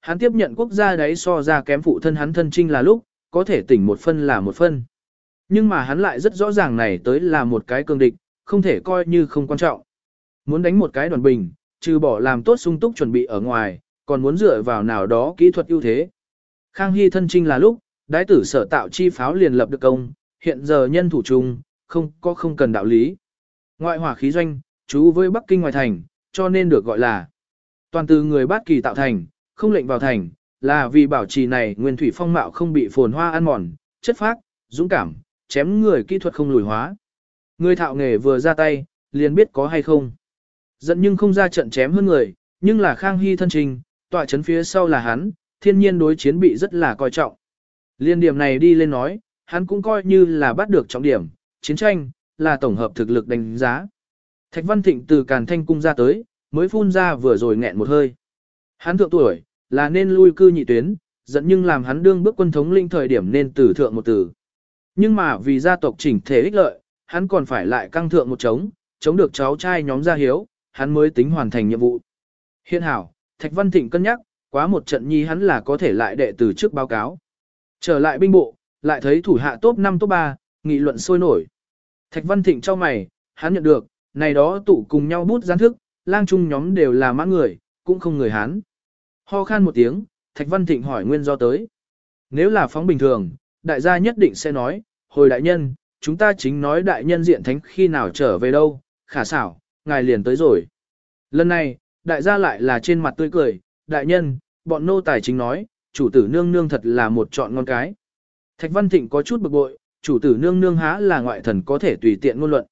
Hắn tiếp nhận quốc gia đấy so ra kém phụ thân hắn thân trinh là lúc, có thể tỉnh một phân là một phân. Nhưng mà hắn lại rất rõ ràng này tới là một cái cương địch, không thể coi như không quan trọng. Muốn đánh một cái đoàn bình, trừ bỏ làm tốt sung túc chuẩn bị ở ngoài, còn muốn dựa vào nào đó kỹ thuật ưu thế. Khang Hy thân trinh là lúc, đái tử sở tạo chi pháo liền lập được công, hiện giờ nhân thủ chung, không có không cần đạo lý. Ngoại hỏa khí doanh, chú với Bắc Kinh ngoài thành, cho nên được gọi là toàn từ người bát kỳ tạo thành, không lệnh vào thành, là vì bảo trì này nguyên thủy phong mạo không bị phồn hoa ăn mòn, chất phác, dũng cảm, chém người kỹ thuật không lùi hóa. Người thạo nghề vừa ra tay, liền biết có hay không. Giận nhưng không ra trận chém hơn người, nhưng là Khang Hy thân trình, tọa chấn phía sau là hắn, thiên nhiên đối chiến bị rất là coi trọng. Liên điểm này đi lên nói, hắn cũng coi như là bắt được trọng điểm, chiến tranh, là tổng hợp thực lực đánh giá. Thạch Văn Thịnh từ Càn Thanh Cung ra tới, mới phun ra vừa rồi nghẹn một hơi. Hắn thượng tuổi, là nên lui cư nhị tuyến, dẫn nhưng làm hắn đương bước quân thống linh thời điểm nên tử thượng một tử. Nhưng mà vì gia tộc chỉnh thể ích lợi, hắn còn phải lại căng thượng một chống, chống được cháu trai nhóm gia hiếu, hắn mới tính hoàn thành nhiệm vụ. Hiện hảo, Thạch Văn Thịnh cân nhắc, quá một trận nhi hắn là có thể lại đệ từ trước báo cáo. Trở lại binh bộ, lại thấy thủ hạ top 5 top 3, nghị luận sôi nổi. Thạch Văn Thịnh cho mày, hắn nhận được, này đó tụ cùng nhau bút gián thức, lang trung nhóm đều là mã người, cũng không người Hán. Ho khan một tiếng, Thạch Văn Thịnh hỏi nguyên do tới. Nếu là phóng bình thường, đại gia nhất định sẽ nói, hồi đại nhân, chúng ta chính nói đại nhân diện thánh khi nào trở về đâu, khả xảo, ngài liền tới rồi. Lần này, đại gia lại là trên mặt tươi cười, đại nhân, bọn nô tài chính nói, chủ tử nương nương thật là một chọn ngon cái. Thạch Văn Thịnh có chút bực bội, chủ tử nương nương há là ngoại thần có thể tùy tiện ngôn luận.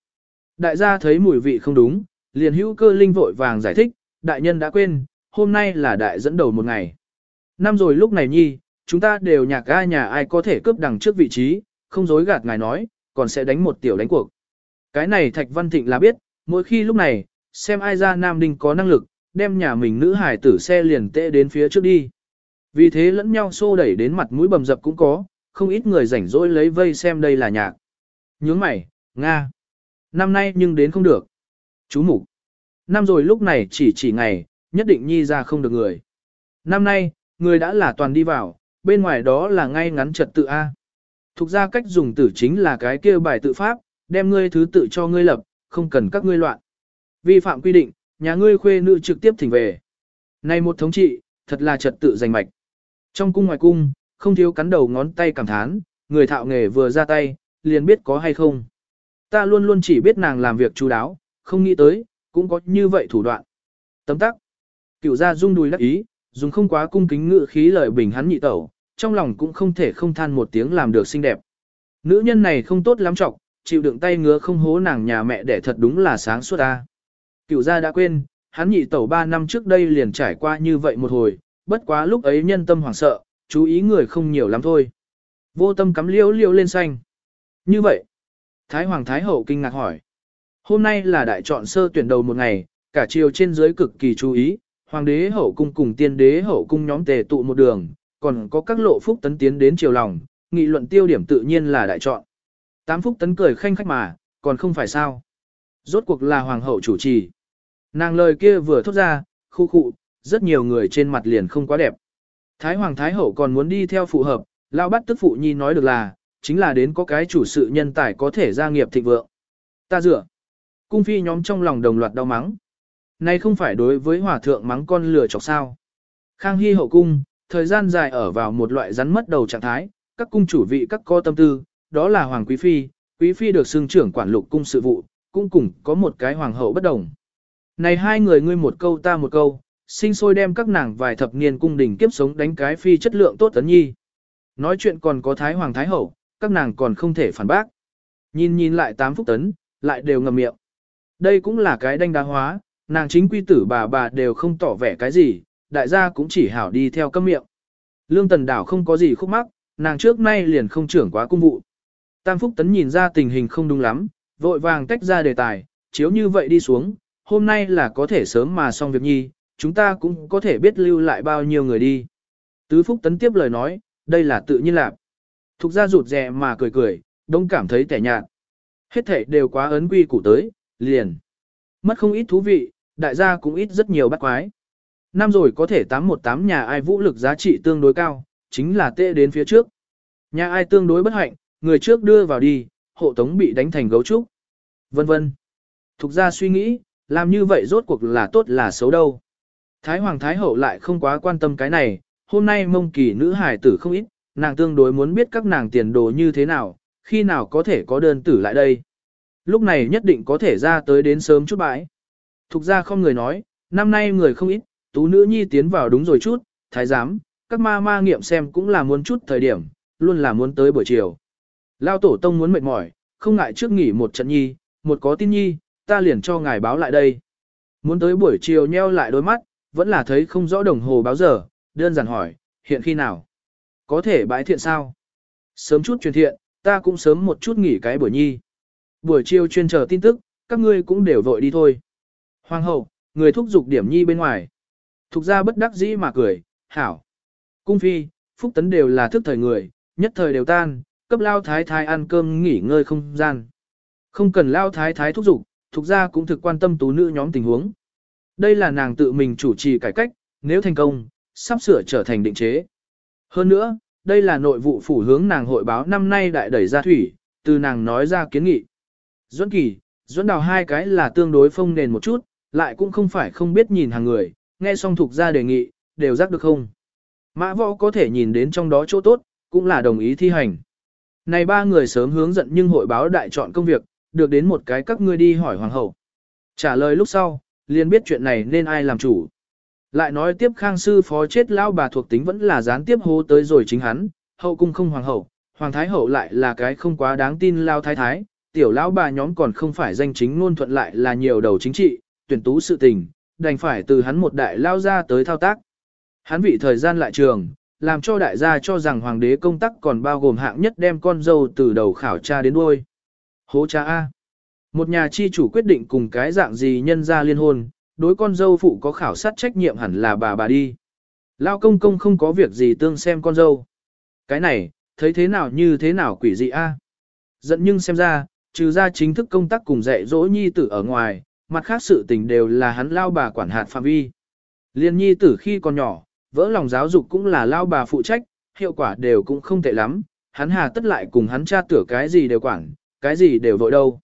Đại gia thấy mùi vị không đúng, liền hữu cơ linh vội vàng giải thích, đại nhân đã quên, hôm nay là đại dẫn đầu một ngày. Năm rồi lúc này nhi, chúng ta đều nhạc ga nhà ai có thể cướp đằng trước vị trí, không dối gạt ngài nói, còn sẽ đánh một tiểu đánh cuộc. Cái này Thạch Văn Thịnh là biết, mỗi khi lúc này, xem ai ra Nam Đinh có năng lực, đem nhà mình nữ hải tử xe liền tệ đến phía trước đi. Vì thế lẫn nhau xô đẩy đến mặt mũi bầm dập cũng có, không ít người rảnh rỗi lấy vây xem đây là nhạc. Nhướng mày, Nga. Năm nay nhưng đến không được. Chú mục Năm rồi lúc này chỉ chỉ ngày, nhất định nhi ra không được người. Năm nay, người đã là toàn đi vào, bên ngoài đó là ngay ngắn trật tự A. Thục ra cách dùng tử chính là cái kia bài tự pháp, đem ngươi thứ tự cho ngươi lập, không cần các ngươi loạn. Vi phạm quy định, nhà ngươi khuê nữ trực tiếp thỉnh về. Này một thống trị, thật là trật tự giành mạch. Trong cung ngoài cung, không thiếu cắn đầu ngón tay cảm thán, người thạo nghề vừa ra tay, liền biết có hay không. Ta luôn luôn chỉ biết nàng làm việc chú đáo, không nghĩ tới, cũng có như vậy thủ đoạn. Tấm tắc. Cựu gia rung đùi đắc ý, dùng không quá cung kính ngự khí lời bình hắn nhị tẩu, trong lòng cũng không thể không than một tiếng làm được xinh đẹp. Nữ nhân này không tốt lắm trọng, chịu đựng tay ngứa không hố nàng nhà mẹ để thật đúng là sáng suốt ta. Cựu gia đã quên, hắn nhị tẩu ba năm trước đây liền trải qua như vậy một hồi, bất quá lúc ấy nhân tâm hoảng sợ, chú ý người không nhiều lắm thôi. Vô tâm cắm liễu liễu lên xanh. Như vậy, Thái Hoàng Thái Hậu kinh ngạc hỏi. Hôm nay là đại chọn sơ tuyển đầu một ngày, cả triều trên dưới cực kỳ chú ý, Hoàng đế hậu cung cùng tiên đế hậu cung nhóm tề tụ một đường, còn có các lộ phúc tấn tiến đến chiều lòng, nghị luận tiêu điểm tự nhiên là đại chọn. Tám phúc tấn cười khanh khách mà, còn không phải sao. Rốt cuộc là hoàng hậu chủ trì. Nàng lời kia vừa thốt ra, khu khụ, rất nhiều người trên mặt liền không quá đẹp. Thái hoàng thái hậu còn muốn đi theo phụ hợp, lao bắt tức phụ nhi nói được là, chính là đến có cái chủ sự nhân tài có thể gia nghiệp thịnh vượng. Ta dựa. Cung phi nhóm trong lòng đồng loạt đau mắng. Này không phải đối với hòa thượng mắng con lừa chọc sao. Khang Hy hậu cung, thời gian dài ở vào một loại rắn mất đầu trạng thái, các cung chủ vị các co tâm tư, đó là Hoàng Quý Phi, Quý Phi được xưng trưởng quản lục cung sự vụ, cũng cùng có một cái hoàng hậu bất đồng. Này hai người ngươi một câu ta một câu, sinh sôi đem các nàng vài thập niên cung đình kiếp sống đánh cái phi chất lượng tốt tấn nhi. Nói chuyện còn có Thái Hoàng Thái Hậu, các nàng còn không thể phản bác. Nhìn nhìn lại tám phúc tấn, lại đều ngầm miệng. Đây cũng là cái đanh đá hóa, nàng chính quy tử bà bà đều không tỏ vẻ cái gì, đại gia cũng chỉ hảo đi theo cấm miệng. Lương Tần Đảo không có gì khúc mắc, nàng trước nay liền không trưởng quá cung vụ. Tam Phúc Tấn nhìn ra tình hình không đúng lắm, vội vàng tách ra đề tài, chiếu như vậy đi xuống, hôm nay là có thể sớm mà xong việc nhi, chúng ta cũng có thể biết lưu lại bao nhiêu người đi. Tứ Phúc Tấn tiếp lời nói, đây là tự nhiên lạc. Thục ra rụt rè mà cười cười, đông cảm thấy tẻ nhạt. Hết thể đều quá ấn quy củ tới, liền. Mất không ít thú vị, đại gia cũng ít rất nhiều bắt quái. năm rồi có thể 818 nhà ai vũ lực giá trị tương đối cao, chính là tệ đến phía trước. Nhà ai tương đối bất hạnh, người trước đưa vào đi, hộ tống bị đánh thành gấu trúc. Vân vân. Thục ra suy nghĩ, làm như vậy rốt cuộc là tốt là xấu đâu. Thái Hoàng Thái Hậu lại không quá quan tâm cái này, hôm nay mông kỳ nữ hải tử không ít, nàng tương đối muốn biết các nàng tiền đồ như thế nào, khi nào có thể có đơn tử lại đây. Lúc này nhất định có thể ra tới đến sớm chút bãi. Thục ra không người nói, năm nay người không ít, tú nữ nhi tiến vào đúng rồi chút, thái giám, các ma ma nghiệm xem cũng là muốn chút thời điểm, luôn là muốn tới buổi chiều. Lao tổ tông muốn mệt mỏi, không ngại trước nghỉ một trận nhi, một có tin nhi, ta liền cho ngài báo lại đây. Muốn tới buổi chiều nheo lại đôi mắt, vẫn là thấy không rõ đồng hồ báo giờ, đơn giản hỏi, hiện khi nào? Có thể bãi thiện sao? Sớm chút truyền thiện, ta cũng sớm một chút nghỉ cái buổi nhi. Buổi chiều chuyên chờ tin tức, các ngươi cũng đều vội đi thôi. Hoàng hậu, người thúc giục điểm nhi bên ngoài. Thục ra bất đắc dĩ mà cười, hảo. Cung phi, phúc tấn đều là thức thời người, nhất thời đều tan, cấp lao thái thái ăn cơm nghỉ ngơi không gian. Không cần lao thái thái thúc giục, thục ra cũng thực quan tâm tú nữ nhóm tình huống. Đây là nàng tự mình chủ trì cải cách, nếu thành công, sắp sửa trở thành định chế. Hơn nữa, đây là nội vụ phủ hướng nàng hội báo năm nay đại đẩy ra thủy, từ nàng nói ra kiến nghị. Duẫn kỳ, Duẫn đào hai cái là tương đối phong nền một chút, lại cũng không phải không biết nhìn hàng người, nghe xong thuộc ra đề nghị, đều giác được không. Mã võ có thể nhìn đến trong đó chỗ tốt, cũng là đồng ý thi hành. Này ba người sớm hướng dẫn nhưng hội báo đại chọn công việc, được đến một cái các ngươi đi hỏi hoàng hậu. Trả lời lúc sau, liền biết chuyện này nên ai làm chủ. Lại nói tiếp khang sư phó chết lão bà thuộc tính vẫn là gián tiếp hô tới rồi chính hắn, hậu cung không hoàng hậu, hoàng thái hậu lại là cái không quá đáng tin lao thái thái, tiểu lão bà nhóm còn không phải danh chính ngôn thuận lại là nhiều đầu chính trị, tuyển tú sự tình, đành phải từ hắn một đại lao ra tới thao tác. Hắn vị thời gian lại trường, làm cho đại gia cho rằng hoàng đế công tác còn bao gồm hạng nhất đem con dâu từ đầu khảo tra đến đuôi. Hố cha A. Một nhà chi chủ quyết định cùng cái dạng gì nhân ra liên hôn, đối con dâu phụ có khảo sát trách nhiệm hẳn là bà bà đi. Lao công công không có việc gì tương xem con dâu. Cái này, thấy thế nào như thế nào quỷ dị a? Giận nhưng xem ra, trừ ra chính thức công tác cùng dạy dỗ nhi tử ở ngoài, mặt khác sự tình đều là hắn lao bà quản hạt phạm vi. Liên nhi tử khi còn nhỏ, vỡ lòng giáo dục cũng là lao bà phụ trách, hiệu quả đều cũng không tệ lắm, hắn hà tất lại cùng hắn cha tửa cái gì đều quản, cái gì đều vội đâu.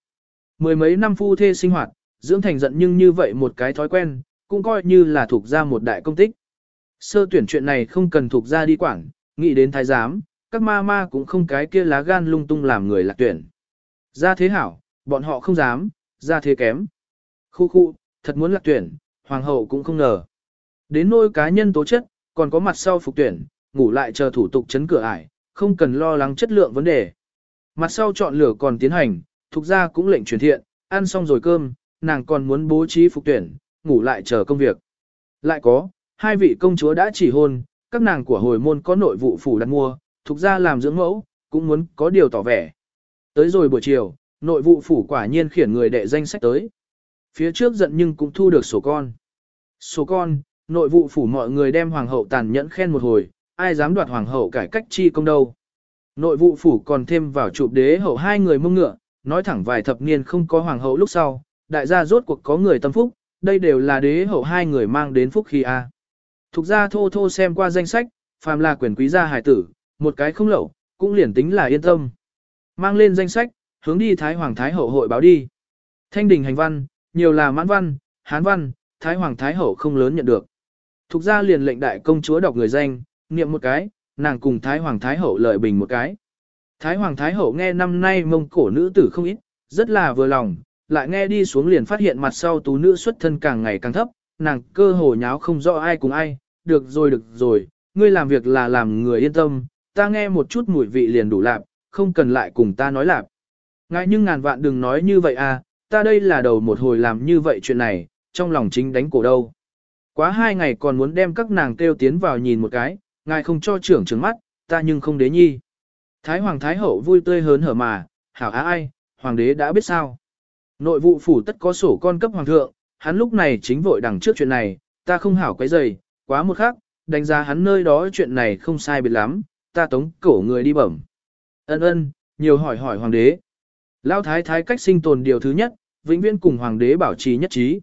Mười mấy năm phu thê sinh hoạt, dưỡng thành giận nhưng như vậy một cái thói quen, cũng coi như là thuộc ra một đại công tích. Sơ tuyển chuyện này không cần thuộc ra đi quản, nghĩ đến thái giám, các ma ma cũng không cái kia lá gan lung tung làm người lạc tuyển. Ra thế hảo, bọn họ không dám, ra thế kém. Khu khu, thật muốn lạc tuyển, hoàng hậu cũng không ngờ. Đến nôi cá nhân tố chất, còn có mặt sau phục tuyển, ngủ lại chờ thủ tục chấn cửa ải, không cần lo lắng chất lượng vấn đề. Mặt sau chọn lửa còn tiến hành, thuộc ra cũng lệnh truyền thiện, ăn xong rồi cơm, nàng còn muốn bố trí phục tuyển, ngủ lại chờ công việc. Lại có, hai vị công chúa đã chỉ hôn, các nàng của hồi môn có nội vụ phủ đặt mua, thuộc ra làm dưỡng mẫu, cũng muốn có điều tỏ vẻ. Tới rồi buổi chiều, nội vụ phủ quả nhiên khiển người đệ danh sách tới. Phía trước giận nhưng cũng thu được sổ con. Sổ con, nội vụ phủ mọi người đem hoàng hậu tàn nhẫn khen một hồi, ai dám đoạt hoàng hậu cải cách chi công đâu. Nội vụ phủ còn thêm vào chụp đế hậu hai người mông ngựa, nói thẳng vài thập niên không có hoàng hậu lúc sau, đại gia rốt cuộc có người tâm phúc, đây đều là đế hậu hai người mang đến phúc khi a. Thục ra thô thô xem qua danh sách, phàm là quyền quý gia hải tử, một cái không lẩu cũng liền tính là yên tâm. Mang lên danh sách, hướng đi Thái Hoàng Thái Hậu hội báo đi. Thanh đình hành văn, nhiều là mãn văn, hán văn, Thái Hoàng Thái Hậu không lớn nhận được. Thục ra liền lệnh đại công chúa đọc người danh, niệm một cái, nàng cùng Thái Hoàng Thái Hậu lợi bình một cái. Thái Hoàng Thái Hậu nghe năm nay mông cổ nữ tử không ít, rất là vừa lòng, lại nghe đi xuống liền phát hiện mặt sau tú nữ xuất thân càng ngày càng thấp, nàng cơ hồ nháo không rõ ai cùng ai, được rồi được rồi, ngươi làm việc là làm người yên tâm, ta nghe một chút mùi vị liền đủ lạp, không cần lại cùng ta nói lạp. Ngại nhưng ngàn vạn đừng nói như vậy à, ta đây là đầu một hồi làm như vậy chuyện này, trong lòng chính đánh cổ đâu. Quá hai ngày còn muốn đem các nàng kêu tiến vào nhìn một cái, ngài không cho trưởng trứng mắt, ta nhưng không đế nhi. Thái Hoàng Thái Hậu vui tươi hớn hở mà, hảo á ai, Hoàng đế đã biết sao. Nội vụ phủ tất có sổ con cấp Hoàng thượng, hắn lúc này chính vội đằng trước chuyện này, ta không hảo quấy giày, quá một khắc, đánh giá hắn nơi đó chuyện này không sai biệt lắm, ta tống cổ người đi bẩm. Ân ân, nhiều hỏi hỏi Hoàng đế. Lao Thái Thái cách sinh tồn điều thứ nhất, vĩnh viễn cùng Hoàng đế bảo trì nhất trí.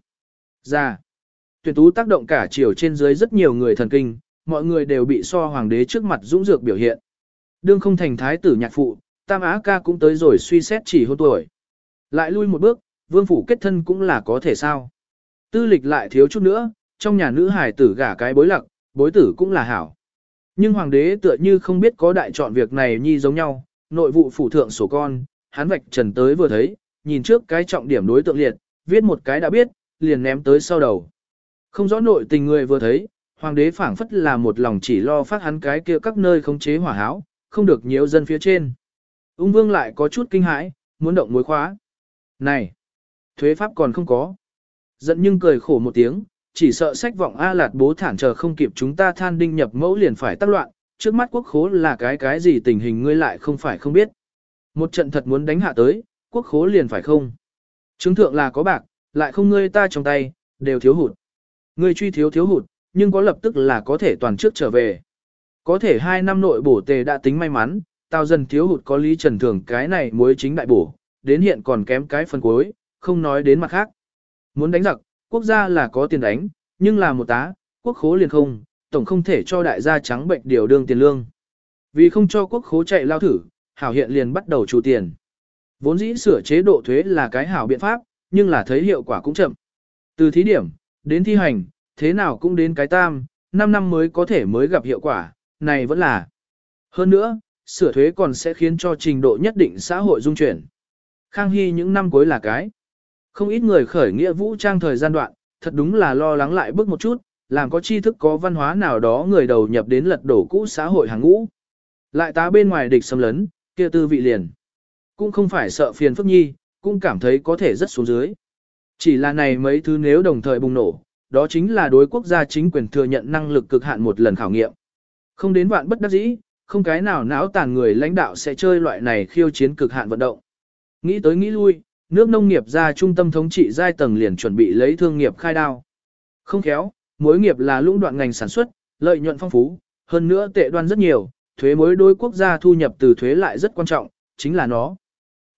Ra. Tuyển tú tác động cả chiều trên dưới rất nhiều người thần kinh, mọi người đều bị so hoàng đế trước mặt dũng dược biểu hiện. Đương không thành thái tử nhạc phụ, Tam Á ca cũng tới rồi suy xét chỉ hôn tuổi. Lại lui một bước, vương phủ kết thân cũng là có thể sao. Tư lịch lại thiếu chút nữa, trong nhà nữ hài tử gả cái bối lặc, bối tử cũng là hảo. Nhưng hoàng đế tựa như không biết có đại chọn việc này nhi giống nhau, nội vụ phủ thượng sổ con, hắn vạch trần tới vừa thấy, nhìn trước cái trọng điểm đối tượng liệt, viết một cái đã biết, liền ném tới sau đầu. Không rõ nội tình người vừa thấy, hoàng đế phảng phất là một lòng chỉ lo phát hắn cái kia các nơi không chế hỏa háo, không được nhiều dân phía trên. Ung vương lại có chút kinh hãi, muốn động mối khóa. Này, thuế pháp còn không có. Giận nhưng cười khổ một tiếng, chỉ sợ sách vọng A lạt bố thản chờ không kịp chúng ta than đinh nhập mẫu liền phải tác loạn, trước mắt quốc khố là cái cái gì tình hình ngươi lại không phải không biết. Một trận thật muốn đánh hạ tới, quốc khố liền phải không. Chứng thượng là có bạc, lại không ngươi ta trong tay, đều thiếu hụt. Ngươi truy thiếu thiếu hụt, nhưng có lập tức là có thể toàn trước trở về. Có thể hai năm nội bổ tề đã tính may mắn, tao dần thiếu hụt có lý trần thường cái này mới chính đại bổ, đến hiện còn kém cái phần cuối, không nói đến mặt khác. Muốn đánh giặc, quốc gia là có tiền đánh, nhưng là một tá, quốc khố liền không, tổng không thể cho đại gia trắng bệnh điều đương tiền lương. Vì không cho quốc khố chạy lao thử, hảo hiện liền bắt đầu chủ tiền. Vốn dĩ sửa chế độ thuế là cái hảo biện pháp, nhưng là thấy hiệu quả cũng chậm. Từ thí điểm, đến thi hành, thế nào cũng đến cái tam, 5 năm mới có thể mới gặp hiệu quả, này vẫn là. Hơn nữa, sửa thuế còn sẽ khiến cho trình độ nhất định xã hội dung chuyển. Khang Hy những năm cuối là cái. Không ít người khởi nghĩa vũ trang thời gian đoạn, thật đúng là lo lắng lại bước một chút, làm có tri thức có văn hóa nào đó người đầu nhập đến lật đổ cũ xã hội hàng ngũ. Lại tá bên ngoài địch xâm lấn, kia tư vị liền. Cũng không phải sợ phiền phức nhi, cũng cảm thấy có thể rất xuống dưới. Chỉ là này mấy thứ nếu đồng thời bùng nổ, đó chính là đối quốc gia chính quyền thừa nhận năng lực cực hạn một lần khảo nghiệm. Không đến vạn bất đắc dĩ, không cái nào não tàn người lãnh đạo sẽ chơi loại này khiêu chiến cực hạn vận động. Nghĩ tới nghĩ lui, nước nông nghiệp ra trung tâm thống trị giai tầng liền chuẩn bị lấy thương nghiệp khai đao. Không khéo, mối nghiệp là lũng đoạn ngành sản xuất, lợi nhuận phong phú, hơn nữa tệ đoan rất nhiều, thuế mối đối quốc gia thu nhập từ thuế lại rất quan trọng, chính là nó.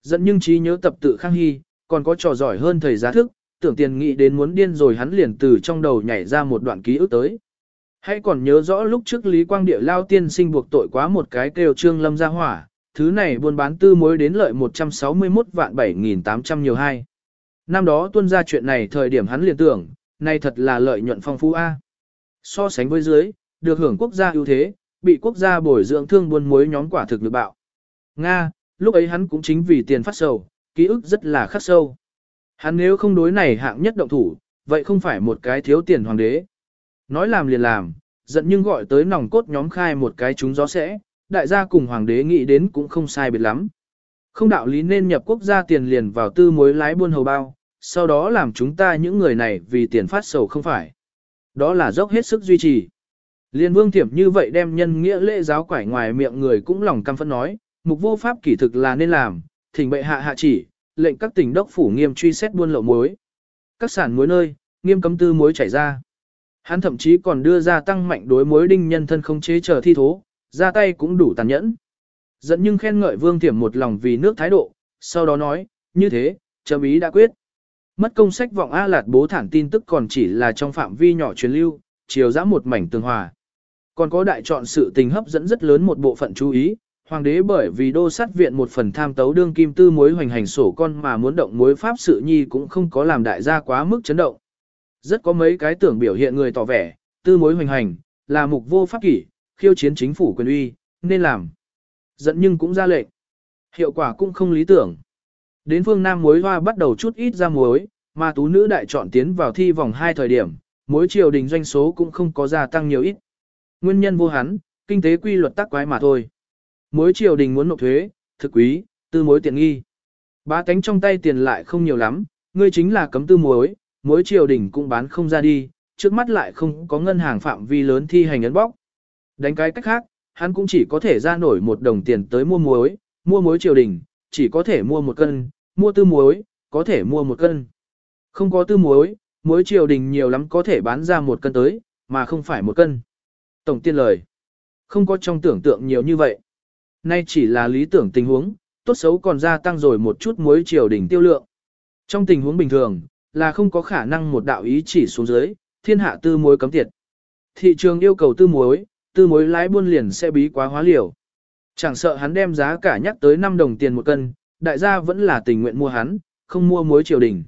Dẫn nhưng trí nhớ tập tự khang hy, còn có trò giỏi hơn thầy giá thức, tưởng tiền nghĩ đến muốn điên rồi hắn liền từ trong đầu nhảy ra một đoạn ký ức tới. Hãy còn nhớ rõ lúc trước Lý Quang Địa lao tiên sinh buộc tội quá một cái kêu trương lâm ra hỏa, thứ này buôn bán tư mối đến lợi 161 vạn 7.800 nhiều hai. Năm đó tuân ra chuyện này thời điểm hắn liền tưởng, nay thật là lợi nhuận phong phú A. So sánh với dưới, được hưởng quốc gia ưu thế, bị quốc gia bồi dưỡng thương buôn muối nhóm quả thực lực bạo. Nga, lúc ấy hắn cũng chính vì tiền phát sầu, ký ức rất là khắc sâu. Hắn nếu không đối này hạng nhất động thủ, vậy không phải một cái thiếu tiền hoàng đế. Nói làm liền làm, giận nhưng gọi tới nòng cốt nhóm khai một cái chúng gió sẽ, đại gia cùng hoàng đế nghĩ đến cũng không sai biệt lắm. Không đạo lý nên nhập quốc gia tiền liền vào tư mối lái buôn hầu bao, sau đó làm chúng ta những người này vì tiền phát sầu không phải. Đó là dốc hết sức duy trì. Liên vương thiểm như vậy đem nhân nghĩa lễ giáo quải ngoài miệng người cũng lòng căm phẫn nói, mục vô pháp kỷ thực là nên làm, thỉnh bệ hạ hạ chỉ, lệnh các tỉnh đốc phủ nghiêm truy xét buôn lậu muối. Các sản muối nơi, nghiêm cấm tư muối chảy ra. Hắn thậm chí còn đưa ra tăng mạnh đối muối đinh nhân thân không chế chờ thi thố, ra tay cũng đủ tàn nhẫn. Dẫn nhưng khen ngợi vương thiểm một lòng vì nước thái độ, sau đó nói, như thế, chấm ý đã quyết. Mất công sách vọng A Lạt bố thản tin tức còn chỉ là trong phạm vi nhỏ truyền lưu, chiều giã một mảnh tường hòa. Còn có đại chọn sự tình hấp dẫn rất lớn một bộ phận chú ý, hoàng đế bởi vì đô sát viện một phần tham tấu đương kim tư mối hoành hành sổ con mà muốn động mối pháp sự nhi cũng không có làm đại gia quá mức chấn động. Rất có mấy cái tưởng biểu hiện người tỏ vẻ, tư mối hoành hành, là mục vô pháp kỷ, khiêu chiến chính phủ quyền uy, nên làm. Dẫn nhưng cũng ra lệnh. Hiệu quả cũng không lý tưởng. Đến phương Nam mối hoa bắt đầu chút ít ra muối, mà tú nữ đại chọn tiến vào thi vòng 2 thời điểm, mối triều đình doanh số cũng không có gia tăng nhiều ít. Nguyên nhân vô hắn, kinh tế quy luật tắc quái mà thôi mối triều đình muốn nộp thuế, thực quý, tư mối tiện nghi. bá tánh trong tay tiền lại không nhiều lắm, ngươi chính là cấm tư mối, mối triều đình cũng bán không ra đi, trước mắt lại không có ngân hàng phạm vi lớn thi hành ấn bóc. Đánh cái cách khác, hắn cũng chỉ có thể ra nổi một đồng tiền tới mua muối, mua muối triều đình, chỉ có thể mua một cân, mua tư muối, có thể mua một cân. Không có tư muối, muối triều đình nhiều lắm có thể bán ra một cân tới, mà không phải một cân. Tổng tiên lời. Không có trong tưởng tượng nhiều như vậy. Nay chỉ là lý tưởng tình huống, tốt xấu còn gia tăng rồi một chút muối triều đỉnh tiêu lượng. Trong tình huống bình thường, là không có khả năng một đạo ý chỉ xuống dưới, thiên hạ tư muối cấm tiệt. Thị trường yêu cầu tư muối, tư muối lái buôn liền sẽ bí quá hóa liều. Chẳng sợ hắn đem giá cả nhắc tới 5 đồng tiền một cân, đại gia vẫn là tình nguyện mua hắn, không mua muối triều đình.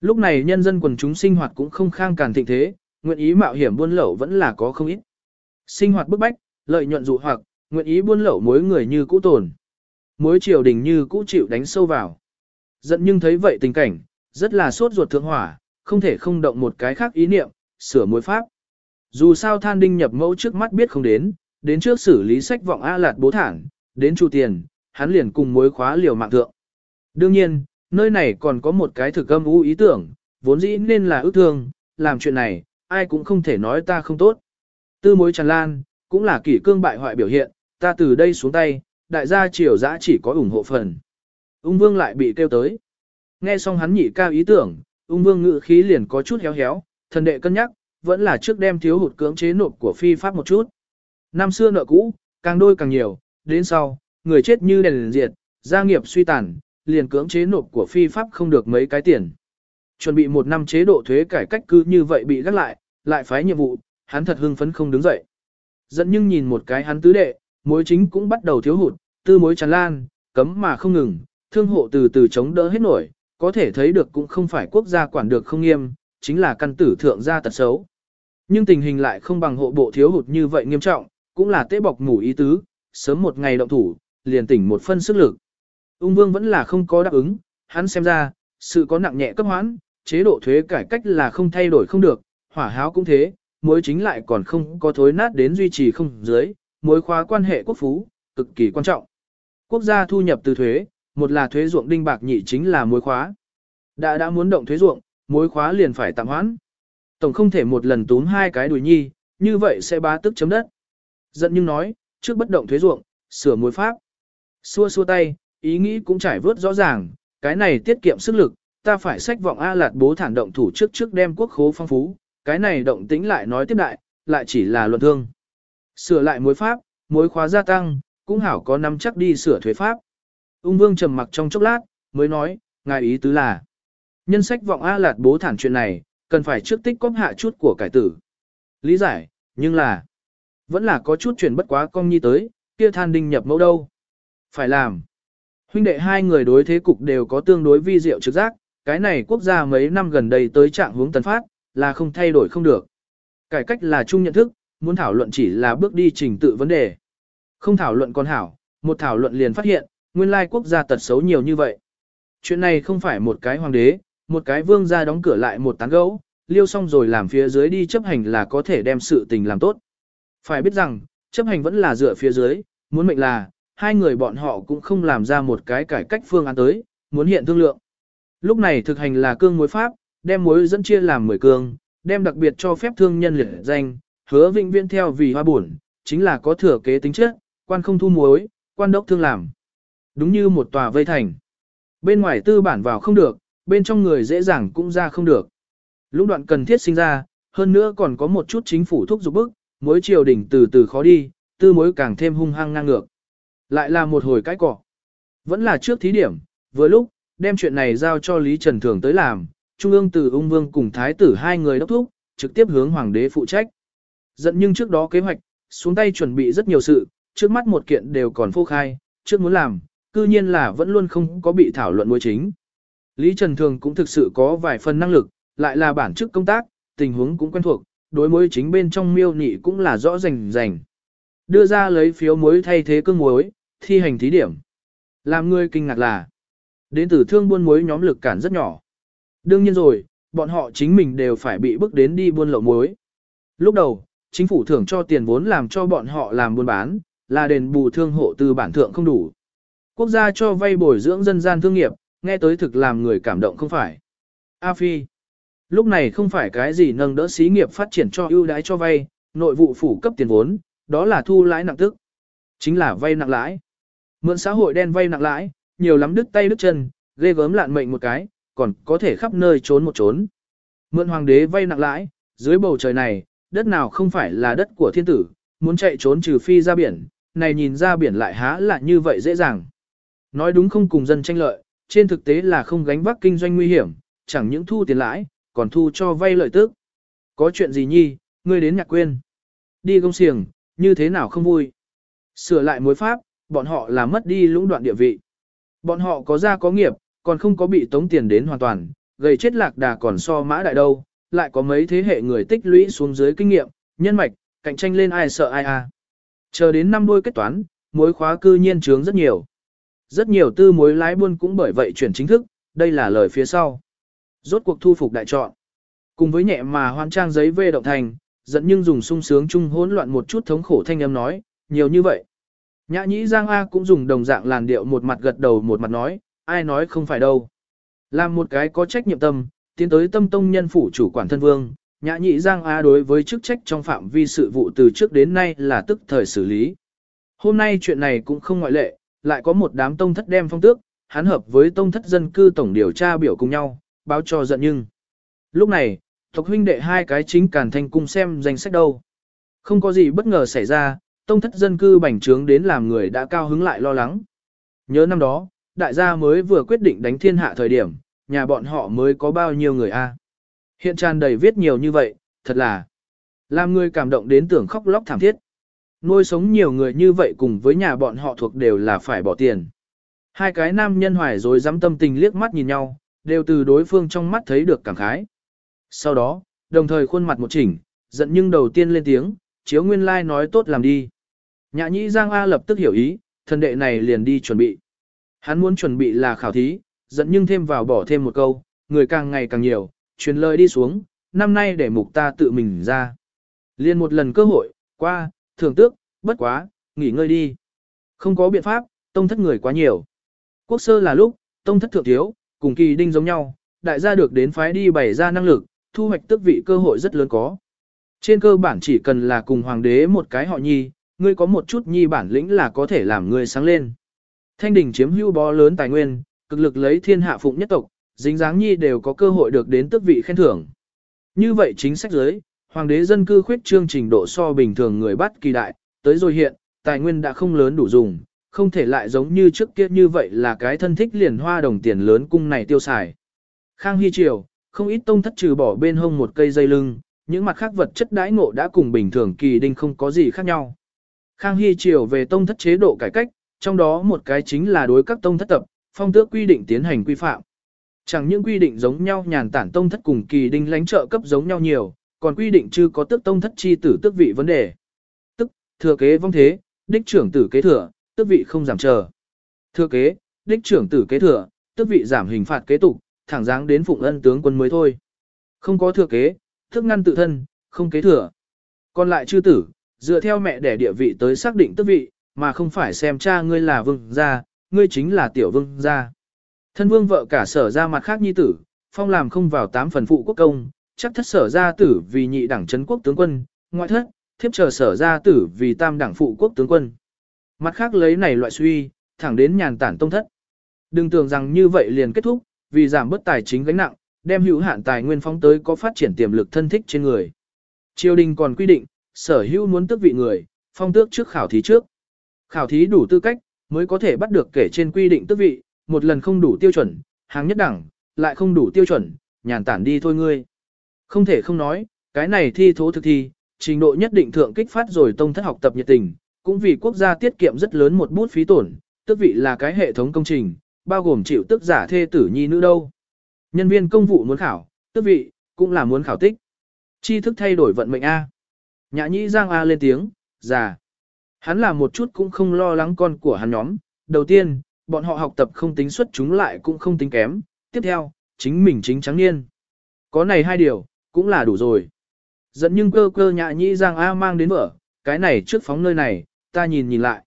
Lúc này nhân dân quần chúng sinh hoạt cũng không khang càn thịnh thế, nguyện ý mạo hiểm buôn lậu vẫn là có không ít. Sinh hoạt bức bách, lợi nhuận dụ hoặc, nguyện ý buôn lậu muối người như cũ tồn. Muối triều đình như cũ chịu đánh sâu vào. Giận nhưng thấy vậy tình cảnh, rất là sốt ruột thượng hỏa, không thể không động một cái khác ý niệm, sửa muối pháp. Dù sao than đinh nhập mẫu trước mắt biết không đến, đến trước xử lý sách vọng A lạt bố thản, đến chu tiền, hắn liền cùng muối khóa liều mạng thượng. Đương nhiên, nơi này còn có một cái thực âm u ý tưởng, vốn dĩ nên là ước thương, làm chuyện này, ai cũng không thể nói ta không tốt. Tư mối tràn lan, cũng là kỷ cương bại hoại biểu hiện, ta từ đây xuống tay, đại gia triều giã chỉ có ủng hộ phần. Ung vương lại bị kêu tới. Nghe xong hắn nhị cao ý tưởng, ung vương ngự khí liền có chút héo héo, thần đệ cân nhắc, vẫn là trước đem thiếu hụt cưỡng chế nộp của phi pháp một chút. Năm xưa nợ cũ, càng đôi càng nhiều, đến sau, người chết như đèn liền diệt, gia nghiệp suy tàn, liền cưỡng chế nộp của phi pháp không được mấy cái tiền. Chuẩn bị một năm chế độ thuế cải cách cứ như vậy bị gác lại, lại phái nhiệm vụ, hắn thật hưng phấn không đứng dậy. Dẫn nhưng nhìn một cái hắn tứ đệ, muối chính cũng bắt đầu thiếu hụt, tư muối tràn lan, cấm mà không ngừng, thương hộ từ từ chống đỡ hết nổi, có thể thấy được cũng không phải quốc gia quản được không nghiêm, chính là căn tử thượng gia tật xấu. Nhưng tình hình lại không bằng hộ bộ thiếu hụt như vậy nghiêm trọng, cũng là tế bọc ngủ ý tứ, sớm một ngày động thủ, liền tỉnh một phân sức lực. Ung vương vẫn là không có đáp ứng, hắn xem ra, sự có nặng nhẹ cấp hoãn, chế độ thuế cải cách là không thay đổi không được, hỏa háo cũng thế, muối chính lại còn không có thối nát đến duy trì không dưới, mối khóa quan hệ quốc phú, cực kỳ quan trọng. Quốc gia thu nhập từ thuế, một là thuế ruộng đinh bạc nhị chính là mối khóa. Đã đã muốn động thuế ruộng, mối khóa liền phải tạm hoãn. Tổng không thể một lần túm hai cái đùi nhi, như vậy sẽ bá tức chấm đất. Giận nhưng nói, trước bất động thuế ruộng, sửa mối pháp. Xua xua tay, ý nghĩ cũng trải vớt rõ ràng, cái này tiết kiệm sức lực, ta phải sách vọng A lạt bố thản động thủ trước trước đem quốc khố phong phú, cái này động tĩnh lại nói tiếp đại, lại chỉ là luận thương. Sửa lại mối pháp, mối khóa gia tăng, cũng hảo có nắm chắc đi sửa thuế pháp. Ung vương trầm mặc trong chốc lát, mới nói, ngài ý tứ là, nhân sách vọng A lạt bố thản chuyện này, cần phải trước tích cóp hạ chút của cải tử. Lý giải, nhưng là, vẫn là có chút chuyện bất quá công nhi tới, kia than đinh nhập mẫu đâu. Phải làm. Huynh đệ hai người đối thế cục đều có tương đối vi diệu trực giác, cái này quốc gia mấy năm gần đây tới trạng hướng tấn phát, là không thay đổi không được. Cải cách là chung nhận thức, muốn thảo luận chỉ là bước đi trình tự vấn đề. Không thảo luận còn hảo, một thảo luận liền phát hiện, nguyên lai quốc gia tật xấu nhiều như vậy. Chuyện này không phải một cái hoàng đế, một cái vương gia đóng cửa lại một tán gấu, liêu xong rồi làm phía dưới đi chấp hành là có thể đem sự tình làm tốt. Phải biết rằng, chấp hành vẫn là dựa phía dưới, muốn mệnh là, hai người bọn họ cũng không làm ra một cái cải cách phương án tới, muốn hiện thương lượng. Lúc này thực hành là cương mối pháp, đem mối dẫn chia làm 10 cương, đem đặc biệt cho phép thương nhân liệt danh, hứa vĩnh viễn theo vì hoa buồn, chính là có thừa kế tính chất, quan không thu muối, quan đốc thương làm. Đúng như một tòa vây thành. Bên ngoài tư bản vào không được, bên trong người dễ dàng cũng ra không được. Lúc đoạn cần thiết sinh ra, hơn nữa còn có một chút chính phủ thúc giục bức, mối triều đỉnh từ từ khó đi, tư mối càng thêm hung hăng ngang ngược. Lại là một hồi cái cỏ. Vẫn là trước thí điểm, vừa lúc, đem chuyện này giao cho Lý Trần Thường tới làm, Trung ương từ ung vương cùng thái tử hai người đốc thúc, trực tiếp hướng hoàng đế phụ trách. Giận nhưng trước đó kế hoạch, xuống tay chuẩn bị rất nhiều sự, trước mắt một kiện đều còn phô khai, trước muốn làm, cư nhiên là vẫn luôn không có bị thảo luận mối chính. Lý Trần Thường cũng thực sự có vài phần năng lực, lại là bản chức công tác, tình huống cũng quen thuộc, đối mối chính bên trong miêu nị cũng là rõ rành rành. Đưa ra lấy phiếu muối thay thế cương muối, thi hành thí điểm. Làm người kinh ngạc là, đến từ thương buôn muối nhóm lực cản rất nhỏ. Đương nhiên rồi, bọn họ chính mình đều phải bị bức đến đi buôn lậu muối. Lúc đầu, chính phủ thưởng cho tiền vốn làm cho bọn họ làm buôn bán, là đền bù thương hộ từ bản thượng không đủ. Quốc gia cho vay bồi dưỡng dân gian thương nghiệp, nghe tới thực làm người cảm động không phải. A Phi. Lúc này không phải cái gì nâng đỡ xí nghiệp phát triển cho ưu đãi cho vay, nội vụ phủ cấp tiền vốn, đó là thu lãi nặng tức. Chính là vay nặng lãi. Mượn xã hội đen vay nặng lãi, nhiều lắm đứt tay đứt chân, ghê gớm lạn mệnh một cái, còn có thể khắp nơi trốn một trốn. Mượn hoàng đế vay nặng lãi, dưới bầu trời này, đất nào không phải là đất của thiên tử, muốn chạy trốn trừ phi ra biển, này nhìn ra biển lại há là như vậy dễ dàng. Nói đúng không cùng dân tranh lợi, trên thực tế là không gánh vác kinh doanh nguy hiểm, chẳng những thu tiền lãi, còn thu cho vay lợi tức. Có chuyện gì nhi, ngươi đến nhạc quên. Đi công xiềng, như thế nào không vui. Sửa lại mối pháp, bọn họ là mất đi lũng đoạn địa vị. Bọn họ có gia có nghiệp, còn không có bị tống tiền đến hoàn toàn, gầy chết lạc đà còn so mã đại đâu, lại có mấy thế hệ người tích lũy xuống dưới kinh nghiệm, nhân mạch, cạnh tranh lên ai sợ ai à. Chờ đến năm đôi kết toán, mối khóa cư nhiên trướng rất nhiều. Rất nhiều tư mối lái buôn cũng bởi vậy chuyển chính thức, đây là lời phía sau. Rốt cuộc thu phục đại chọn. Cùng với nhẹ mà hoan trang giấy về động thành, dẫn nhưng dùng sung sướng chung hỗn loạn một chút thống khổ thanh âm nói, nhiều như vậy. Nhã nhĩ Giang A cũng dùng đồng dạng làn điệu một mặt gật đầu một mặt nói, ai nói không phải đâu. Làm một cái có trách nhiệm tâm, tiến tới tâm tông nhân phủ chủ quản thân vương, nhã nhị Giang A đối với chức trách trong phạm vi sự vụ từ trước đến nay là tức thời xử lý. Hôm nay chuyện này cũng không ngoại lệ, lại có một đám tông thất đem phong tước, hắn hợp với tông thất dân cư tổng điều tra biểu cùng nhau, báo cho giận nhưng. Lúc này, tộc huynh đệ hai cái chính càn thanh cung xem danh sách đâu. Không có gì bất ngờ xảy ra, tông thất dân cư bành trướng đến làm người đã cao hứng lại lo lắng. Nhớ năm đó, đại gia mới vừa quyết định đánh thiên hạ thời điểm, nhà bọn họ mới có bao nhiêu người a? Hiện tràn đầy viết nhiều như vậy, thật là làm người cảm động đến tưởng khóc lóc thảm thiết. Nuôi sống nhiều người như vậy cùng với nhà bọn họ thuộc đều là phải bỏ tiền. Hai cái nam nhân hoài rồi dám tâm tình liếc mắt nhìn nhau, đều từ đối phương trong mắt thấy được cảm khái. Sau đó, đồng thời khuôn mặt một chỉnh, giận nhưng đầu tiên lên tiếng, chiếu nguyên lai like nói tốt làm đi. Nhã nhĩ Giang A lập tức hiểu ý, thần đệ này liền đi chuẩn bị. Hắn muốn chuẩn bị là khảo thí, giận nhưng thêm vào bỏ thêm một câu, người càng ngày càng nhiều, truyền lời đi xuống, năm nay để mục ta tự mình ra. Liên một lần cơ hội, qua, thưởng tước, bất quá, nghỉ ngơi đi. Không có biện pháp, tông thất người quá nhiều. Quốc sơ là lúc, tông thất thượng thiếu, cùng kỳ đinh giống nhau, đại gia được đến phái đi bày ra năng lực, thu hoạch tước vị cơ hội rất lớn có. Trên cơ bản chỉ cần là cùng hoàng đế một cái họ nhi, ngươi có một chút nhi bản lĩnh là có thể làm ngươi sáng lên. Thanh đình chiếm hữu bó lớn tài nguyên, cực lực lấy thiên hạ phụng nhất tộc, dính dáng nhi đều có cơ hội được đến tước vị khen thưởng. Như vậy chính sách giới, hoàng đế dân cư khuyết trương trình độ so bình thường người bắt kỳ đại, tới rồi hiện, tài nguyên đã không lớn đủ dùng, không thể lại giống như trước kia như vậy là cái thân thích liền hoa đồng tiền lớn cung này tiêu xài. Khang Hy Triều, không ít tông thất trừ bỏ bên hông một cây dây lưng, những mặt khác vật chất đãi ngộ đã cùng bình thường kỳ đinh không có gì khác nhau. Khang Hy Triều về tông thất chế độ cải cách, trong đó một cái chính là đối các tông thất tập, phong tước quy định tiến hành quy phạm. Chẳng những quy định giống nhau nhàn tản tông thất cùng kỳ đinh lãnh trợ cấp giống nhau nhiều, còn quy định chưa có tước tông thất chi tử tước vị vấn đề. Tức, thừa kế vong thế, đích trưởng tử kế thừa, tước vị không giảm chờ. Thừa kế, đích trưởng tử kế thừa, tước vị giảm hình phạt kế tục, thẳng dáng đến phụng ân tướng quân mới thôi. Không có thừa kế, thức ngăn tự thân, không kế thừa. Còn lại chư tử, dựa theo mẹ đẻ địa vị tới xác định tước vị, mà không phải xem cha ngươi là vương gia, ngươi chính là tiểu vương gia. Thân vương vợ cả sở ra mặt khác nhi tử, phong làm không vào tám phần phụ quốc công, chắc thất sở ra tử vì nhị đẳng trấn quốc tướng quân, ngoại thất, thiếp chờ sở ra tử vì tam đẳng phụ quốc tướng quân. Mặt khác lấy này loại suy, thẳng đến nhàn tản tông thất. Đừng tưởng rằng như vậy liền kết thúc, vì giảm bớt tài chính gánh nặng, đem hữu hạn tài nguyên phóng tới có phát triển tiềm lực thân thích trên người. Triều đình còn quy định, sở hữu muốn tước vị người, phong tước trước khảo thí trước. Khảo thí đủ tư cách, mới có thể bắt được kể trên quy định tước vị, một lần không đủ tiêu chuẩn, hàng nhất đẳng, lại không đủ tiêu chuẩn, nhàn tản đi thôi ngươi. Không thể không nói, cái này thi thố thực thi, trình độ nhất định thượng kích phát rồi tông thất học tập nhiệt tình, cũng vì quốc gia tiết kiệm rất lớn một bút phí tổn, tước vị là cái hệ thống công trình, bao gồm chịu tức giả thê tử nhi nữ đâu. Nhân viên công vụ muốn khảo, tước vị, cũng là muốn khảo tích. Chi thức thay đổi vận mệnh A. Nhã nhĩ giang A lên tiếng, già. Hắn là một chút cũng không lo lắng con của hắn nhóm. Đầu tiên, bọn họ học tập không tính xuất chúng lại cũng không tính kém. Tiếp theo, chính mình chính trắng niên. Có này hai điều, cũng là đủ rồi. Dẫn nhưng cơ cơ nhã nhĩ giang A mang đến vợ, cái này trước phóng nơi này, ta nhìn nhìn lại.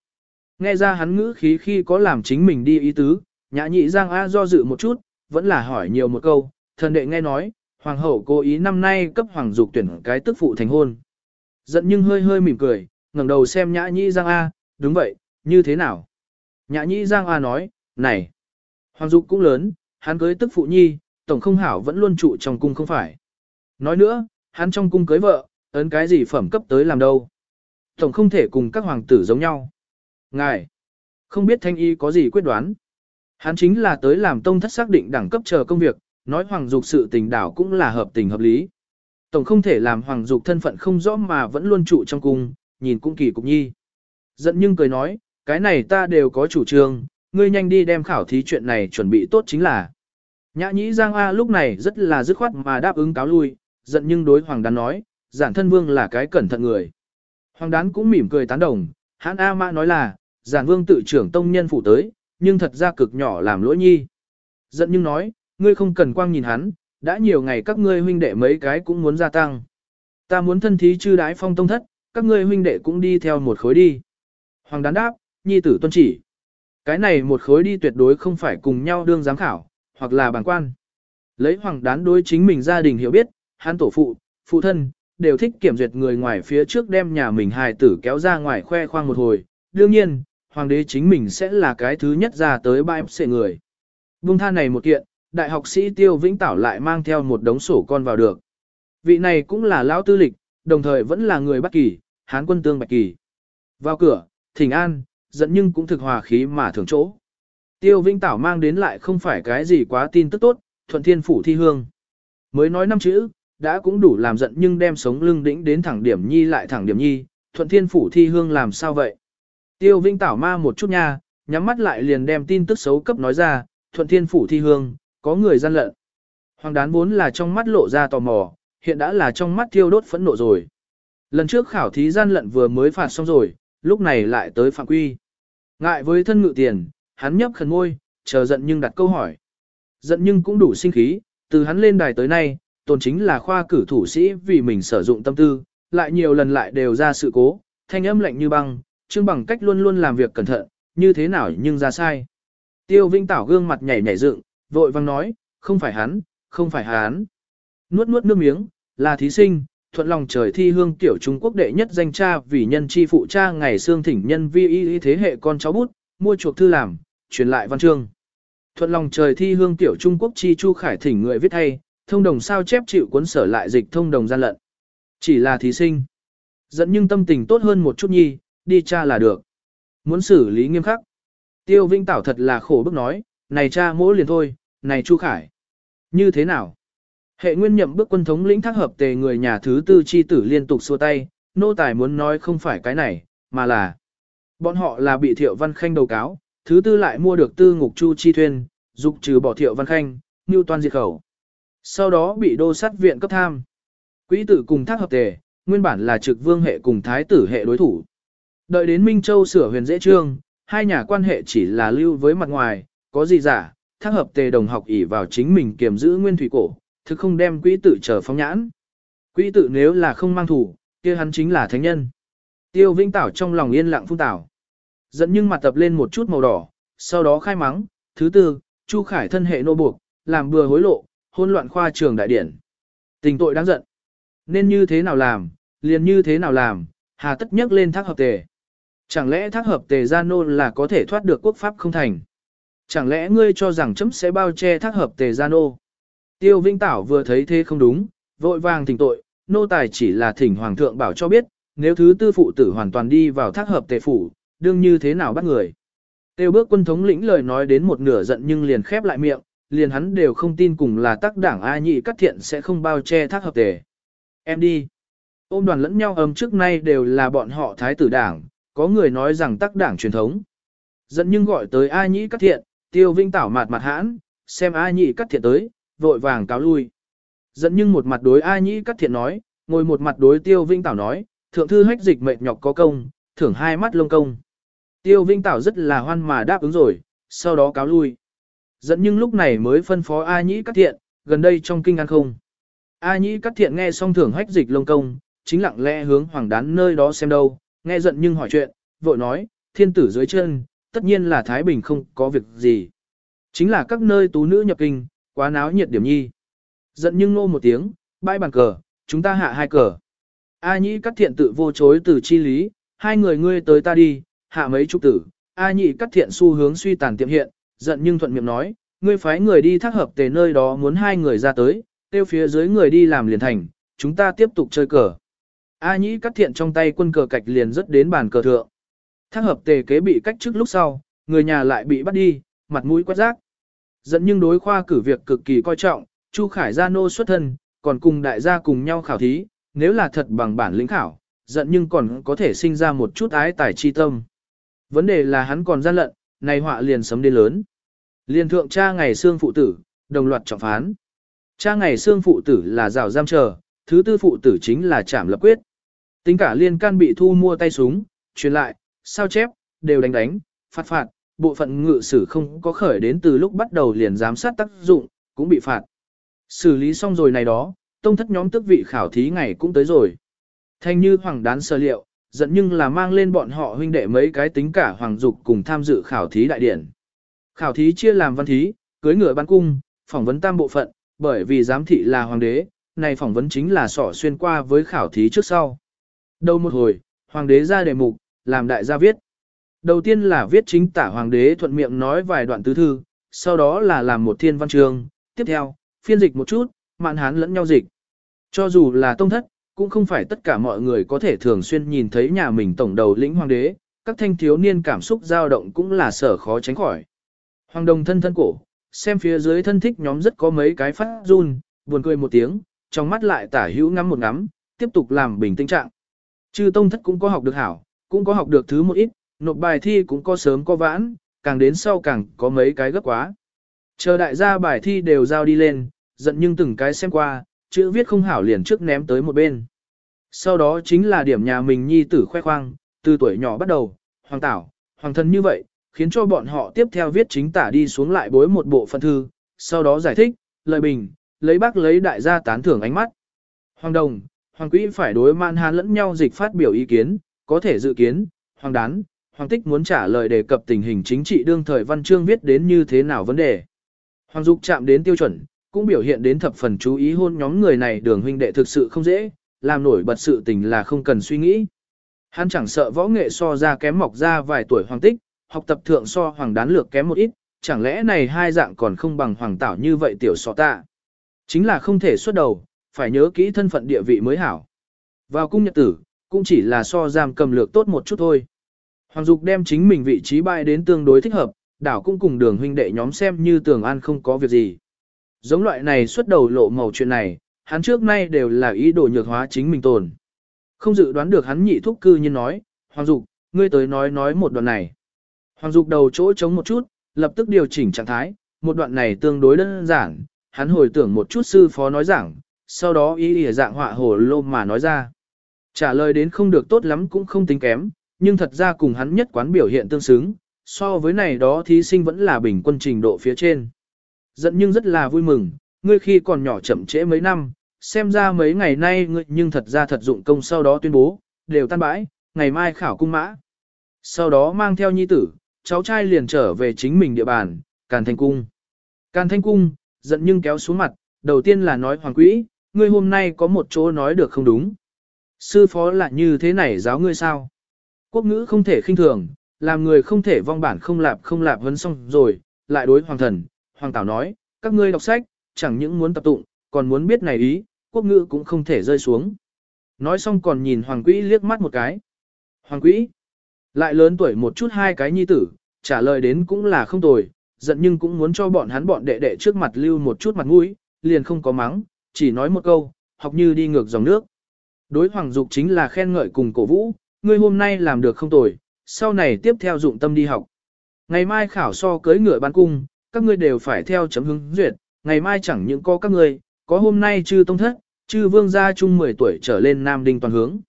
Nghe ra hắn ngữ khí khi có làm chính mình đi ý tứ, nhã nhị giang A do dự một chút, vẫn là hỏi nhiều một câu, thần đệ nghe nói, hoàng hậu cố ý năm nay cấp hoàng dục tuyển cái tức phụ thành hôn. Giận nhưng hơi hơi mỉm cười, ngẩng đầu xem nhã nhị giang A, đúng vậy, như thế nào? Nhã nhị giang A nói, này, hoàng dục cũng lớn, hắn cưới tức phụ nhi, tổng không hảo vẫn luôn trụ trong cung không phải. Nói nữa, hắn trong cung cưới vợ, ấn cái gì phẩm cấp tới làm đâu. Tổng không thể cùng các hoàng tử giống nhau. Ngài, không biết thanh y có gì quyết đoán. Hắn chính là tới làm tông thất xác định đẳng cấp chờ công việc, nói hoàng dục sự tình đảo cũng là hợp tình hợp lý. Tổng không thể làm hoàng dục thân phận không rõ mà vẫn luôn trụ trong cung, nhìn cũng kỳ cục nhi. Giận nhưng cười nói, cái này ta đều có chủ trương, ngươi nhanh đi đem khảo thí chuyện này chuẩn bị tốt chính là. Nhã nhĩ Giang A lúc này rất là dứt khoát mà đáp ứng cáo lui, giận nhưng đối hoàng đán nói, giản thân vương là cái cẩn thận người. Hoàng đán cũng mỉm cười tán đồng, hãn A mã nói là, giản vương tự trưởng tông nhân phụ tới, nhưng thật ra cực nhỏ làm lỗi nhi. Giận nhưng nói, ngươi không cần quang nhìn hắn, đã nhiều ngày các ngươi huynh đệ mấy cái cũng muốn gia tăng. Ta muốn thân thí chư đái phong tông thất, các ngươi huynh đệ cũng đi theo một khối đi. Hoàng đán đáp, nhi tử tuân chỉ. Cái này một khối đi tuyệt đối không phải cùng nhau đương giám khảo, hoặc là bàn quan. Lấy hoàng đán đối chính mình gia đình hiểu biết, hắn tổ phụ, phụ thân, đều thích kiểm duyệt người ngoài phía trước đem nhà mình hài tử kéo ra ngoài khoe khoang một hồi. Đương nhiên, hoàng đế chính mình sẽ là cái thứ nhất ra tới bãi xệ người. Bung tha này một kiện, đại học sĩ Tiêu Vĩnh Tảo lại mang theo một đống sổ con vào được. Vị này cũng là lão tư lịch, đồng thời vẫn là người Bắc Kỳ, Hán quân tương Bạch Kỳ. Vào cửa, thỉnh an, giận nhưng cũng thực hòa khí mà thường chỗ. Tiêu Vĩnh Tảo mang đến lại không phải cái gì quá tin tức tốt, thuận thiên phủ thi hương. Mới nói năm chữ, đã cũng đủ làm giận nhưng đem sống lưng đỉnh đến thẳng điểm nhi lại thẳng điểm nhi, thuận thiên phủ thi hương làm sao vậy? Tiêu Vĩnh Tảo ma một chút nha, nhắm mắt lại liền đem tin tức xấu cấp nói ra, thuận thiên phủ thi hương, có người gian lận. Hoàng đán vốn là trong mắt lộ ra tò mò, hiện đã là trong mắt thiêu đốt phẫn nộ rồi. Lần trước khảo thí gian lận vừa mới phạt xong rồi, lúc này lại tới phạm quy. Ngại với thân ngự tiền, hắn nhấp khẩn môi, chờ giận nhưng đặt câu hỏi. Giận nhưng cũng đủ sinh khí, từ hắn lên đài tới nay, tồn chính là khoa cử thủ sĩ vì mình sử dụng tâm tư, lại nhiều lần lại đều ra sự cố, thanh âm lạnh như băng, chương bằng cách luôn luôn làm việc cẩn thận, như thế nào nhưng ra sai. Tiêu Vinh Tảo gương mặt nhảy nhảy dựng, vội vang nói, không phải hắn, không phải hắn. Nuốt nuốt nước miếng, là thí sinh, thuận lòng trời thi hương tiểu Trung Quốc đệ nhất danh cha vì nhân chi phụ cha ngày xương thỉnh nhân vi y thế hệ con cháu bút, mua chuộc thư làm, truyền lại văn chương. Thuận lòng trời thi hương tiểu Trung Quốc chi Chu Khải thỉnh người viết hay, thông đồng sao chép chịu cuốn sở lại dịch thông đồng gian lận. Chỉ là thí sinh. Dẫn nhưng tâm tình tốt hơn một chút nhi, đi cha là được. Muốn xử lý nghiêm khắc. Tiêu Vinh Tảo thật là khổ bức nói, này cha mỗi liền thôi, này Chu Khải. Như thế nào? Hệ nguyên nhậm bước quân thống lĩnh thác hợp tề người nhà thứ tư chi tử liên tục xua tay, nô tài muốn nói không phải cái này, mà là bọn họ là bị thiệu văn khanh đầu cáo, thứ tư lại mua được tư ngục chu chi thuyên, dục trừ bỏ thiệu văn khanh, như toàn diệt khẩu. Sau đó bị đô sát viện cấp tham. Quỹ tử cùng thác hợp tề, nguyên bản là trực vương hệ cùng thái tử hệ đối thủ. Đợi đến Minh Châu sửa huyền dễ trương, hai nhà quan hệ chỉ là lưu với mặt ngoài, có gì giả, thác hợp tề đồng học ỷ vào chính mình kiềm giữ nguyên thủy cổ, thực không đem quỹ tự trở phóng nhãn. Quỹ tự nếu là không mang thủ, kia hắn chính là thánh nhân. Tiêu Vĩnh Tảo trong lòng yên lặng phun tảo. Dẫn nhưng mặt tập lên một chút màu đỏ, sau đó khai mắng, thứ tư, Chu Khải thân hệ nô buộc, làm bừa hối lộ, hôn loạn khoa trường đại điển. Tình tội đáng giận. Nên như thế nào làm, liền như thế nào làm, hà tất nhắc lên thác hợp tề. Chẳng lẽ thác hợp tề gia nô là có thể thoát được quốc pháp không thành? Chẳng lẽ ngươi cho rằng chấm sẽ bao che thác hợp tề gia nô? Tiêu Vinh Tảo vừa thấy thế không đúng, vội vàng thỉnh tội, nô tài chỉ là thỉnh hoàng thượng bảo cho biết, nếu thứ tư phụ tử hoàn toàn đi vào thác hợp tề phủ, đương như thế nào bắt người. Tiêu bước quân thống lĩnh lời nói đến một nửa giận nhưng liền khép lại miệng, liền hắn đều không tin cùng là tác đảng A nhị cắt thiện sẽ không bao che thác hợp tề. Em đi. Ôm đoàn lẫn nhau ấm trước nay đều là bọn họ thái tử đảng, có người nói rằng tác đảng truyền thống. Giận nhưng gọi tới A nhị cắt thiện, tiêu vinh tảo mặt mặt hãn, xem A nhị cắt thiện tới, vội vàng cáo lui. Giận nhưng một mặt đối A nhĩ cát thiện nói, ngồi một mặt đối tiêu vinh tảo nói, thượng thư hách dịch mệt nhọc có công, thưởng hai mắt lông công. Tiêu vinh tảo rất là hoan mà đáp ứng rồi, sau đó cáo lui. Dẫn nhưng lúc này mới phân phó A Nhĩ Cát Thiện, gần đây trong kinh ăn không. A Nhĩ Cát Thiện nghe xong thưởng hách dịch lông công, chính lặng lẽ hướng hoàng đán nơi đó xem đâu, nghe giận nhưng hỏi chuyện, vội nói, thiên tử dưới chân, tất nhiên là Thái Bình không có việc gì. Chính là các nơi tú nữ nhập kinh, quá náo nhiệt điểm nhi. Giận nhưng nô một tiếng, bãi bàn cờ, chúng ta hạ hai cờ. A Nhĩ cắt Thiện tự vô chối từ chi lý, hai người ngươi tới ta đi, hạ mấy trục tử. A Nhĩ cắt Thiện xu hướng suy tàn tiệm hiện, giận nhưng thuận miệng nói, ngươi phái người đi thác hợp tề nơi đó muốn hai người ra tới, tiêu phía dưới người đi làm liền thành, chúng ta tiếp tục chơi cờ. A nhĩ cắt thiện trong tay quân cờ cạch liền rất đến bàn cờ thượng. Thác hợp tề kế bị cách trước lúc sau, người nhà lại bị bắt đi, mặt mũi quét rác dẫn nhưng đối khoa cử việc cực kỳ coi trọng, Chu Khải gia nô xuất thân, còn cùng đại gia cùng nhau khảo thí, nếu là thật bằng bản lĩnh khảo, giận nhưng còn có thể sinh ra một chút ái tài chi tâm. Vấn đề là hắn còn gian lận, này họa liền sấm đến lớn. Liên thượng cha ngày xương phụ tử, đồng loạt trọng phán. Cha ngày xương phụ tử là rào giam chờ, thứ tư phụ tử chính là trảm lập quyết. Tính cả liên can bị thu mua tay súng, truyền lại, sao chép, đều đánh đánh, phạt phạt, bộ phận ngự sử không có khởi đến từ lúc bắt đầu liền giám sát tác dụng, cũng bị phạt. Xử lý xong rồi này đó, tông thất nhóm tức vị khảo thí ngày cũng tới rồi. Thanh như hoàng đán sơ liệu, giận nhưng là mang lên bọn họ huynh đệ mấy cái tính cả hoàng dục cùng tham dự khảo thí đại điển. Khảo thí chia làm văn thí, cưới ngựa bắn cung, phỏng vấn tam bộ phận, bởi vì giám thị là hoàng đế, này phỏng vấn chính là sỏ xuyên qua với khảo thí trước sau. Đầu một hồi, hoàng đế ra đề mục, làm đại gia viết. Đầu tiên là viết chính tả hoàng đế thuận miệng nói vài đoạn tứ thư, sau đó là làm một thiên văn chương, tiếp theo, phiên dịch một chút, mạn hán lẫn nhau dịch. Cho dù là tông thất, cũng không phải tất cả mọi người có thể thường xuyên nhìn thấy nhà mình tổng đầu lĩnh hoàng đế, các thanh thiếu niên cảm xúc dao động cũng là sở khó tránh khỏi. Hoàng đồng thân thân cổ, xem phía dưới thân thích nhóm rất có mấy cái phát run, buồn cười một tiếng, trong mắt lại tả hữu ngắm một ngắm, tiếp tục làm bình tĩnh trạng. Chư tông thất cũng có học được hảo, cũng có học được thứ một ít, nộp bài thi cũng có sớm có vãn, càng đến sau càng có mấy cái gấp quá. Chờ đại gia bài thi đều giao đi lên, giận nhưng từng cái xem qua, chữ viết không hảo liền trước ném tới một bên. Sau đó chính là điểm nhà mình nhi tử khoe khoang, từ tuổi nhỏ bắt đầu, hoàng tảo, hoàng thân như vậy, khiến cho bọn họ tiếp theo viết chính tả đi xuống lại bối một bộ phận thư, sau đó giải thích, lời bình, lấy bác lấy đại gia tán thưởng ánh mắt. Hoàng đồng, hoàng quỹ phải đối man hán lẫn nhau dịch phát biểu ý kiến, có thể dự kiến, hoàng đán, hoàng tích muốn trả lời đề cập tình hình chính trị đương thời văn chương viết đến như thế nào vấn đề. Hoàng dục chạm đến tiêu chuẩn, cũng biểu hiện đến thập phần chú ý hôn nhóm người này đường huynh đệ thực sự không dễ, làm nổi bật sự tình là không cần suy nghĩ. Hắn chẳng sợ võ nghệ so ra kém mọc ra vài tuổi hoàng tích, học tập thượng so hoàng đán lược kém một ít, chẳng lẽ này hai dạng còn không bằng hoàng tảo như vậy tiểu so tạ. Chính là không thể xuất đầu, phải nhớ kỹ thân phận địa vị mới hảo. Vào cung nhật tử, cũng chỉ là so giam cầm lược tốt một chút thôi. Hoàng Dục đem chính mình vị trí bại đến tương đối thích hợp, đảo cũng cùng đường huynh đệ nhóm xem như tường an không có việc gì. Giống loại này xuất đầu lộ màu chuyện này, hắn trước nay đều là ý đồ nhược hóa chính mình tồn. Không dự đoán được hắn nhị thúc cư nhiên nói, Hoàng Dục, ngươi tới nói nói một đoạn này. Hoàng Dục đầu chỗ trống một chút, lập tức điều chỉnh trạng thái, một đoạn này tương đối đơn giản, hắn hồi tưởng một chút sư phó nói giảng, sau đó ý ỉa dạng họa hồ lô mà nói ra. Trả lời đến không được tốt lắm cũng không tính kém, nhưng thật ra cùng hắn nhất quán biểu hiện tương xứng, so với này đó thí sinh vẫn là bình quân trình độ phía trên. Giận nhưng rất là vui mừng, ngươi khi còn nhỏ chậm trễ mấy năm, xem ra mấy ngày nay ngươi nhưng thật ra thật dụng công sau đó tuyên bố, đều tan bãi, ngày mai khảo cung mã. Sau đó mang theo nhi tử, cháu trai liền trở về chính mình địa bàn, Càn Thanh Cung. Càn Thanh Cung, giận nhưng kéo xuống mặt, đầu tiên là nói hoàng quỹ, ngươi hôm nay có một chỗ nói được không đúng. Sư phó là như thế này giáo ngươi sao? Quốc ngữ không thể khinh thường, làm người không thể vong bản không lạp không lạp vấn xong rồi, lại đối hoàng thần, hoàng tảo nói, các ngươi đọc sách, chẳng những muốn tập tụng, còn muốn biết này ý, quốc ngữ cũng không thể rơi xuống. Nói xong còn nhìn hoàng quỹ liếc mắt một cái. Hoàng quỹ, lại lớn tuổi một chút hai cái nhi tử, trả lời đến cũng là không tồi, giận nhưng cũng muốn cho bọn hắn bọn đệ đệ trước mặt lưu một chút mặt mũi, liền không có mắng, chỉ nói một câu, học như đi ngược dòng nước. Đối hoàng dục chính là khen ngợi cùng cổ vũ, ngươi hôm nay làm được không tồi, sau này tiếp theo dụng tâm đi học. Ngày mai khảo so cưới ngựa bán cung, các ngươi đều phải theo chấm hướng duyệt, ngày mai chẳng những có các ngươi, có hôm nay chư tông thất, chư vương gia trung 10 tuổi trở lên nam đinh toàn hướng.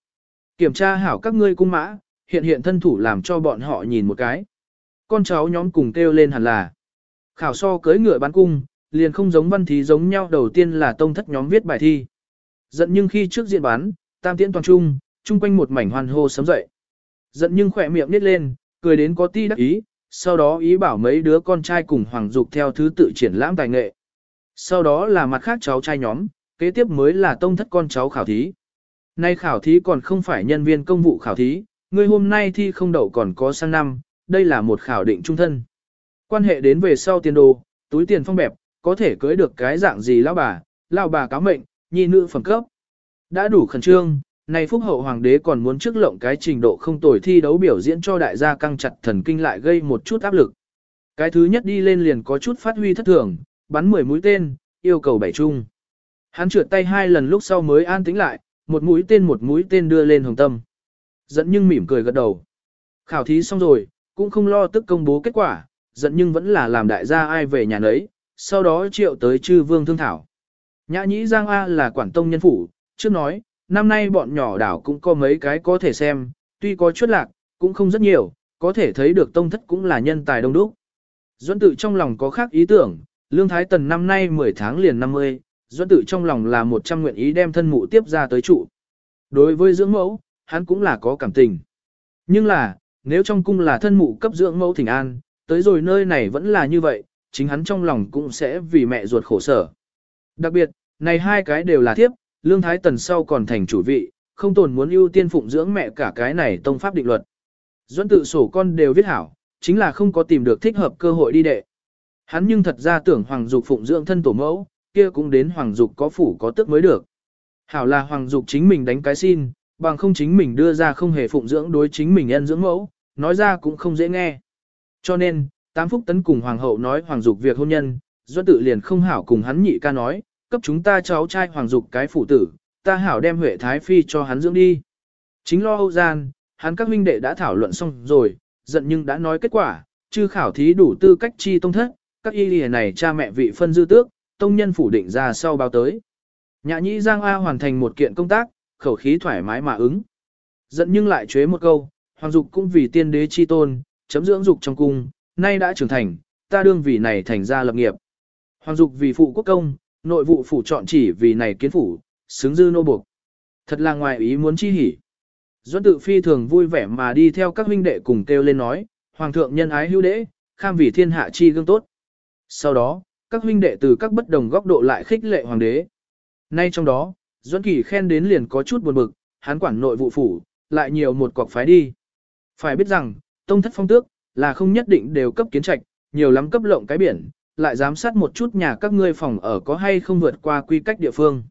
Kiểm tra hảo các ngươi cung mã, hiện hiện thân thủ làm cho bọn họ nhìn một cái. Con cháu nhóm cùng kêu lên hẳn là. Khảo so cưới ngựa bán cung, liền không giống văn thí giống nhau đầu tiên là tông thất nhóm viết bài thi. Giận nhưng khi trước diện bán, tam tiễn toàn trung, chung quanh một mảnh hoan hô sấm dậy. Giận nhưng khỏe miệng nít lên, cười đến có ti đắc ý, sau đó ý bảo mấy đứa con trai cùng hoàng dục theo thứ tự triển lãm tài nghệ. Sau đó là mặt khác cháu trai nhóm, kế tiếp mới là tông thất con cháu khảo thí. Nay khảo thí còn không phải nhân viên công vụ khảo thí, người hôm nay thi không đậu còn có sang năm, đây là một khảo định trung thân. Quan hệ đến về sau tiền đồ, túi tiền phong bẹp, có thể cưới được cái dạng gì lão bà, lão bà cáo mệnh, nhi nữ phẩm cấp. Đã đủ khẩn trương, này phúc hậu hoàng đế còn muốn trước lộng cái trình độ không tồi thi đấu biểu diễn cho đại gia căng chặt thần kinh lại gây một chút áp lực. Cái thứ nhất đi lên liền có chút phát huy thất thường, bắn 10 mũi tên, yêu cầu bảy chung. Hắn trượt tay hai lần lúc sau mới an tĩnh lại, một mũi tên một mũi tên đưa lên hồng tâm. Giận nhưng mỉm cười gật đầu. Khảo thí xong rồi, cũng không lo tức công bố kết quả, giận nhưng vẫn là làm đại gia ai về nhà nấy, sau đó triệu tới chư vương thương thảo. Nhã nhĩ Giang A là quản tông nhân phủ, trước nói, năm nay bọn nhỏ đảo cũng có mấy cái có thể xem, tuy có chút lạc, cũng không rất nhiều, có thể thấy được tông thất cũng là nhân tài đông đúc. Duẫn tự trong lòng có khác ý tưởng, Lương Thái Tần năm nay 10 tháng liền 50, Duẫn tự trong lòng là 100 nguyện ý đem thân mụ tiếp ra tới trụ. Đối với dưỡng mẫu, hắn cũng là có cảm tình. Nhưng là, nếu trong cung là thân mụ cấp dưỡng mẫu thỉnh an, tới rồi nơi này vẫn là như vậy, chính hắn trong lòng cũng sẽ vì mẹ ruột khổ sở. Đặc biệt, này hai cái đều là tiếp, Lương Thái Tần sau còn thành chủ vị, không tồn muốn ưu tiên phụng dưỡng mẹ cả cái này tông pháp định luật. Duẫn tự sổ con đều viết hảo, chính là không có tìm được thích hợp cơ hội đi đệ. Hắn nhưng thật ra tưởng Hoàng Dục phụng dưỡng thân tổ mẫu, kia cũng đến Hoàng Dục có phủ có tước mới được. Hảo là Hoàng Dục chính mình đánh cái xin, bằng không chính mình đưa ra không hề phụng dưỡng đối chính mình nhân dưỡng mẫu, nói ra cũng không dễ nghe. Cho nên, Tám Phúc Tấn cùng Hoàng hậu nói Hoàng Dục việc hôn nhân, Duẫn tự liền không hảo cùng hắn nhị ca nói, cấp chúng ta cháu trai Hoàng Dục cái phụ tử, ta hảo đem Huệ Thái Phi cho hắn dưỡng đi. Chính lo Âu Gian, hắn các huynh đệ đã thảo luận xong rồi, giận nhưng đã nói kết quả, chư khảo thí đủ tư cách chi tông thất, các y lìa này cha mẹ vị phân dư tước, tông nhân phủ định ra sau báo tới. Nhã nhĩ Giang A hoàn thành một kiện công tác, khẩu khí thoải mái mà ứng. Giận nhưng lại chế một câu, hoàng dục cũng vì tiên đế chi tôn, chấm dưỡng dục trong cung, nay đã trưởng thành, ta đương vì này thành ra lập nghiệp. Hoàng dục vì phụ quốc công, nội vụ phủ chọn chỉ vì này kiến phủ, xứng dư nô buộc. Thật là ngoài ý muốn chi hỉ. Doãn tự phi thường vui vẻ mà đi theo các huynh đệ cùng kêu lên nói, Hoàng thượng nhân ái hữu đế, kham vì thiên hạ chi gương tốt. Sau đó, các huynh đệ từ các bất đồng góc độ lại khích lệ hoàng đế. Nay trong đó, Doãn Kỳ khen đến liền có chút buồn bực, hắn quản nội vụ phủ, lại nhiều một cọc phái đi. Phải biết rằng, tông thất phong tước, là không nhất định đều cấp kiến trạch, nhiều lắm cấp lộng cái biển, lại giám sát một chút nhà các ngươi phòng ở có hay không vượt qua quy cách địa phương.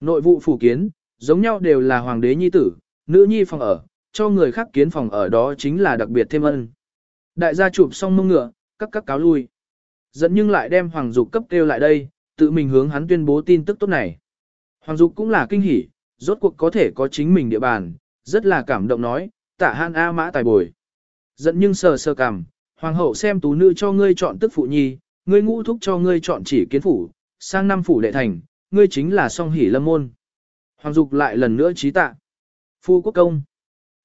Nội vụ phủ kiến, giống nhau đều là hoàng đế nhi tử, nữ nhi phòng ở, cho người khác kiến phòng ở đó chính là đặc biệt thêm ân. Đại gia chụp xong mông ngựa, các các cáo lui. Dẫn nhưng lại đem Hoàng Dục cấp kêu lại đây, tự mình hướng hắn tuyên bố tin tức tốt này. Hoàng Dục cũng là kinh hỉ, rốt cuộc có thể có chính mình địa bàn, rất là cảm động nói, tả han A mã tài bồi. Dẫn nhưng sờ sờ cảm, Hoàng hậu xem tú nữ cho ngươi chọn tức phụ nhi, ngươi ngũ thúc cho ngươi chọn chỉ kiến phủ, sang năm phủ đệ thành, ngươi chính là song hỷ lâm môn. Hoàng Dục lại lần nữa trí tạ. Phu quốc công.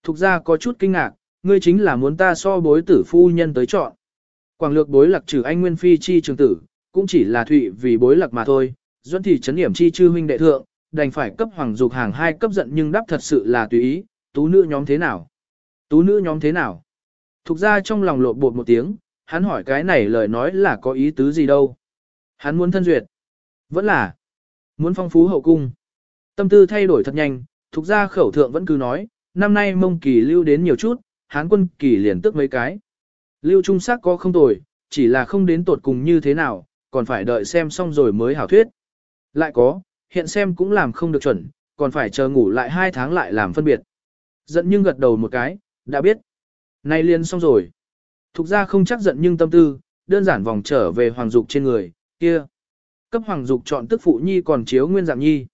Thục ra có chút kinh ngạc, ngươi chính là muốn ta so bối tử phu nhân tới chọn. Quảng lược bối lạc trừ anh Nguyên Phi chi trường tử, cũng chỉ là thụy vì bối lạc mà thôi. Duẫn thì chấn điểm chi chư huynh đệ thượng, đành phải cấp hoàng dục hàng hai cấp giận nhưng đáp thật sự là tùy ý, tú nữ nhóm thế nào? Tú nữ nhóm thế nào? Thục ra trong lòng lộ bột một tiếng, hắn hỏi cái này lời nói là có ý tứ gì đâu. Hắn muốn thân duyệt. Vẫn là muốn phong phú hậu cung. Tâm tư thay đổi thật nhanh, thuộc ra khẩu thượng vẫn cứ nói, năm nay mông kỳ lưu đến nhiều chút, hán quân kỳ liền tức mấy cái. Lưu trung sắc có không tồi, chỉ là không đến tột cùng như thế nào, còn phải đợi xem xong rồi mới hảo thuyết. Lại có, hiện xem cũng làm không được chuẩn, còn phải chờ ngủ lại hai tháng lại làm phân biệt. Giận nhưng gật đầu một cái, đã biết. Nay liền xong rồi. Thục ra không chắc giận nhưng tâm tư, đơn giản vòng trở về hoàng dục trên người, kia. Cấp hoàng dục chọn tức phụ nhi còn chiếu nguyên dạng nhi.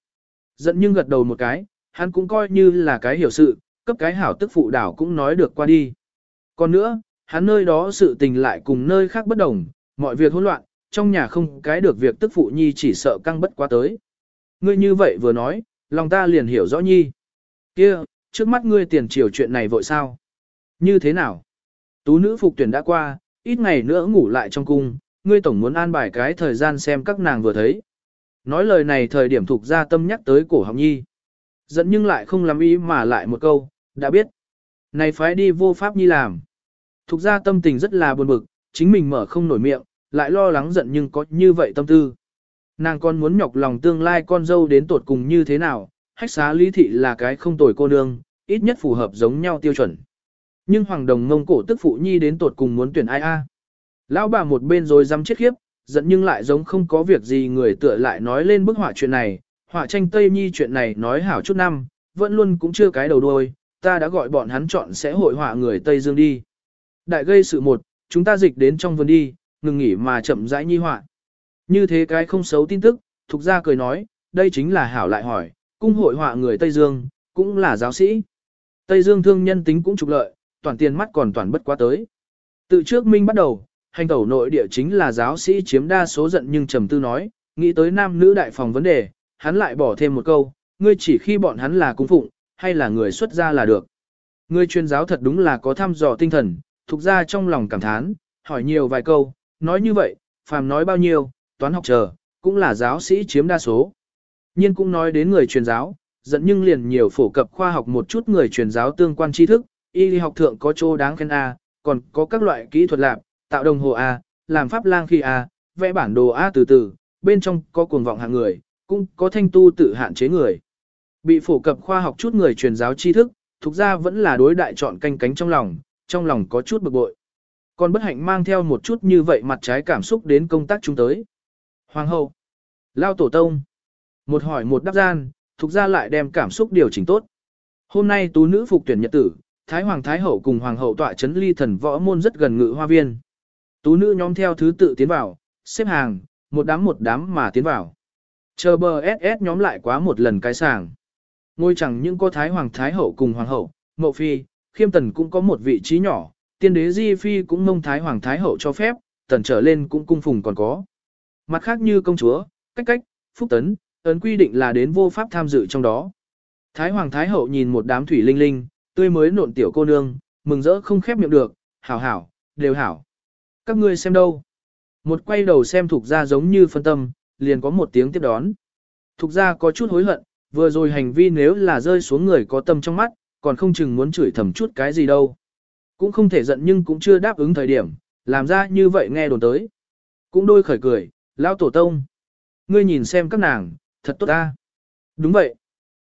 Giận nhưng gật đầu một cái, hắn cũng coi như là cái hiểu sự, cấp cái hảo tức phụ đảo cũng nói được qua đi. Còn nữa, hắn nơi đó sự tình lại cùng nơi khác bất đồng, mọi việc hỗn loạn, trong nhà không cái được việc tức phụ nhi chỉ sợ căng bất quá tới. Ngươi như vậy vừa nói, lòng ta liền hiểu rõ nhi. kia trước mắt ngươi tiền triều chuyện này vội sao? Như thế nào? Tú nữ phục tuyển đã qua, ít ngày nữa ngủ lại trong cung, ngươi tổng muốn an bài cái thời gian xem các nàng vừa thấy. Nói lời này thời điểm thuộc ra tâm nhắc tới cổ học nhi. giận nhưng lại không làm ý mà lại một câu, đã biết. Này phái đi vô pháp nhi làm. Thục ra tâm tình rất là buồn bực, chính mình mở không nổi miệng, lại lo lắng giận nhưng có như vậy tâm tư. Nàng con muốn nhọc lòng tương lai con dâu đến tột cùng như thế nào, hách xá lý thị là cái không tồi cô nương, ít nhất phù hợp giống nhau tiêu chuẩn. Nhưng hoàng đồng ngông cổ tức phụ nhi đến tột cùng muốn tuyển ai a Lão bà một bên rồi dám chết khiếp, giận nhưng lại giống không có việc gì người tựa lại nói lên bức họa chuyện này, họa tranh Tây Nhi chuyện này nói hảo chút năm, vẫn luôn cũng chưa cái đầu đuôi, ta đã gọi bọn hắn chọn sẽ hội họa người Tây Dương đi. Đại gây sự một, chúng ta dịch đến trong vườn đi, ngừng nghỉ mà chậm rãi nhi họa. Như thế cái không xấu tin tức, Thục gia cười nói, đây chính là hảo lại hỏi, cung hội họa người Tây Dương, cũng là giáo sĩ. Tây Dương thương nhân tính cũng trục lợi, toàn tiền mắt còn toàn bất quá tới. Từ trước minh bắt đầu, hành tẩu nội địa chính là giáo sĩ chiếm đa số giận nhưng trầm tư nói, nghĩ tới nam nữ đại phòng vấn đề, hắn lại bỏ thêm một câu, ngươi chỉ khi bọn hắn là cung phụng, hay là người xuất gia là được. Ngươi chuyên giáo thật đúng là có thăm dò tinh thần, thuộc ra trong lòng cảm thán, hỏi nhiều vài câu, nói như vậy, phàm nói bao nhiêu, toán học chờ, cũng là giáo sĩ chiếm đa số. nhiên cũng nói đến người truyền giáo, dẫn nhưng liền nhiều phổ cập khoa học một chút người truyền giáo tương quan tri thức, y học thượng có chỗ đáng khen A, còn có các loại kỹ thuật lạp, tạo đồng hồ A, làm pháp lang khi A, vẽ bản đồ A từ từ, bên trong có cuồng vọng hạng người, cũng có thanh tu tự hạn chế người. Bị phổ cập khoa học chút người truyền giáo tri thức, thực ra vẫn là đối đại chọn canh cánh trong lòng, trong lòng có chút bực bội. Còn bất hạnh mang theo một chút như vậy mặt trái cảm xúc đến công tác chúng tới. Hoàng hậu, lao tổ tông, một hỏi một đáp gian, thực ra lại đem cảm xúc điều chỉnh tốt. Hôm nay tú nữ phục tuyển nhật tử, Thái Hoàng Thái Hậu cùng Hoàng hậu tọa chấn ly thần võ môn rất gần ngự hoa viên. Tú nữ nhóm theo thứ tự tiến vào, xếp hàng, một đám một đám mà tiến vào. Chờ bờ SS nhóm lại quá một lần cái sàng. Ngôi chẳng những có Thái Hoàng Thái Hậu cùng Hoàng hậu, Mậu Phi, Khiêm Tần cũng có một vị trí nhỏ, tiên đế Di Phi cũng mông Thái Hoàng Thái Hậu cho phép, tần trở lên cũng cung phùng còn có. Mặt khác như công chúa, cách cách, phúc tấn, ấn quy định là đến vô pháp tham dự trong đó. Thái Hoàng Thái Hậu nhìn một đám thủy linh linh, tươi mới nộn tiểu cô nương, mừng rỡ không khép miệng được, hảo hảo, đều hảo. Các ngươi xem đâu? Một quay đầu xem thuộc ra giống như phân tâm, liền có một tiếng tiếp đón. Thục ra có chút hối hận, vừa rồi hành vi nếu là rơi xuống người có tâm trong mắt, còn không chừng muốn chửi thầm chút cái gì đâu. Cũng không thể giận nhưng cũng chưa đáp ứng thời điểm, làm ra như vậy nghe đồn tới. Cũng đôi khởi cười, lao tổ tông. Ngươi nhìn xem các nàng, thật tốt ta. Đúng vậy.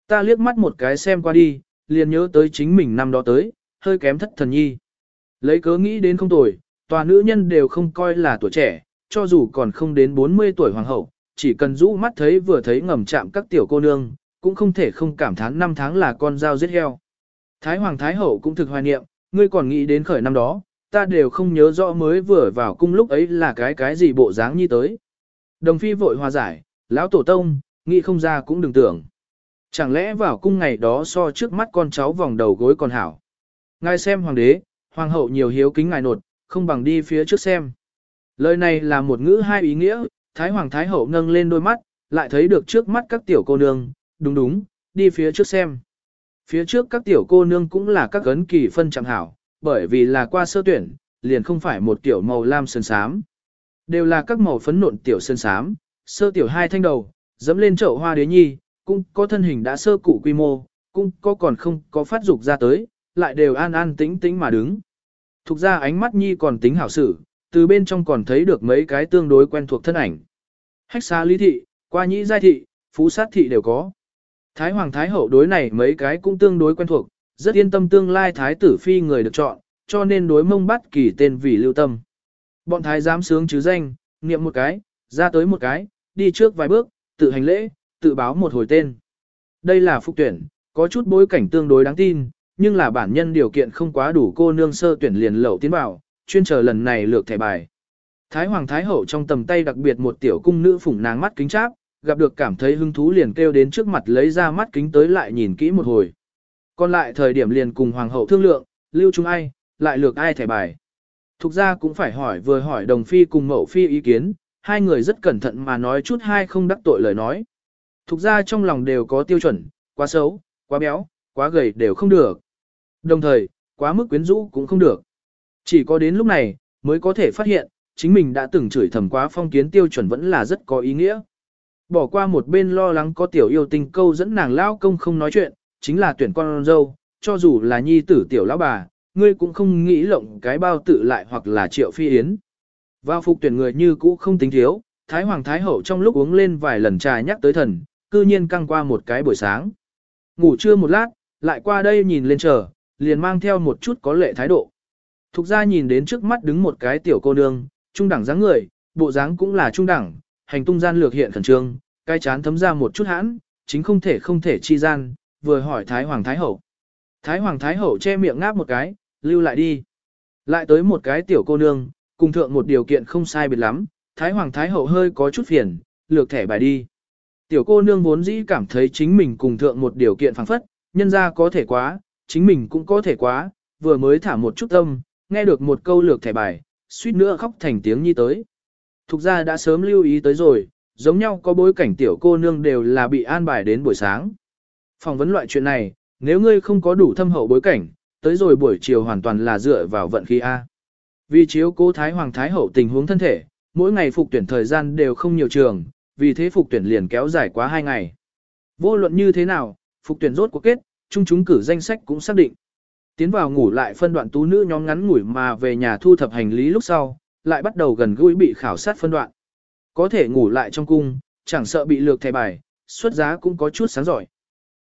Ta liếc mắt một cái xem qua đi, liền nhớ tới chính mình năm đó tới, hơi kém thất thần nhi. Lấy cớ nghĩ đến không tuổi, tòa nữ nhân đều không coi là tuổi trẻ, cho dù còn không đến 40 tuổi hoàng hậu, chỉ cần rũ mắt thấy vừa thấy ngầm chạm các tiểu cô nương, cũng không thể không cảm thán năm tháng là con dao giết heo. Thái Hoàng Thái Hậu cũng thực hoài niệm, ngươi còn nghĩ đến khởi năm đó, ta đều không nhớ rõ mới vừa vào cung lúc ấy là cái cái gì bộ dáng như tới. Đồng phi vội hòa giải, lão tổ tông, nghĩ không ra cũng đừng tưởng. Chẳng lẽ vào cung ngày đó so trước mắt con cháu vòng đầu gối còn hảo. Ngài xem hoàng đế, hoàng hậu nhiều hiếu kính ngài nột, không bằng đi phía trước xem. Lời này là một ngữ hai ý nghĩa, Thái Hoàng Thái Hậu nâng lên đôi mắt, lại thấy được trước mắt các tiểu cô nương, đúng đúng, đi phía trước xem. Phía trước các tiểu cô nương cũng là các gấn kỳ phân chẳng hảo, bởi vì là qua sơ tuyển, liền không phải một tiểu màu lam sơn sám. Đều là các màu phấn nộn tiểu sơn sám, sơ tiểu hai thanh đầu, dẫm lên chậu hoa đế nhi, cũng có thân hình đã sơ cụ quy mô, cũng có còn không có phát dục ra tới, lại đều an an tĩnh tĩnh mà đứng. Thục ra ánh mắt nhi còn tính hảo sử, từ bên trong còn thấy được mấy cái tương đối quen thuộc thân ảnh. Hách xa lý thị, qua nhĩ giai thị, phú sát thị đều có. Thái hoàng thái hậu đối này mấy cái cũng tương đối quen thuộc, rất yên tâm tương lai thái tử phi người được chọn, cho nên đối mông bắt kỳ tên vì lưu tâm. Bọn thái giám sướng chứ danh, niệm một cái, ra tới một cái, đi trước vài bước, tự hành lễ, tự báo một hồi tên. Đây là phục tuyển, có chút bối cảnh tương đối đáng tin, nhưng là bản nhân điều kiện không quá đủ cô nương sơ tuyển liền lậu tiến vào, chuyên chờ lần này lược thẻ bài. Thái Hoàng Thái Hậu trong tầm tay đặc biệt một tiểu cung nữ phủng nàng mắt kính cháp, gặp được cảm thấy hứng thú liền kêu đến trước mặt lấy ra mắt kính tới lại nhìn kỹ một hồi. Còn lại thời điểm liền cùng Hoàng Hậu thương lượng, lưu chúng ai, lại lược ai thẻ bài. Thục ra cũng phải hỏi vừa hỏi đồng phi cùng mẫu phi ý kiến, hai người rất cẩn thận mà nói chút hai không đắc tội lời nói. Thục ra trong lòng đều có tiêu chuẩn, quá xấu, quá béo, quá gầy đều không được. Đồng thời, quá mức quyến rũ cũng không được. Chỉ có đến lúc này, mới có thể phát hiện, chính mình đã từng chửi thầm quá phong kiến tiêu chuẩn vẫn là rất có ý nghĩa. Bỏ qua một bên lo lắng có tiểu yêu tình câu dẫn nàng lao công không nói chuyện, chính là tuyển con dâu, cho dù là nhi tử tiểu lão bà, ngươi cũng không nghĩ lộng cái bao tự lại hoặc là triệu phi yến. Vào phục tuyển người như cũ không tính thiếu, Thái Hoàng Thái Hậu trong lúc uống lên vài lần trà nhắc tới thần, cư nhiên căng qua một cái buổi sáng. Ngủ trưa một lát, lại qua đây nhìn lên chờ, liền mang theo một chút có lệ thái độ. Thục ra nhìn đến trước mắt đứng một cái tiểu cô nương, trung đẳng dáng người, bộ dáng cũng là trung đẳng, hành tung gian lược hiện khẩn trương, cái chán thấm ra một chút hãn, chính không thể không thể chi gian, vừa hỏi Thái Hoàng Thái Hậu. Thái Hoàng Thái Hậu che miệng ngáp một cái, lưu lại đi. Lại tới một cái tiểu cô nương, cùng thượng một điều kiện không sai biệt lắm, Thái Hoàng Thái Hậu hơi có chút phiền, lược thẻ bài đi. Tiểu cô nương vốn dĩ cảm thấy chính mình cùng thượng một điều kiện phẳng phất, nhân ra có thể quá, chính mình cũng có thể quá, vừa mới thả một chút tâm, nghe được một câu lược thẻ bài, suýt nữa khóc thành tiếng nhi tới. Thục ra đã sớm lưu ý tới rồi, giống nhau có bối cảnh tiểu cô nương đều là bị an bài đến buổi sáng. Phỏng vấn loại chuyện này, nếu ngươi không có đủ thâm hậu bối cảnh, tới rồi buổi chiều hoàn toàn là dựa vào vận khí A. Vì chiếu cố Thái Hoàng Thái Hậu tình huống thân thể, mỗi ngày phục tuyển thời gian đều không nhiều trường, vì thế phục tuyển liền kéo dài quá hai ngày. Vô luận như thế nào, phục tuyển rốt cuộc kết, chung chúng cử danh sách cũng xác định. Tiến vào ngủ lại phân đoạn tú nữ nhóm ngắn ngủi mà về nhà thu thập hành lý lúc sau, lại bắt đầu gần gũi bị khảo sát phân đoạn. Có thể ngủ lại trong cung, chẳng sợ bị lược thẻ bài, xuất giá cũng có chút sáng giỏi.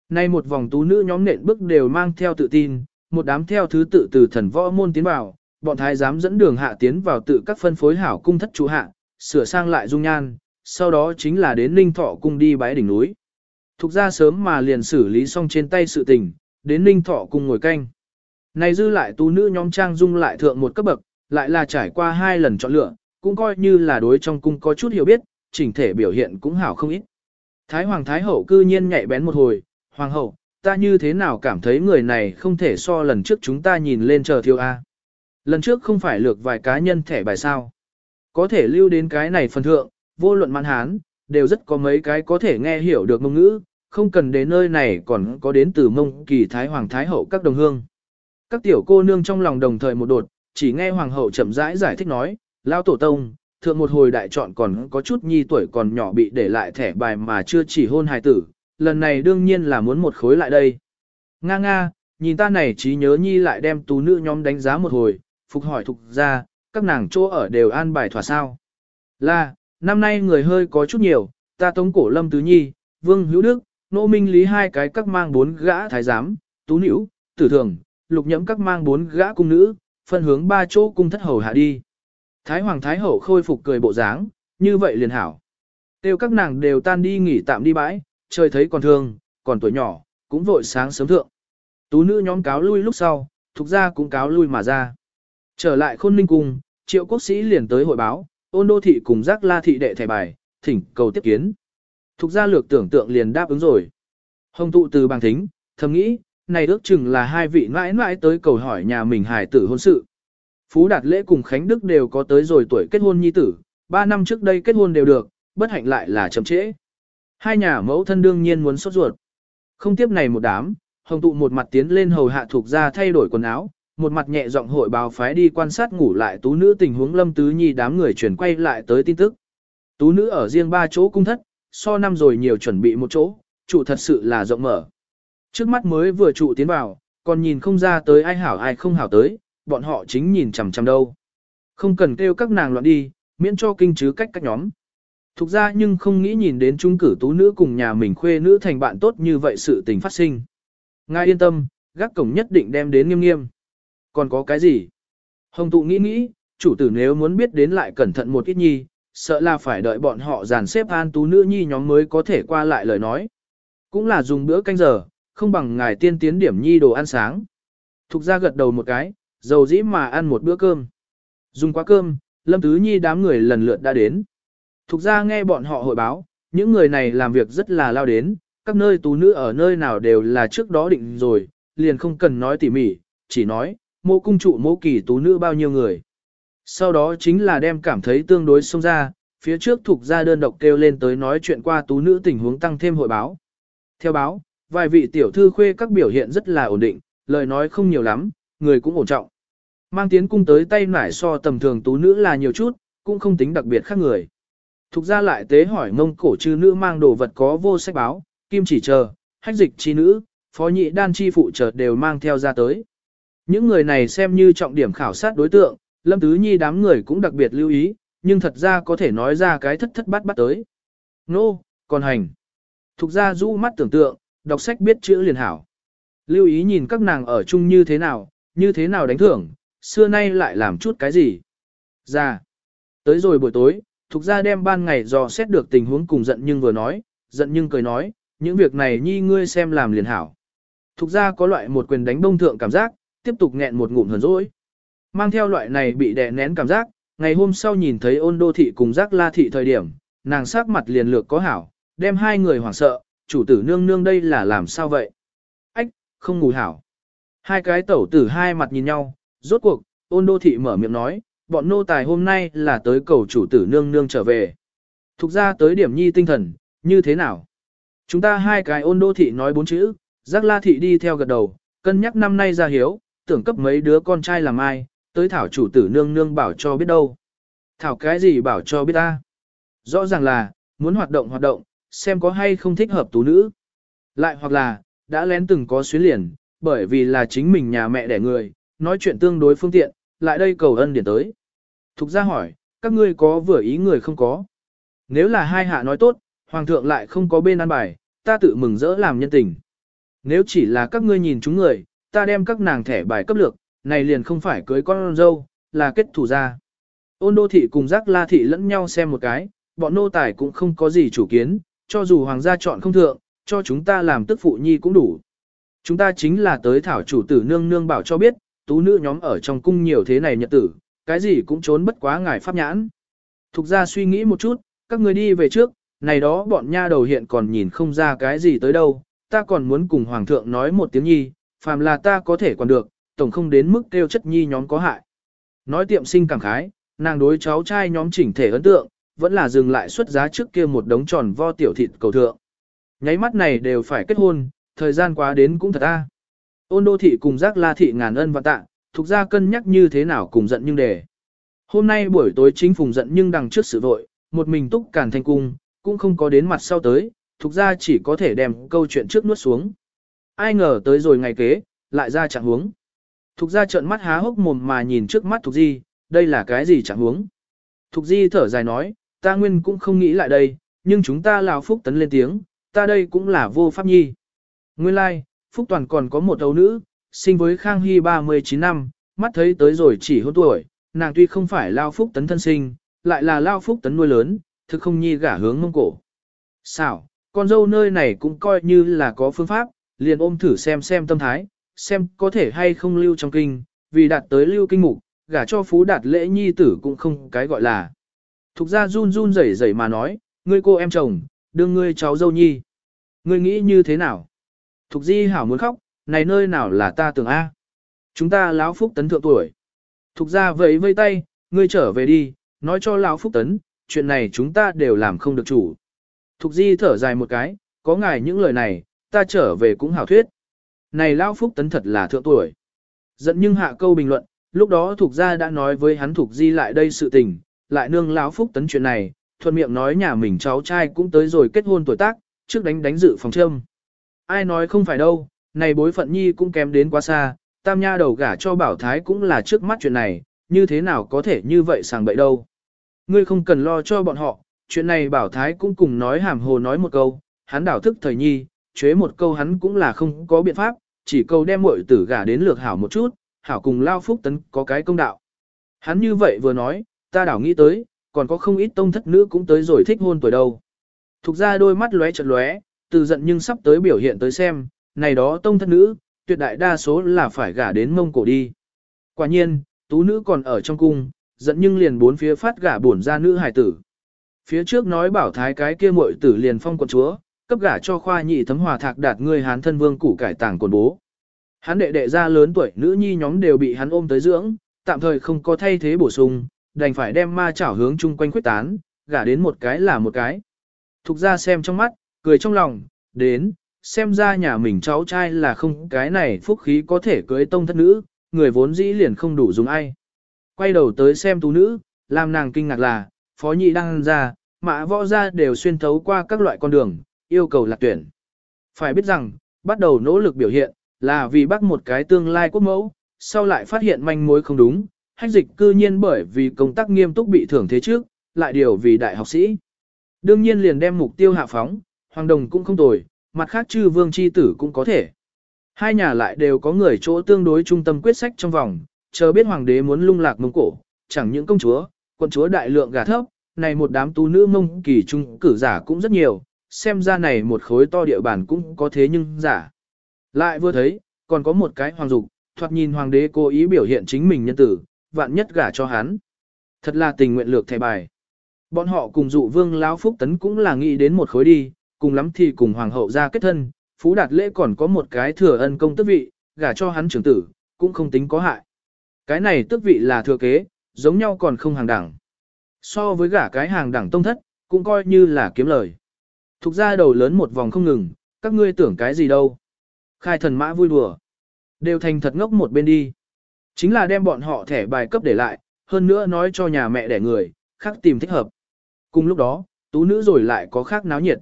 Nay một vòng tú nữ nhóm nện bước đều mang theo tự tin, một đám theo thứ tự từ thần võ môn tiến vào, bọn thái giám dẫn đường hạ tiến vào tự các phân phối hảo cung thất chủ hạ, sửa sang lại dung nhan, sau đó chính là đến Ninh Thọ cung đi bái đỉnh núi. Thục ra sớm mà liền xử lý xong trên tay sự tình, đến Ninh Thọ cung ngồi canh. Này dư lại tú nữ nhóm trang dung lại thượng một cấp bậc, lại là trải qua hai lần chọn lựa, cũng coi như là đối trong cung có chút hiểu biết, chỉnh thể biểu hiện cũng hảo không ít. Thái Hoàng Thái Hậu cư nhiên nhạy bén một hồi, Hoàng Hậu, ta như thế nào cảm thấy người này không thể so lần trước chúng ta nhìn lên chờ thiêu A. Lần trước không phải lược vài cá nhân thẻ bài sao. Có thể lưu đến cái này phần thượng, vô luận mãn hán, đều rất có mấy cái có thể nghe hiểu được mông ngữ, không cần đến nơi này còn có đến từ mông kỳ Thái Hoàng Thái Hậu các đồng hương. Các tiểu cô nương trong lòng đồng thời một đột, chỉ nghe Hoàng hậu chậm rãi giải thích nói, Lao Tổ Tông, thượng một hồi đại chọn còn có chút nhi tuổi còn nhỏ bị để lại thẻ bài mà chưa chỉ hôn hài tử, lần này đương nhiên là muốn một khối lại đây. Nga nga, nhìn ta này trí nhớ nhi lại đem tú nữ nhóm đánh giá một hồi, phục hỏi thục ra, các nàng chỗ ở đều an bài thỏa sao. Là, năm nay người hơi có chút nhiều, ta tống cổ lâm tứ nhi, vương hữu đức, nô minh lý hai cái các mang bốn gã thái giám, tú nữ, tử thường, lục nhẫm các mang bốn gã cung nữ, phân hướng ba chỗ cung thất hầu hạ đi. Thái hoàng thái hậu khôi phục cười bộ dáng, như vậy liền hảo. Tiêu các nàng đều tan đi nghỉ tạm đi bãi, trời thấy còn thương, còn tuổi nhỏ, cũng vội sáng sớm thượng. Tú nữ nhóm cáo lui lúc sau, thuộc ra cũng cáo lui mà ra. Trở lại khôn ninh cung, triệu quốc sĩ liền tới hội báo, ôn đô thị cùng giác la thị đệ thẻ bài, thỉnh cầu tiếp kiến. Thục gia lược tưởng tượng liền đáp ứng rồi. Hồng tụ từ bằng thính, thầm nghĩ, này ước chừng là hai vị mãi mãi tới cầu hỏi nhà mình hài tử hôn sự. Phú Đạt Lễ cùng Khánh Đức đều có tới rồi tuổi kết hôn nhi tử, ba năm trước đây kết hôn đều được, bất hạnh lại là chậm trễ. Hai nhà mẫu thân đương nhiên muốn sốt ruột. Không tiếp này một đám, hồng tụ một mặt tiến lên hầu hạ thuộc ra thay đổi quần áo, một mặt nhẹ giọng hội báo phái đi quan sát ngủ lại tú nữ tình huống lâm tứ nhi đám người chuyển quay lại tới tin tức. Tú nữ ở riêng ba chỗ cung thất, so năm rồi nhiều chuẩn bị một chỗ, trụ thật sự là rộng mở. Trước mắt mới vừa trụ tiến vào, còn nhìn không ra tới ai hảo ai không hảo tới, bọn họ chính nhìn chằm chằm đâu. Không cần kêu các nàng loạn đi, miễn cho kinh chứ cách các nhóm. Thục ra nhưng không nghĩ nhìn đến trung cử tú nữ cùng nhà mình khuê nữ thành bạn tốt như vậy sự tình phát sinh. Ngài yên tâm, gác cổng nhất định đem đến nghiêm nghiêm. Còn có cái gì? Hồng tụ nghĩ nghĩ, chủ tử nếu muốn biết đến lại cẩn thận một ít nhi, sợ là phải đợi bọn họ dàn xếp an tú nữ nhi nhóm mới có thể qua lại lời nói. Cũng là dùng bữa canh giờ, không bằng ngài tiên tiến điểm nhi đồ ăn sáng. Thục ra gật đầu một cái, dầu dĩ mà ăn một bữa cơm. Dùng quá cơm, Lâm Tứ Nhi đám người lần lượt đã đến. Thục ra nghe bọn họ hội báo, những người này làm việc rất là lao đến, các nơi tú nữ ở nơi nào đều là trước đó định rồi, liền không cần nói tỉ mỉ, chỉ nói, mô cung trụ mô kỳ tú nữ bao nhiêu người. Sau đó chính là đem cảm thấy tương đối xông ra, phía trước thuộc ra đơn độc kêu lên tới nói chuyện qua tú nữ tình huống tăng thêm hội báo. Theo báo, vài vị tiểu thư khuê các biểu hiện rất là ổn định, lời nói không nhiều lắm, người cũng ổn trọng. Mang tiến cung tới tay nải so tầm thường tú nữ là nhiều chút, cũng không tính đặc biệt khác người. Thục ra lại tế hỏi mông cổ chư nữ mang đồ vật có vô sách báo, kim chỉ chờ, hách dịch chi nữ, phó nhị đan chi phụ trợ đều mang theo ra tới. Những người này xem như trọng điểm khảo sát đối tượng, lâm tứ nhi đám người cũng đặc biệt lưu ý, nhưng thật ra có thể nói ra cái thất thất bát bát tới. Nô, còn hành. Thục ra du mắt tưởng tượng, đọc sách biết chữ liền hảo. Lưu ý nhìn các nàng ở chung như thế nào, như thế nào đánh thưởng, xưa nay lại làm chút cái gì. Ra. Tới rồi buổi tối, Thục ra đem ban ngày dò xét được tình huống cùng giận nhưng vừa nói, giận nhưng cười nói, những việc này nhi ngươi xem làm liền hảo. Thục ra có loại một quyền đánh bông thượng cảm giác, tiếp tục nghẹn một ngụm hờn dỗi. Mang theo loại này bị đè nén cảm giác, ngày hôm sau nhìn thấy ôn đô thị cùng giác la thị thời điểm, nàng sắc mặt liền lược có hảo, đem hai người hoảng sợ, chủ tử nương nương đây là làm sao vậy? Ách, không ngủ hảo. Hai cái tẩu tử hai mặt nhìn nhau, rốt cuộc, ôn đô thị mở miệng nói, bọn nô tài hôm nay là tới cầu chủ tử nương nương trở về. Thục ra tới điểm nhi tinh thần, như thế nào? Chúng ta hai cái ôn đô thị nói bốn chữ, giác la thị đi theo gật đầu, cân nhắc năm nay ra hiếu, tưởng cấp mấy đứa con trai làm ai, tới thảo chủ tử nương nương bảo cho biết đâu. Thảo cái gì bảo cho biết ta? Rõ ràng là, muốn hoạt động hoạt động, xem có hay không thích hợp tú nữ. Lại hoặc là, đã lén từng có xuyến liền, bởi vì là chính mình nhà mẹ đẻ người, nói chuyện tương đối phương tiện, lại đây cầu ân điển tới. Thục ra hỏi, các ngươi có vừa ý người không có? Nếu là hai hạ nói tốt, hoàng thượng lại không có bên ăn bài, ta tự mừng rỡ làm nhân tình. Nếu chỉ là các ngươi nhìn chúng người, ta đem các nàng thẻ bài cấp lược, này liền không phải cưới con dâu, là kết thủ ra. Ôn đô thị cùng giác la thị lẫn nhau xem một cái, bọn nô tài cũng không có gì chủ kiến, cho dù hoàng gia chọn không thượng, cho chúng ta làm tức phụ nhi cũng đủ. Chúng ta chính là tới thảo chủ tử nương nương bảo cho biết, tú nữ nhóm ở trong cung nhiều thế này nhật tử, cái gì cũng trốn bất quá ngài pháp nhãn. Thục ra suy nghĩ một chút, các người đi về trước, này đó bọn nha đầu hiện còn nhìn không ra cái gì tới đâu, ta còn muốn cùng hoàng thượng nói một tiếng nhi, phàm là ta có thể còn được, tổng không đến mức kêu chất nhi nhóm có hại. Nói tiệm sinh cảm khái, nàng đối cháu trai nhóm chỉnh thể ấn tượng, vẫn là dừng lại xuất giá trước kia một đống tròn vo tiểu thịt cầu thượng. Nháy mắt này đều phải kết hôn, thời gian quá đến cũng thật a. Ôn đô thị cùng giác la thị ngàn ân và tạ, thuộc ra cân nhắc như thế nào cùng giận nhưng để. Hôm nay buổi tối chính phùng giận nhưng đằng trước sự vội, một mình túc càn thanh cung, cũng không có đến mặt sau tới, thuộc ra chỉ có thể đem câu chuyện trước nuốt xuống. Ai ngờ tới rồi ngày kế, lại ra trạng huống. Thục ra trợn mắt há hốc mồm mà nhìn trước mắt Thục Di, đây là cái gì trạng huống. Thục Di thở dài nói, ta nguyên cũng không nghĩ lại đây, nhưng chúng ta lào phúc tấn lên tiếng, ta đây cũng là vô pháp nhi. Nguyên lai, like, Phúc Toàn còn có một đầu nữ, sinh với Khang Hy 39 năm, mắt thấy tới rồi chỉ hôn tuổi, nàng tuy không phải Lao Phúc Tấn thân sinh, lại là Lao Phúc Tấn nuôi lớn, thực không nhi gả hướng mông cổ. Sao, con dâu nơi này cũng coi như là có phương pháp, liền ôm thử xem xem tâm thái, xem có thể hay không lưu trong kinh, vì đạt tới lưu kinh mục, gả cho phú đạt lễ nhi tử cũng không cái gọi là. Thục ra run run rẩy rẩy mà nói, ngươi cô em chồng, đương ngươi cháu dâu nhi. Ngươi nghĩ như thế nào? Thục di hảo muốn khóc, này nơi nào là ta tưởng A. Chúng ta lão phúc tấn thượng tuổi. Thục ra vẫy vây tay, ngươi trở về đi, nói cho lão phúc tấn, chuyện này chúng ta đều làm không được chủ. Thục di thở dài một cái, có ngài những lời này, ta trở về cũng hảo thuyết. Này lão phúc tấn thật là thượng tuổi. Giận nhưng hạ câu bình luận, lúc đó Thục gia đã nói với hắn Thục di lại đây sự tình, lại nương lão phúc tấn chuyện này, thuận miệng nói nhà mình cháu trai cũng tới rồi kết hôn tuổi tác, trước đánh đánh dự phòng châm. Ai nói không phải đâu, này bối phận nhi cũng kém đến quá xa, tam nha đầu gả cho bảo thái cũng là trước mắt chuyện này, như thế nào có thể như vậy sàng bậy đâu. Ngươi không cần lo cho bọn họ, chuyện này bảo thái cũng cùng nói hàm hồ nói một câu, hắn đảo thức thời nhi, chế một câu hắn cũng là không có biện pháp, chỉ câu đem muội tử gả đến lược hảo một chút, hảo cùng lao phúc tấn có cái công đạo. Hắn như vậy vừa nói, ta đảo nghĩ tới, còn có không ít tông thất nữ cũng tới rồi thích hôn tuổi đâu. Thục ra đôi mắt lóe chật lóe, từ giận nhưng sắp tới biểu hiện tới xem, này đó tông thất nữ, tuyệt đại đa số là phải gả đến mông cổ đi. Quả nhiên, tú nữ còn ở trong cung, giận nhưng liền bốn phía phát gả bổn ra nữ hài tử. Phía trước nói bảo thái cái kia muội tử liền phong quận chúa, cấp gả cho khoa nhị thấm hòa thạc đạt người hán thân vương củ cải tàng cồn bố. Hắn đệ đệ ra lớn tuổi nữ nhi nhóm đều bị hắn ôm tới dưỡng, tạm thời không có thay thế bổ sung, đành phải đem ma chảo hướng chung quanh quyết tán, gả đến một cái là một cái. Thục ra xem trong mắt, cười trong lòng, đến, xem ra nhà mình cháu trai là không cái này phúc khí có thể cưới tông thất nữ, người vốn dĩ liền không đủ dùng ai. Quay đầu tới xem tú nữ, làm nàng kinh ngạc là, phó nhị đang ra, mã võ ra đều xuyên thấu qua các loại con đường, yêu cầu lạc tuyển. Phải biết rằng, bắt đầu nỗ lực biểu hiện, là vì bắt một cái tương lai quốc mẫu, sau lại phát hiện manh mối không đúng, hách dịch cư nhiên bởi vì công tác nghiêm túc bị thưởng thế trước, lại điều vì đại học sĩ. Đương nhiên liền đem mục tiêu hạ phóng, hoàng đồng cũng không tồi, mặt khác chư vương chi tử cũng có thể. Hai nhà lại đều có người chỗ tương đối trung tâm quyết sách trong vòng, chờ biết hoàng đế muốn lung lạc mông cổ, chẳng những công chúa, quận chúa đại lượng gà thấp, này một đám tu nữ mông kỳ trung cử giả cũng rất nhiều, xem ra này một khối to địa bàn cũng có thế nhưng giả. Lại vừa thấy, còn có một cái hoàng dục, thoạt nhìn hoàng đế cố ý biểu hiện chính mình nhân tử, vạn nhất gả cho hắn. Thật là tình nguyện lược thẻ bài. Bọn họ cùng dụ vương lão phúc tấn cũng là nghĩ đến một khối đi, cùng lắm thì cùng hoàng hậu ra kết thân, Phú Đạt Lễ còn có một cái thừa ân công tước vị, gả cho hắn trưởng tử, cũng không tính có hại. Cái này tước vị là thừa kế, giống nhau còn không hàng đẳng. So với gả cái hàng đẳng tông thất, cũng coi như là kiếm lời. Thục ra đầu lớn một vòng không ngừng, các ngươi tưởng cái gì đâu. Khai thần mã vui đùa. Đều thành thật ngốc một bên đi. Chính là đem bọn họ thẻ bài cấp để lại, hơn nữa nói cho nhà mẹ đẻ người, khác tìm thích hợp. Cùng lúc đó, tú nữ rồi lại có khác náo nhiệt.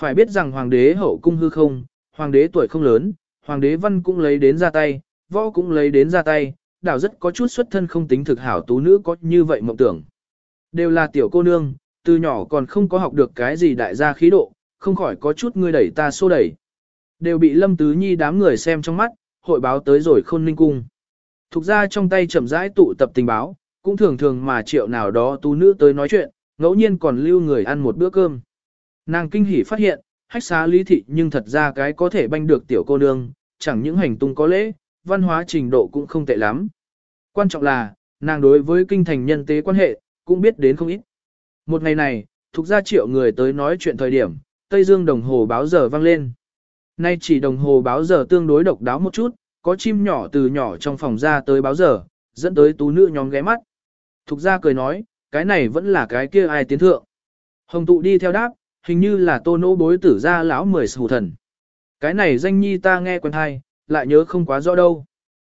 Phải biết rằng hoàng đế hậu cung hư không, hoàng đế tuổi không lớn, hoàng đế văn cũng lấy đến ra tay, võ cũng lấy đến ra tay, đảo rất có chút xuất thân không tính thực hảo tú nữ có như vậy mộng tưởng. Đều là tiểu cô nương, từ nhỏ còn không có học được cái gì đại gia khí độ, không khỏi có chút ngươi đẩy ta xô đẩy. Đều bị lâm tứ nhi đám người xem trong mắt, hội báo tới rồi khôn ninh cung. Thục ra trong tay chậm rãi tụ tập tình báo, cũng thường thường mà triệu nào đó tú nữ tới nói chuyện, ngẫu nhiên còn lưu người ăn một bữa cơm. Nàng kinh hỉ phát hiện, hách xá lý thị nhưng thật ra cái có thể banh được tiểu cô nương, chẳng những hành tung có lễ, văn hóa trình độ cũng không tệ lắm. Quan trọng là, nàng đối với kinh thành nhân tế quan hệ, cũng biết đến không ít. Một ngày này, thuộc ra triệu người tới nói chuyện thời điểm, Tây Dương đồng hồ báo giờ vang lên. Nay chỉ đồng hồ báo giờ tương đối độc đáo một chút, có chim nhỏ từ nhỏ trong phòng ra tới báo giờ, dẫn tới tú nữ nhóm ghé mắt. Thục ra cười nói, cái này vẫn là cái kia ai tiến thượng. Hồng tụ đi theo đáp, hình như là tô nỗ bối tử ra lão mười sù thần. Cái này danh nhi ta nghe quen hay, lại nhớ không quá rõ đâu.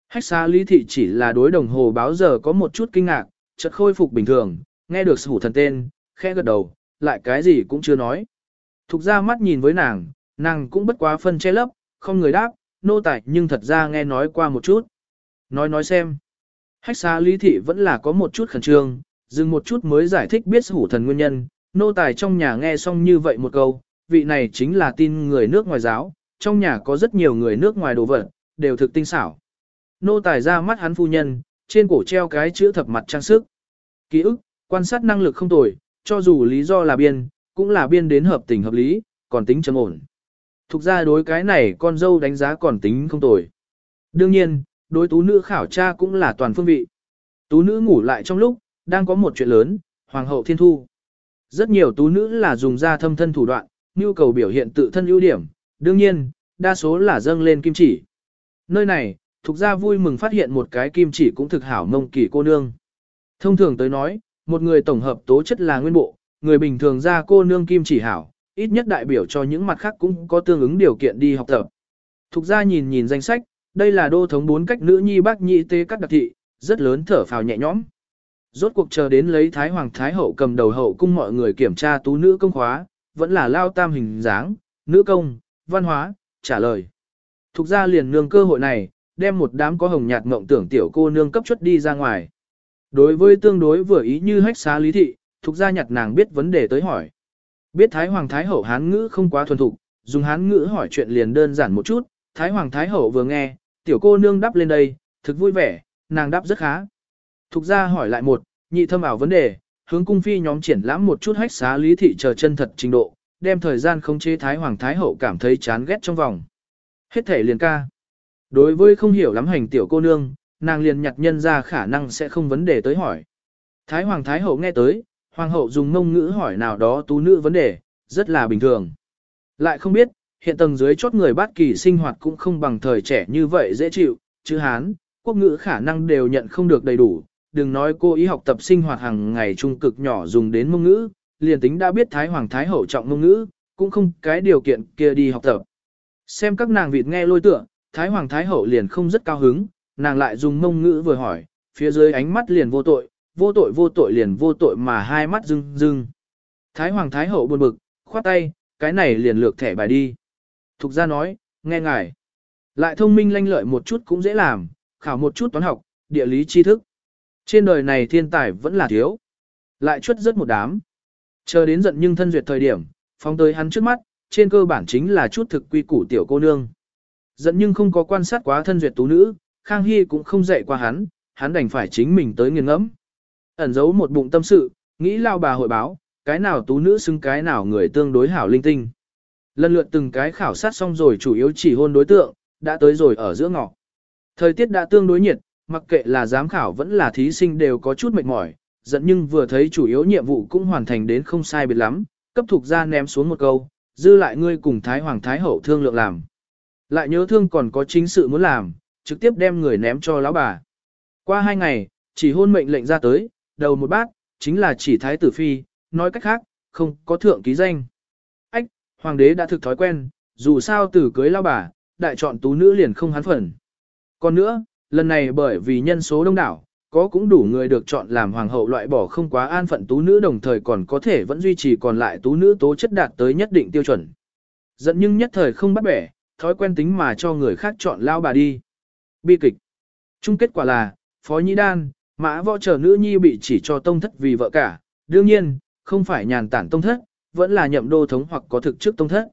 Hách xa lý thị chỉ là đối đồng hồ báo giờ có một chút kinh ngạc, chợt khôi phục bình thường, nghe được sủ thần tên, khẽ gật đầu, lại cái gì cũng chưa nói. Thục ra mắt nhìn với nàng, nàng cũng bất quá phân che lấp, không người đáp, nô tài nhưng thật ra nghe nói qua một chút. Nói nói xem. Hách xa lý thị vẫn là có một chút khẩn trương, dừng một chút mới giải thích biết hủ thần nguyên nhân, nô tài trong nhà nghe xong như vậy một câu, vị này chính là tin người nước ngoài giáo, trong nhà có rất nhiều người nước ngoài đồ vật, đều thực tinh xảo. Nô tài ra mắt hắn phu nhân, trên cổ treo cái chữ thập mặt trang sức. Ký ức, quan sát năng lực không tồi, cho dù lý do là biên, cũng là biên đến hợp tình hợp lý, còn tính trầm ổn. Thục ra đối cái này con dâu đánh giá còn tính không tồi. Đương nhiên, đối tú nữ khảo tra cũng là toàn phương vị. Tú nữ ngủ lại trong lúc, đang có một chuyện lớn, Hoàng hậu Thiên Thu. Rất nhiều tú nữ là dùng ra thâm thân thủ đoạn, nhu cầu biểu hiện tự thân ưu điểm, đương nhiên, đa số là dâng lên kim chỉ. Nơi này, Thục ra vui mừng phát hiện một cái kim chỉ cũng thực hảo mông kỳ cô nương. Thông thường tới nói, một người tổng hợp tố chất là nguyên bộ, người bình thường ra cô nương kim chỉ hảo, ít nhất đại biểu cho những mặt khác cũng có tương ứng điều kiện đi học tập. Thục ra nhìn nhìn danh sách, đây là đô thống bốn cách nữ nhi bác nhị tế các đặc thị, rất lớn thở phào nhẹ nhõm. Rốt cuộc chờ đến lấy Thái Hoàng Thái Hậu cầm đầu hậu cung mọi người kiểm tra tú nữ công khóa, vẫn là lao tam hình dáng, nữ công, văn hóa, trả lời. Thục ra liền nương cơ hội này, đem một đám có hồng nhạt mộng tưởng tiểu cô nương cấp chuất đi ra ngoài. Đối với tương đối vừa ý như hách xá lý thị, thuộc gia nhặt nàng biết vấn đề tới hỏi. Biết Thái Hoàng Thái Hậu hán ngữ không quá thuần thục, dùng hán ngữ hỏi chuyện liền đơn giản một chút, Thái Hoàng Thái Hậu vừa nghe, tiểu cô nương đáp lên đây, thực vui vẻ, nàng đáp rất khá. Thục gia hỏi lại một, nhị thâm ảo vấn đề, hướng cung phi nhóm triển lãm một chút hách xá lý thị chờ chân thật trình độ, đem thời gian không chế Thái Hoàng Thái Hậu cảm thấy chán ghét trong vòng. Hết thể liền ca. Đối với không hiểu lắm hành tiểu cô nương, nàng liền nhặt nhân ra khả năng sẽ không vấn đề tới hỏi. Thái Hoàng Thái Hậu nghe tới, Hoàng hậu dùng mông ngữ hỏi nào đó tú nữ vấn đề, rất là bình thường. Lại không biết, hiện tầng dưới chốt người bát kỳ sinh hoạt cũng không bằng thời trẻ như vậy dễ chịu, chứ Hán, quốc ngữ khả năng đều nhận không được đầy đủ, đừng nói cô ý học tập sinh hoạt hàng ngày trung cực nhỏ dùng đến mông ngữ, liền tính đã biết Thái Hoàng Thái Hậu trọng mông ngữ, cũng không cái điều kiện kia đi học tập. Xem các nàng vịt nghe lôi tựa, Thái Hoàng Thái Hậu liền không rất cao hứng, nàng lại dùng mông ngữ vừa hỏi, phía dưới ánh mắt liền vô tội, vô tội vô tội liền vô tội mà hai mắt rưng rưng. Thái Hoàng Thái Hậu buồn bực, khoát tay, cái này liền lược thẻ bài đi. Thục ra nói, nghe ngài. Lại thông minh lanh lợi một chút cũng dễ làm, khảo một chút toán học, địa lý tri thức. Trên đời này thiên tài vẫn là thiếu. Lại chuất rất một đám. Chờ đến giận nhưng thân duyệt thời điểm, phóng tới hắn trước mắt, trên cơ bản chính là chút thực quy củ tiểu cô nương. Giận nhưng không có quan sát quá thân duyệt tú nữ, Khang Hy cũng không dạy qua hắn, hắn đành phải chính mình tới nghiền ngẫm. Ẩn giấu một bụng tâm sự, nghĩ lao bà hội báo, cái nào tú nữ xứng cái nào người tương đối hảo linh tinh. Lần lượt từng cái khảo sát xong rồi chủ yếu chỉ hôn đối tượng, đã tới rồi ở giữa ngọ. Thời tiết đã tương đối nhiệt, mặc kệ là giám khảo vẫn là thí sinh đều có chút mệt mỏi, giận nhưng vừa thấy chủ yếu nhiệm vụ cũng hoàn thành đến không sai biệt lắm, cấp thuộc ra ném xuống một câu, dư lại ngươi cùng Thái Hoàng Thái Hậu thương lượng làm. Lại nhớ thương còn có chính sự muốn làm, trực tiếp đem người ném cho lão bà. Qua hai ngày, chỉ hôn mệnh lệnh ra tới, đầu một bát, chính là chỉ Thái Tử Phi, nói cách khác, không có thượng ký danh. Ách, Hoàng đế đã thực thói quen, dù sao tử cưới lão bà, đại chọn tú nữ liền không hắn phần. Còn nữa, lần này bởi vì nhân số đông đảo, có cũng đủ người được chọn làm hoàng hậu loại bỏ không quá an phận tú nữ đồng thời còn có thể vẫn duy trì còn lại tú nữ tố chất đạt tới nhất định tiêu chuẩn. Giận nhưng nhất thời không bắt bẻ, thói quen tính mà cho người khác chọn lao bà đi. Bi kịch. Chung kết quả là, Phó Nhĩ Đan, mã võ trở nữ nhi bị chỉ cho tông thất vì vợ cả, đương nhiên, không phải nhàn tản tông thất, vẫn là nhậm đô thống hoặc có thực chức tông thất.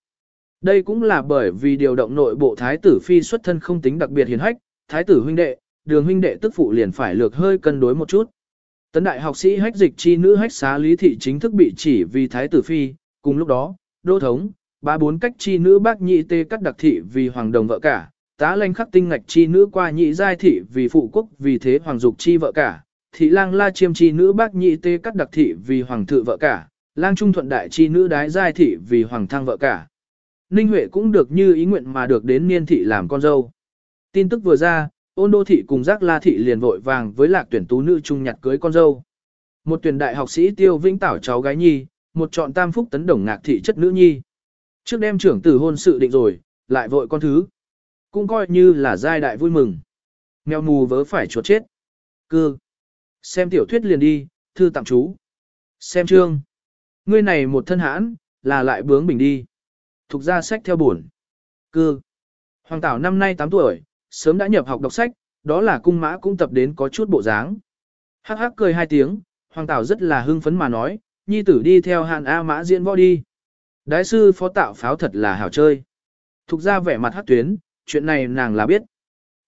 Đây cũng là bởi vì điều động nội bộ thái tử phi xuất thân không tính đặc biệt hiền hách, thái tử huynh đệ, đường huynh đệ tức phụ liền phải lược hơi cân đối một chút. Tấn đại học sĩ hách dịch chi nữ hách xá lý thị chính thức bị chỉ vì thái tử phi, cùng lúc đó, đô thống, ba bốn cách chi nữ bác nhị tê cắt đặc thị vì hoàng đồng vợ cả, tá lanh khắc tinh ngạch chi nữ qua nhị giai thị vì phụ quốc vì thế hoàng dục chi vợ cả, thị lang la chiêm chi nữ bác nhị tê cắt đặc thị vì hoàng thự vợ cả, lang trung thuận đại chi nữ đái giai thị vì hoàng thăng vợ cả. Ninh Huệ cũng được như ý nguyện mà được đến niên thị làm con dâu. Tin tức vừa ra, ôn đô thị cùng giác la thị liền vội vàng với lạc tuyển tú nữ trung nhặt cưới con dâu. Một tuyển đại học sĩ tiêu vĩnh tảo cháu gái nhi, một chọn tam phúc tấn đồng ngạc thị chất nữ nhi. Trước đem trưởng tử hôn sự định rồi, lại vội con thứ. Cũng coi như là giai đại vui mừng. Mèo mù vớ phải chuột chết. Cư. Xem tiểu thuyết liền đi, thư tặng chú. Xem chương. Ngươi này một thân hãn, là lại bướng bình đi. Thục ra sách theo buồn. Cư. Hoàng Tảo năm nay 8 tuổi, sớm đã nhập học đọc sách, đó là cung mã cũng tập đến có chút bộ dáng. Hắc hắc cười hai tiếng, Hoàng Tảo rất là hưng phấn mà nói, nhi tử đi theo hạn A mã diễn võ đi. đại sư phó tạo pháo thật là hảo chơi. Thục ra vẻ mặt hắc tuyến, chuyện này nàng là biết.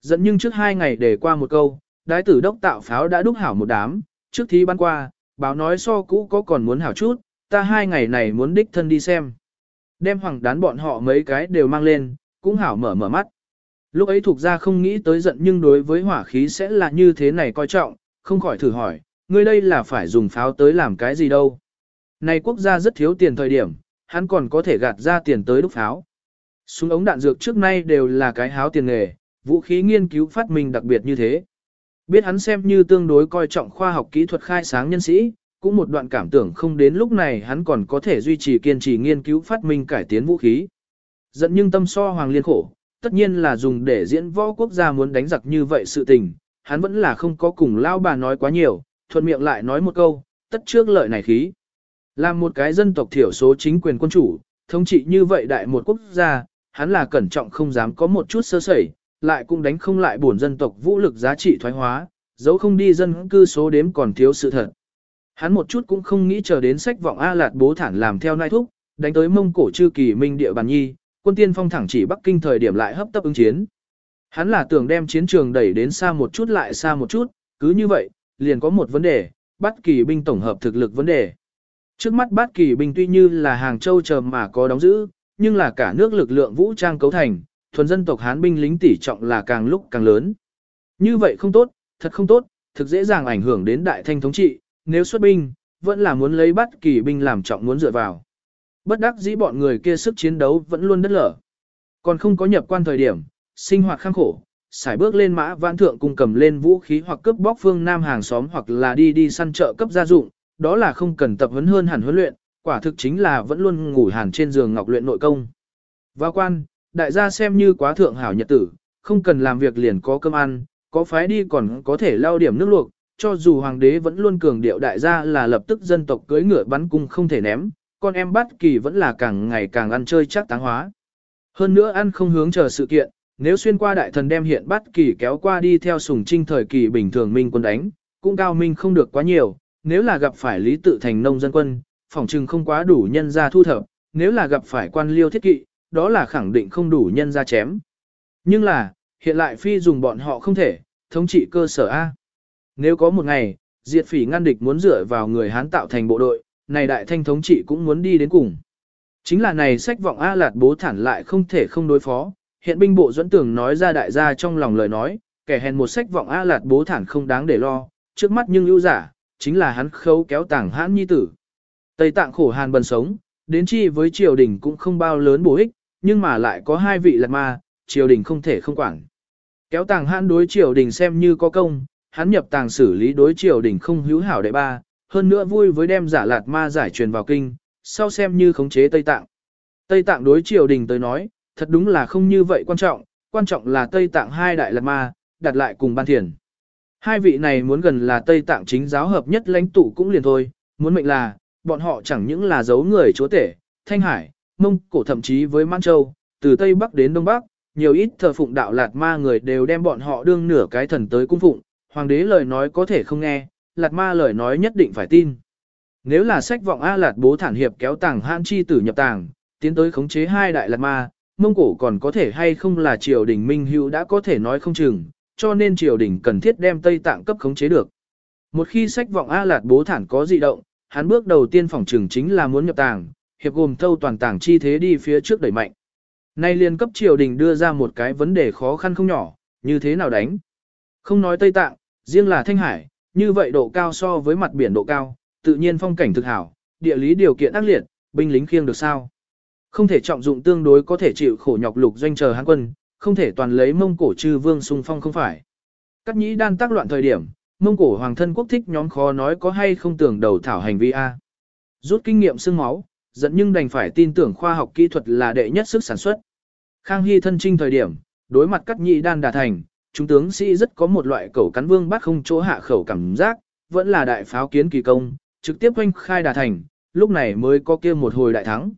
Dẫn nhưng trước hai ngày để qua một câu, đái tử đốc tạo pháo đã đúc hảo một đám, trước thí ban qua, báo nói so cũ có còn muốn hảo chút, ta hai ngày này muốn đích thân đi xem. Đem hoàng đán bọn họ mấy cái đều mang lên, cũng hảo mở mở mắt. Lúc ấy thuộc ra không nghĩ tới giận nhưng đối với hỏa khí sẽ là như thế này coi trọng, không khỏi thử hỏi, ngươi đây là phải dùng pháo tới làm cái gì đâu. Này quốc gia rất thiếu tiền thời điểm, hắn còn có thể gạt ra tiền tới đúc pháo. Súng ống đạn dược trước nay đều là cái háo tiền nghề, vũ khí nghiên cứu phát minh đặc biệt như thế. Biết hắn xem như tương đối coi trọng khoa học kỹ thuật khai sáng nhân sĩ, cũng một đoạn cảm tưởng không đến lúc này hắn còn có thể duy trì kiên trì nghiên cứu phát minh cải tiến vũ khí. Giận nhưng tâm so hoàng liên khổ, tất nhiên là dùng để diễn võ quốc gia muốn đánh giặc như vậy sự tình, hắn vẫn là không có cùng lao bà nói quá nhiều, thuận miệng lại nói một câu, tất trước lợi này khí. Làm một cái dân tộc thiểu số chính quyền quân chủ, thống trị như vậy đại một quốc gia, hắn là cẩn trọng không dám có một chút sơ sẩy, lại cũng đánh không lại bổn dân tộc vũ lực giá trị thoái hóa, dấu không đi dân cư số đếm còn thiếu sự thật. Hắn một chút cũng không nghĩ chờ đến sách vọng A Lạt bố thản làm theo nai thúc, đánh tới mông cổ chư kỳ minh địa bàn nhi, quân tiên phong thẳng chỉ Bắc Kinh thời điểm lại hấp tấp ứng chiến. Hắn là tưởng đem chiến trường đẩy đến xa một chút lại xa một chút, cứ như vậy, liền có một vấn đề, bắt kỳ binh tổng hợp thực lực vấn đề. Trước mắt bắt kỳ binh tuy như là hàng châu chờ mà có đóng giữ, nhưng là cả nước lực lượng vũ trang cấu thành, thuần dân tộc Hán binh lính tỷ trọng là càng lúc càng lớn. Như vậy không tốt, thật không tốt, thực dễ dàng ảnh hưởng đến đại thanh thống trị, nếu xuất binh, vẫn là muốn lấy bắt kỳ binh làm trọng muốn dựa vào. Bất đắc dĩ bọn người kia sức chiến đấu vẫn luôn đất lở. Còn không có nhập quan thời điểm, sinh hoạt khang khổ, xài bước lên mã vãn thượng cùng cầm lên vũ khí hoặc cướp bóc phương nam hàng xóm hoặc là đi đi săn chợ cấp gia dụng, đó là không cần tập huấn hơn hẳn huấn luyện, quả thực chính là vẫn luôn ngủ hàn trên giường ngọc luyện nội công. Và quan, đại gia xem như quá thượng hảo nhật tử, không cần làm việc liền có cơm ăn, có phái đi còn có thể lao điểm nước luộc, cho dù hoàng đế vẫn luôn cường điệu đại gia là lập tức dân tộc cưới ngựa bắn cung không thể ném, con em bắt kỳ vẫn là càng ngày càng ăn chơi chắc táng hóa. Hơn nữa ăn không hướng chờ sự kiện, nếu xuyên qua đại thần đem hiện bắt kỳ kéo qua đi theo sùng trinh thời kỳ bình thường minh quân đánh, cũng cao minh không được quá nhiều, nếu là gặp phải lý tự thành nông dân quân, phòng trừng không quá đủ nhân ra thu thập, nếu là gặp phải quan liêu thiết kỵ, đó là khẳng định không đủ nhân ra chém. Nhưng là, hiện lại phi dùng bọn họ không thể, thống trị cơ sở A. Nếu có một ngày, diệt phỉ ngăn địch muốn dựa vào người Hán tạo thành bộ đội, này đại thanh thống trị cũng muốn đi đến cùng. Chính là này sách vọng A Lạt bố thản lại không thể không đối phó, hiện binh bộ dẫn tưởng nói ra đại gia trong lòng lời nói, kẻ hèn một sách vọng A Lạt bố thản không đáng để lo, trước mắt nhưng ưu giả, chính là hắn khấu kéo tảng hãn nhi tử. Tây tạng khổ hàn bần sống, Đến chi với triều đình cũng không bao lớn bổ ích, nhưng mà lại có hai vị lạt ma, triều đình không thể không quản. Kéo tàng hãn đối triều đình xem như có công, hắn nhập tàng xử lý đối triều đình không hữu hảo đệ ba, hơn nữa vui với đem giả lạt ma giải truyền vào kinh, sau xem như khống chế Tây Tạng. Tây Tạng đối triều đình tới nói, thật đúng là không như vậy quan trọng, quan trọng là Tây Tạng hai đại lạt ma, đặt lại cùng ban thiền. Hai vị này muốn gần là Tây Tạng chính giáo hợp nhất lãnh tụ cũng liền thôi, muốn mệnh là, bọn họ chẳng những là giấu người chúa tể, Thanh Hải, Mông Cổ thậm chí với Man Châu, từ Tây Bắc đến Đông Bắc, nhiều ít thờ phụng đạo Lạt Ma người đều đem bọn họ đương nửa cái thần tới cung phụng, hoàng đế lời nói có thể không nghe, Lạt Ma lời nói nhất định phải tin. Nếu là sách vọng A Lạt bố thản hiệp kéo tàng hãn chi tử nhập tàng, tiến tới khống chế hai đại Lạt Ma, Mông Cổ còn có thể hay không là triều đình Minh Hữu đã có thể nói không chừng, cho nên triều đình cần thiết đem Tây Tạng cấp khống chế được. Một khi sách vọng A Lạt bố thản có dị động, hắn bước đầu tiên phòng trường chính là muốn nhập tàng, hiệp gồm thâu toàn tàng chi thế đi phía trước đẩy mạnh. Nay liên cấp triều đình đưa ra một cái vấn đề khó khăn không nhỏ, như thế nào đánh? Không nói Tây Tạng, riêng là Thanh Hải, như vậy độ cao so với mặt biển độ cao, tự nhiên phong cảnh thực hảo, địa lý điều kiện ác liệt, binh lính khiêng được sao? Không thể trọng dụng tương đối có thể chịu khổ nhọc lục doanh chờ hán quân, không thể toàn lấy mông cổ chư vương xung phong không phải. Cắt nhĩ đan tác loạn thời điểm, mông cổ hoàng thân quốc thích nhóm khó nói có hay không tưởng đầu thảo hành vi A. Rút kinh nghiệm xương máu, dẫn nhưng đành phải tin tưởng khoa học kỹ thuật là đệ nhất sức sản xuất. Khang Hy thân trinh thời điểm, đối mặt cắt nhĩ đan đà thành, chúng tướng sĩ rất có một loại cẩu cắn vương bắt không chỗ hạ khẩu cảm giác, vẫn là đại pháo kiến kỳ công, trực tiếp hoanh khai đà thành, lúc này mới có kia một hồi đại thắng.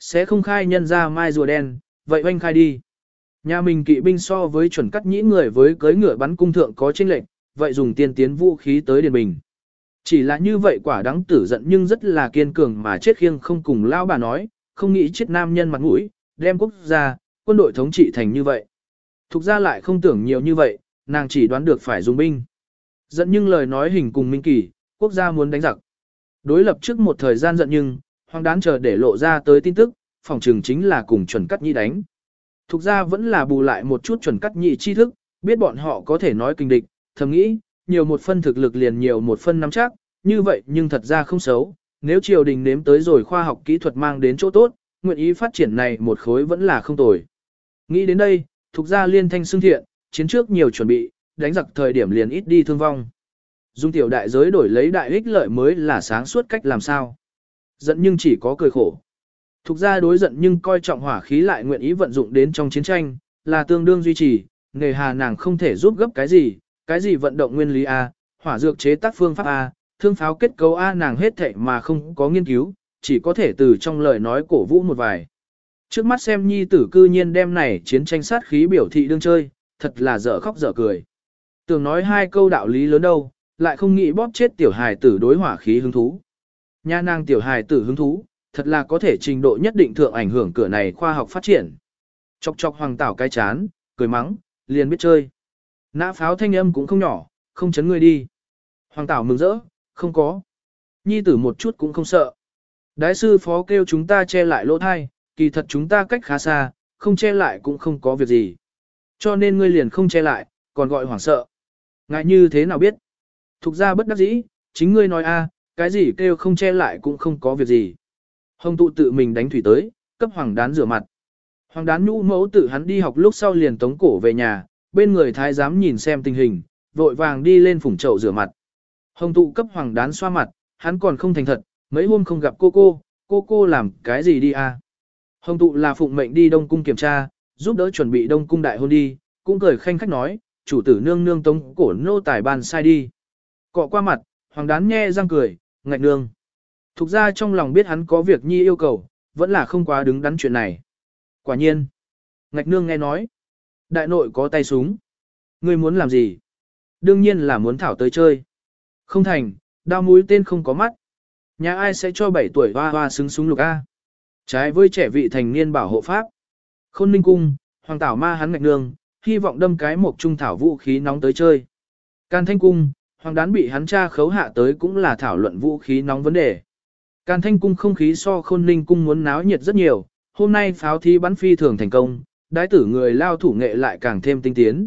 Sẽ không khai nhân ra mai rùa đen, vậy hoanh khai đi. Nhà mình kỵ binh so với chuẩn cắt nhĩ người với cưới ngựa bắn cung thượng có chênh lệnh, vậy dùng tiên tiến vũ khí tới điền bình. Chỉ là như vậy quả đáng tử giận nhưng rất là kiên cường mà chết khiêng không cùng lao bà nói, không nghĩ chết nam nhân mặt mũi, đem quốc gia, quân đội thống trị thành như vậy. Thục ra lại không tưởng nhiều như vậy, nàng chỉ đoán được phải dùng binh. Giận nhưng lời nói hình cùng minh kỳ, quốc gia muốn đánh giặc. Đối lập trước một thời gian giận nhưng, hoàng đán chờ để lộ ra tới tin tức, phòng trường chính là cùng chuẩn cắt nhị đánh. Thục ra vẫn là bù lại một chút chuẩn cắt nhị tri thức, biết bọn họ có thể nói kinh địch, thầm nghĩ, nhiều một phân thực lực liền nhiều một phân nắm chắc, như vậy nhưng thật ra không xấu, nếu triều đình nếm tới rồi khoa học kỹ thuật mang đến chỗ tốt, nguyện ý phát triển này một khối vẫn là không tồi. Nghĩ đến đây, thuộc ra liên thanh xưng thiện, chiến trước nhiều chuẩn bị, đánh giặc thời điểm liền ít đi thương vong. Dung tiểu đại giới đổi lấy đại ích lợi mới là sáng suốt cách làm sao. Giận nhưng chỉ có cười khổ. Thục ra đối giận nhưng coi trọng hỏa khí lại nguyện ý vận dụng đến trong chiến tranh, là tương đương duy trì, nghề hà nàng không thể giúp gấp cái gì, cái gì vận động nguyên lý A, hỏa dược chế tác phương pháp A, thương pháo kết cấu A nàng hết thệ mà không có nghiên cứu, chỉ có thể từ trong lời nói cổ vũ một vài. Trước mắt xem nhi tử cư nhiên đem này chiến tranh sát khí biểu thị đương chơi, thật là dở khóc dở cười. Tưởng nói hai câu đạo lý lớn đâu, lại không nghĩ bóp chết tiểu hài tử đối hỏa khí hứng thú. Nha nàng tiểu hài tử hứng thú, thật là có thể trình độ nhất định thượng ảnh hưởng cửa này khoa học phát triển. Chọc chọc hoàng tảo cái chán, cười mắng, liền biết chơi. Nã pháo thanh âm cũng không nhỏ, không chấn người đi. Hoàng tảo mừng rỡ, không có. Nhi tử một chút cũng không sợ. Đái sư phó kêu chúng ta che lại lỗ thai, kỳ thật chúng ta cách khá xa, không che lại cũng không có việc gì. Cho nên ngươi liền không che lại, còn gọi hoảng sợ. Ngại như thế nào biết? Thục ra bất đắc dĩ, chính ngươi nói a, cái gì kêu không che lại cũng không có việc gì. Hồng tụ tự mình đánh thủy tới, cấp hoàng đán rửa mặt. Hoàng đán nhũ mẫu tự hắn đi học lúc sau liền tống cổ về nhà, bên người thái giám nhìn xem tình hình, vội vàng đi lên phủng chậu rửa mặt. Hồng tụ cấp hoàng đán xoa mặt, hắn còn không thành thật, mấy hôm không gặp cô cô, cô cô làm cái gì đi à? Hồng tụ là phụng mệnh đi đông cung kiểm tra, giúp đỡ chuẩn bị đông cung đại hôn đi, cũng cười khanh khách nói, chủ tử nương nương tống cổ nô tài bàn sai đi. Cọ qua mặt, hoàng đán nghe răng cười, ngạch nương. Thục ra trong lòng biết hắn có việc nhi yêu cầu, vẫn là không quá đứng đắn chuyện này. Quả nhiên. Ngạch nương nghe nói. Đại nội có tay súng. Ngươi muốn làm gì? Đương nhiên là muốn thảo tới chơi. Không thành, đao mũi tên không có mắt. Nhà ai sẽ cho 7 tuổi hoa hoa xứng súng lục A? Trái với trẻ vị thành niên bảo hộ pháp. Khôn ninh cung, hoàng tảo ma hắn ngạch nương, hy vọng đâm cái một trung thảo vũ khí nóng tới chơi. Can thanh cung, hoàng đán bị hắn cha khấu hạ tới cũng là thảo luận vũ khí nóng vấn đề. Can thanh cung không khí so khôn ninh cung muốn náo nhiệt rất nhiều, hôm nay pháo thi bắn phi thường thành công, đái tử người lao thủ nghệ lại càng thêm tinh tiến.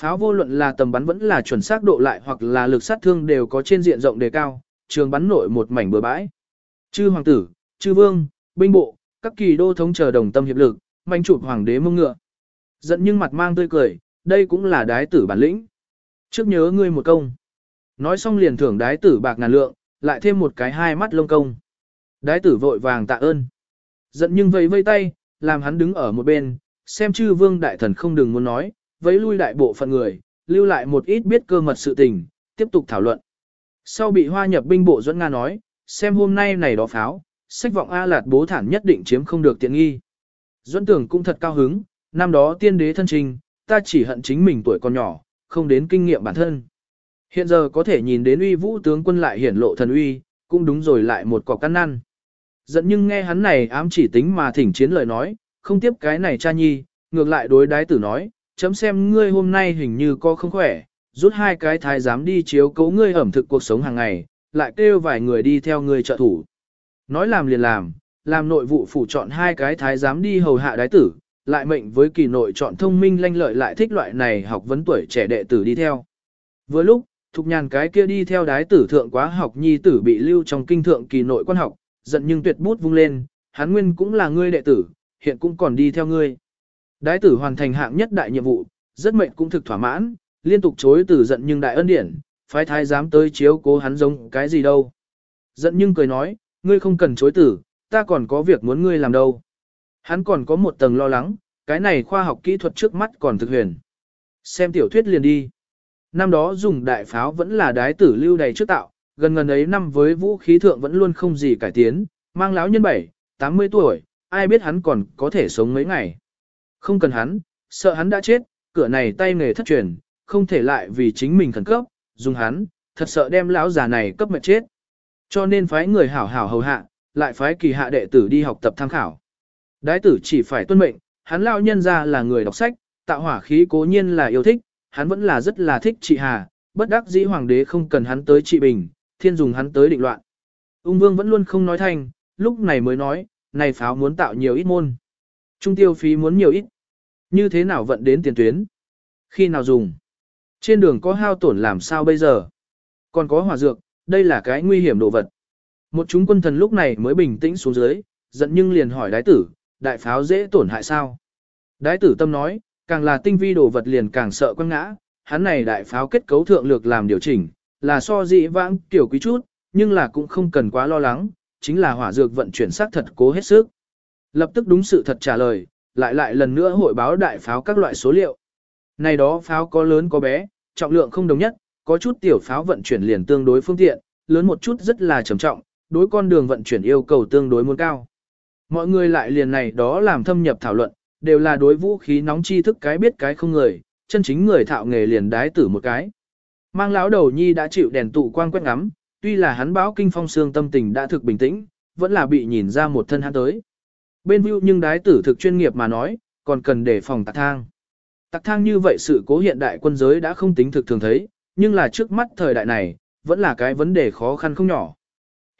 Pháo vô luận là tầm bắn vẫn là chuẩn xác độ lại hoặc là lực sát thương đều có trên diện rộng đề cao, trường bắn nổi một mảnh bừa bãi. Chư hoàng tử, chư vương, binh bộ, các kỳ đô thống chờ đồng tâm hiệp lực, manh chụp hoàng đế mông ngựa. Giận nhưng mặt mang tươi cười, đây cũng là đái tử bản lĩnh. Trước nhớ ngươi một công. Nói xong liền thưởng đái tử bạc ngàn lượng, lại thêm một cái hai mắt lông công. Đái tử vội vàng tạ ơn. Giận nhưng vẫy vây tay, làm hắn đứng ở một bên, xem chư vương đại thần không đừng muốn nói, vẫy lui đại bộ phận người, lưu lại một ít biết cơ mật sự tình, tiếp tục thảo luận. Sau bị hoa nhập binh bộ dẫn Nga nói, xem hôm nay này đó pháo, sách vọng A Lạt bố thản nhất định chiếm không được tiện nghi. Duẫn tưởng cũng thật cao hứng, năm đó tiên đế thân trình, ta chỉ hận chính mình tuổi còn nhỏ, không đến kinh nghiệm bản thân. Hiện giờ có thể nhìn đến uy vũ tướng quân lại hiển lộ thần uy, cũng đúng rồi lại một cọc căn năn. Giận nhưng nghe hắn này ám chỉ tính mà thỉnh chiến lời nói, không tiếp cái này cha nhi, ngược lại đối đái tử nói, chấm xem ngươi hôm nay hình như có không khỏe, rút hai cái thái giám đi chiếu cấu ngươi ẩm thực cuộc sống hàng ngày, lại kêu vài người đi theo ngươi trợ thủ. Nói làm liền làm, làm nội vụ phủ chọn hai cái thái giám đi hầu hạ đái tử, lại mệnh với kỳ nội chọn thông minh lanh lợi lại thích loại này học vấn tuổi trẻ đệ tử đi theo. Vừa lúc, thục nhàn cái kia đi theo đái tử thượng quá học nhi tử bị lưu trong kinh thượng kỳ nội quan học, giận nhưng tuyệt bút vung lên, hắn nguyên cũng là ngươi đệ tử, hiện cũng còn đi theo ngươi. Đái tử hoàn thành hạng nhất đại nhiệm vụ, rất mệnh cũng thực thỏa mãn, liên tục chối từ giận nhưng đại ân điển, phái thái dám tới chiếu cố hắn giống cái gì đâu. Giận nhưng cười nói, ngươi không cần chối tử, ta còn có việc muốn ngươi làm đâu. Hắn còn có một tầng lo lắng, cái này khoa học kỹ thuật trước mắt còn thực huyền. Xem tiểu thuyết liền đi. Năm đó dùng đại pháo vẫn là đái tử lưu đầy trước tạo, gần gần ấy năm với vũ khí thượng vẫn luôn không gì cải tiến, mang lão nhân 7, 80 tuổi, ai biết hắn còn có thể sống mấy ngày. Không cần hắn, sợ hắn đã chết, cửa này tay nghề thất truyền, không thể lại vì chính mình khẩn cấp, dùng hắn, thật sợ đem lão già này cấp mệt chết. Cho nên phái người hảo hảo hầu hạ, lại phái kỳ hạ đệ tử đi học tập tham khảo. Đái tử chỉ phải tuân mệnh, hắn lão nhân ra là người đọc sách, tạo hỏa khí cố nhiên là yêu thích, hắn vẫn là rất là thích trị hà, bất đắc dĩ hoàng đế không cần hắn tới trị bình, thiên dùng hắn tới định loạn. Ung vương vẫn luôn không nói thành, lúc này mới nói, này pháo muốn tạo nhiều ít môn. Trung tiêu phí muốn nhiều ít. Như thế nào vận đến tiền tuyến? Khi nào dùng? Trên đường có hao tổn làm sao bây giờ? Còn có hỏa dược, đây là cái nguy hiểm đồ vật. Một chúng quân thần lúc này mới bình tĩnh xuống dưới, giận nhưng liền hỏi đái tử, đại pháo dễ tổn hại sao? Đái tử tâm nói, càng là tinh vi đồ vật liền càng sợ quăng ngã, hắn này đại pháo kết cấu thượng lược làm điều chỉnh, là so dị vãng tiểu quý chút, nhưng là cũng không cần quá lo lắng, chính là hỏa dược vận chuyển xác thật cố hết sức. Lập tức đúng sự thật trả lời, lại lại lần nữa hội báo đại pháo các loại số liệu. Này đó pháo có lớn có bé, trọng lượng không đồng nhất, có chút tiểu pháo vận chuyển liền tương đối phương tiện, lớn một chút rất là trầm trọng, đối con đường vận chuyển yêu cầu tương đối muốn cao. Mọi người lại liền này đó làm thâm nhập thảo luận, đều là đối vũ khí nóng chi thức cái biết cái không người, chân chính người thạo nghề liền đái tử một cái. Mang lão đầu nhi đã chịu đèn tụ quang quét ngắm, tuy là hắn báo kinh phong xương tâm tình đã thực bình tĩnh, vẫn là bị nhìn ra một thân hắn tới. Bên view nhưng đái tử thực chuyên nghiệp mà nói, còn cần đề phòng tạc thang. Tạc thang như vậy sự cố hiện đại quân giới đã không tính thực thường thấy, nhưng là trước mắt thời đại này, vẫn là cái vấn đề khó khăn không nhỏ.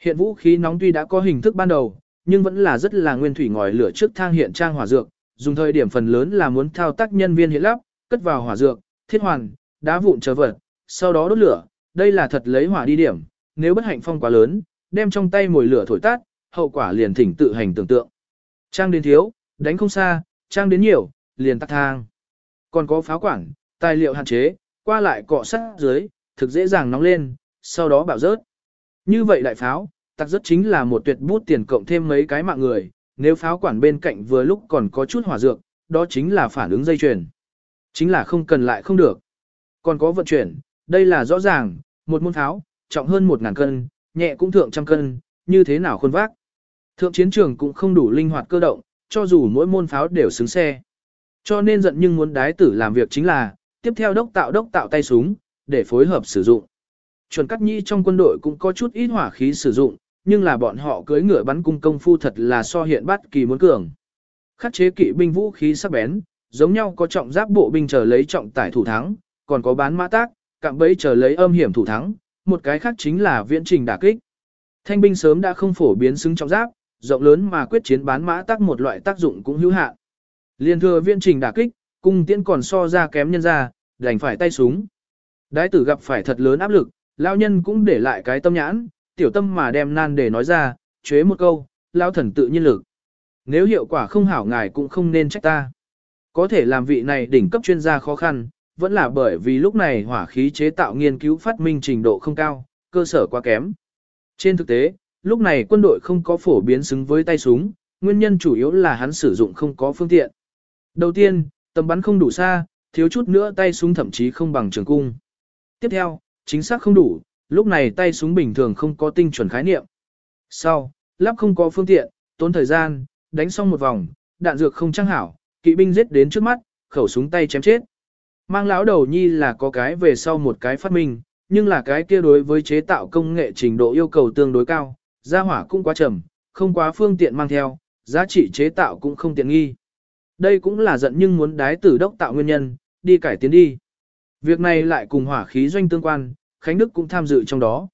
Hiện vũ khí nóng tuy đã có hình thức ban đầu, nhưng vẫn là rất là nguyên thủy ngòi lửa trước thang hiện trang hỏa dược, dùng thời điểm phần lớn là muốn thao tác nhân viên hiện lắp, cất vào hỏa dược, thiết hoàn, đá vụn chờ vật, sau đó đốt lửa, đây là thật lấy hỏa đi điểm, nếu bất hạnh phong quá lớn, đem trong tay mồi lửa thổi tắt, hậu quả liền thỉnh tự hành tưởng tượng. Trang đến thiếu, đánh không xa, trang đến nhiều, liền tắt thang. Còn có pháo quản, tài liệu hạn chế, qua lại cọ sát dưới, thực dễ dàng nóng lên, sau đó bạo rớt. Như vậy đại pháo, tặc rất chính là một tuyệt bút tiền cộng thêm mấy cái mạng người, nếu pháo quản bên cạnh vừa lúc còn có chút hỏa dược, đó chính là phản ứng dây chuyền. Chính là không cần lại không được. Còn có vận chuyển, đây là rõ ràng, một môn pháo, trọng hơn một ngàn cân, nhẹ cũng thượng trăm cân, như thế nào khuôn vác. Thượng chiến trường cũng không đủ linh hoạt cơ động, cho dù mỗi môn pháo đều xứng xe. Cho nên giận nhưng muốn đái tử làm việc chính là, tiếp theo đốc tạo đốc tạo tay súng, để phối hợp sử dụng. Chuẩn cắt nhi trong quân đội cũng có chút ít hỏa khí sử dụng, nhưng là bọn họ cưới ngựa bắn cung công phu thật là so hiện bắt kỳ muốn cường. Khắc chế kỵ binh vũ khí sắc bén, giống nhau có trọng giáp bộ binh chờ lấy trọng tải thủ thắng, còn có bán mã tác, cạm bẫy chờ lấy âm hiểm thủ thắng, một cái khác chính là viễn trình đả kích. Thanh binh sớm đã không phổ biến xứng trọng giáp, rộng lớn mà quyết chiến bán mã tác một loại tác dụng cũng hữu hạn. Liên thừa viễn trình đả kích, cung tiễn còn so ra kém nhân ra, đành phải tay súng. Đái tử gặp phải thật lớn áp lực, lao nhân cũng để lại cái tâm nhãn, tiểu tâm mà đem nan để nói ra, chế một câu, lão thần tự nhiên lực. Nếu hiệu quả không hảo ngài cũng không nên trách ta. Có thể làm vị này đỉnh cấp chuyên gia khó khăn, vẫn là bởi vì lúc này hỏa khí chế tạo nghiên cứu phát minh trình độ không cao, cơ sở quá kém. Trên thực tế, lúc này quân đội không có phổ biến xứng với tay súng, nguyên nhân chủ yếu là hắn sử dụng không có phương tiện. Đầu tiên, tầm bắn không đủ xa, thiếu chút nữa tay súng thậm chí không bằng trường cung. Tiếp theo, chính xác không đủ, lúc này tay súng bình thường không có tinh chuẩn khái niệm. Sau, lắp không có phương tiện, tốn thời gian, đánh xong một vòng, đạn dược không trang hảo, kỵ binh giết đến trước mắt, khẩu súng tay chém chết. Mang lão đầu nhi là có cái về sau một cái phát minh, nhưng là cái kia đối với chế tạo công nghệ trình độ yêu cầu tương đối cao, gia hỏa cũng quá chậm, không quá phương tiện mang theo, giá trị chế tạo cũng không tiện nghi. Đây cũng là giận nhưng muốn đái tử đốc tạo nguyên nhân, đi cải tiến đi. Việc này lại cùng hỏa khí doanh tương quan, Khánh Đức cũng tham dự trong đó.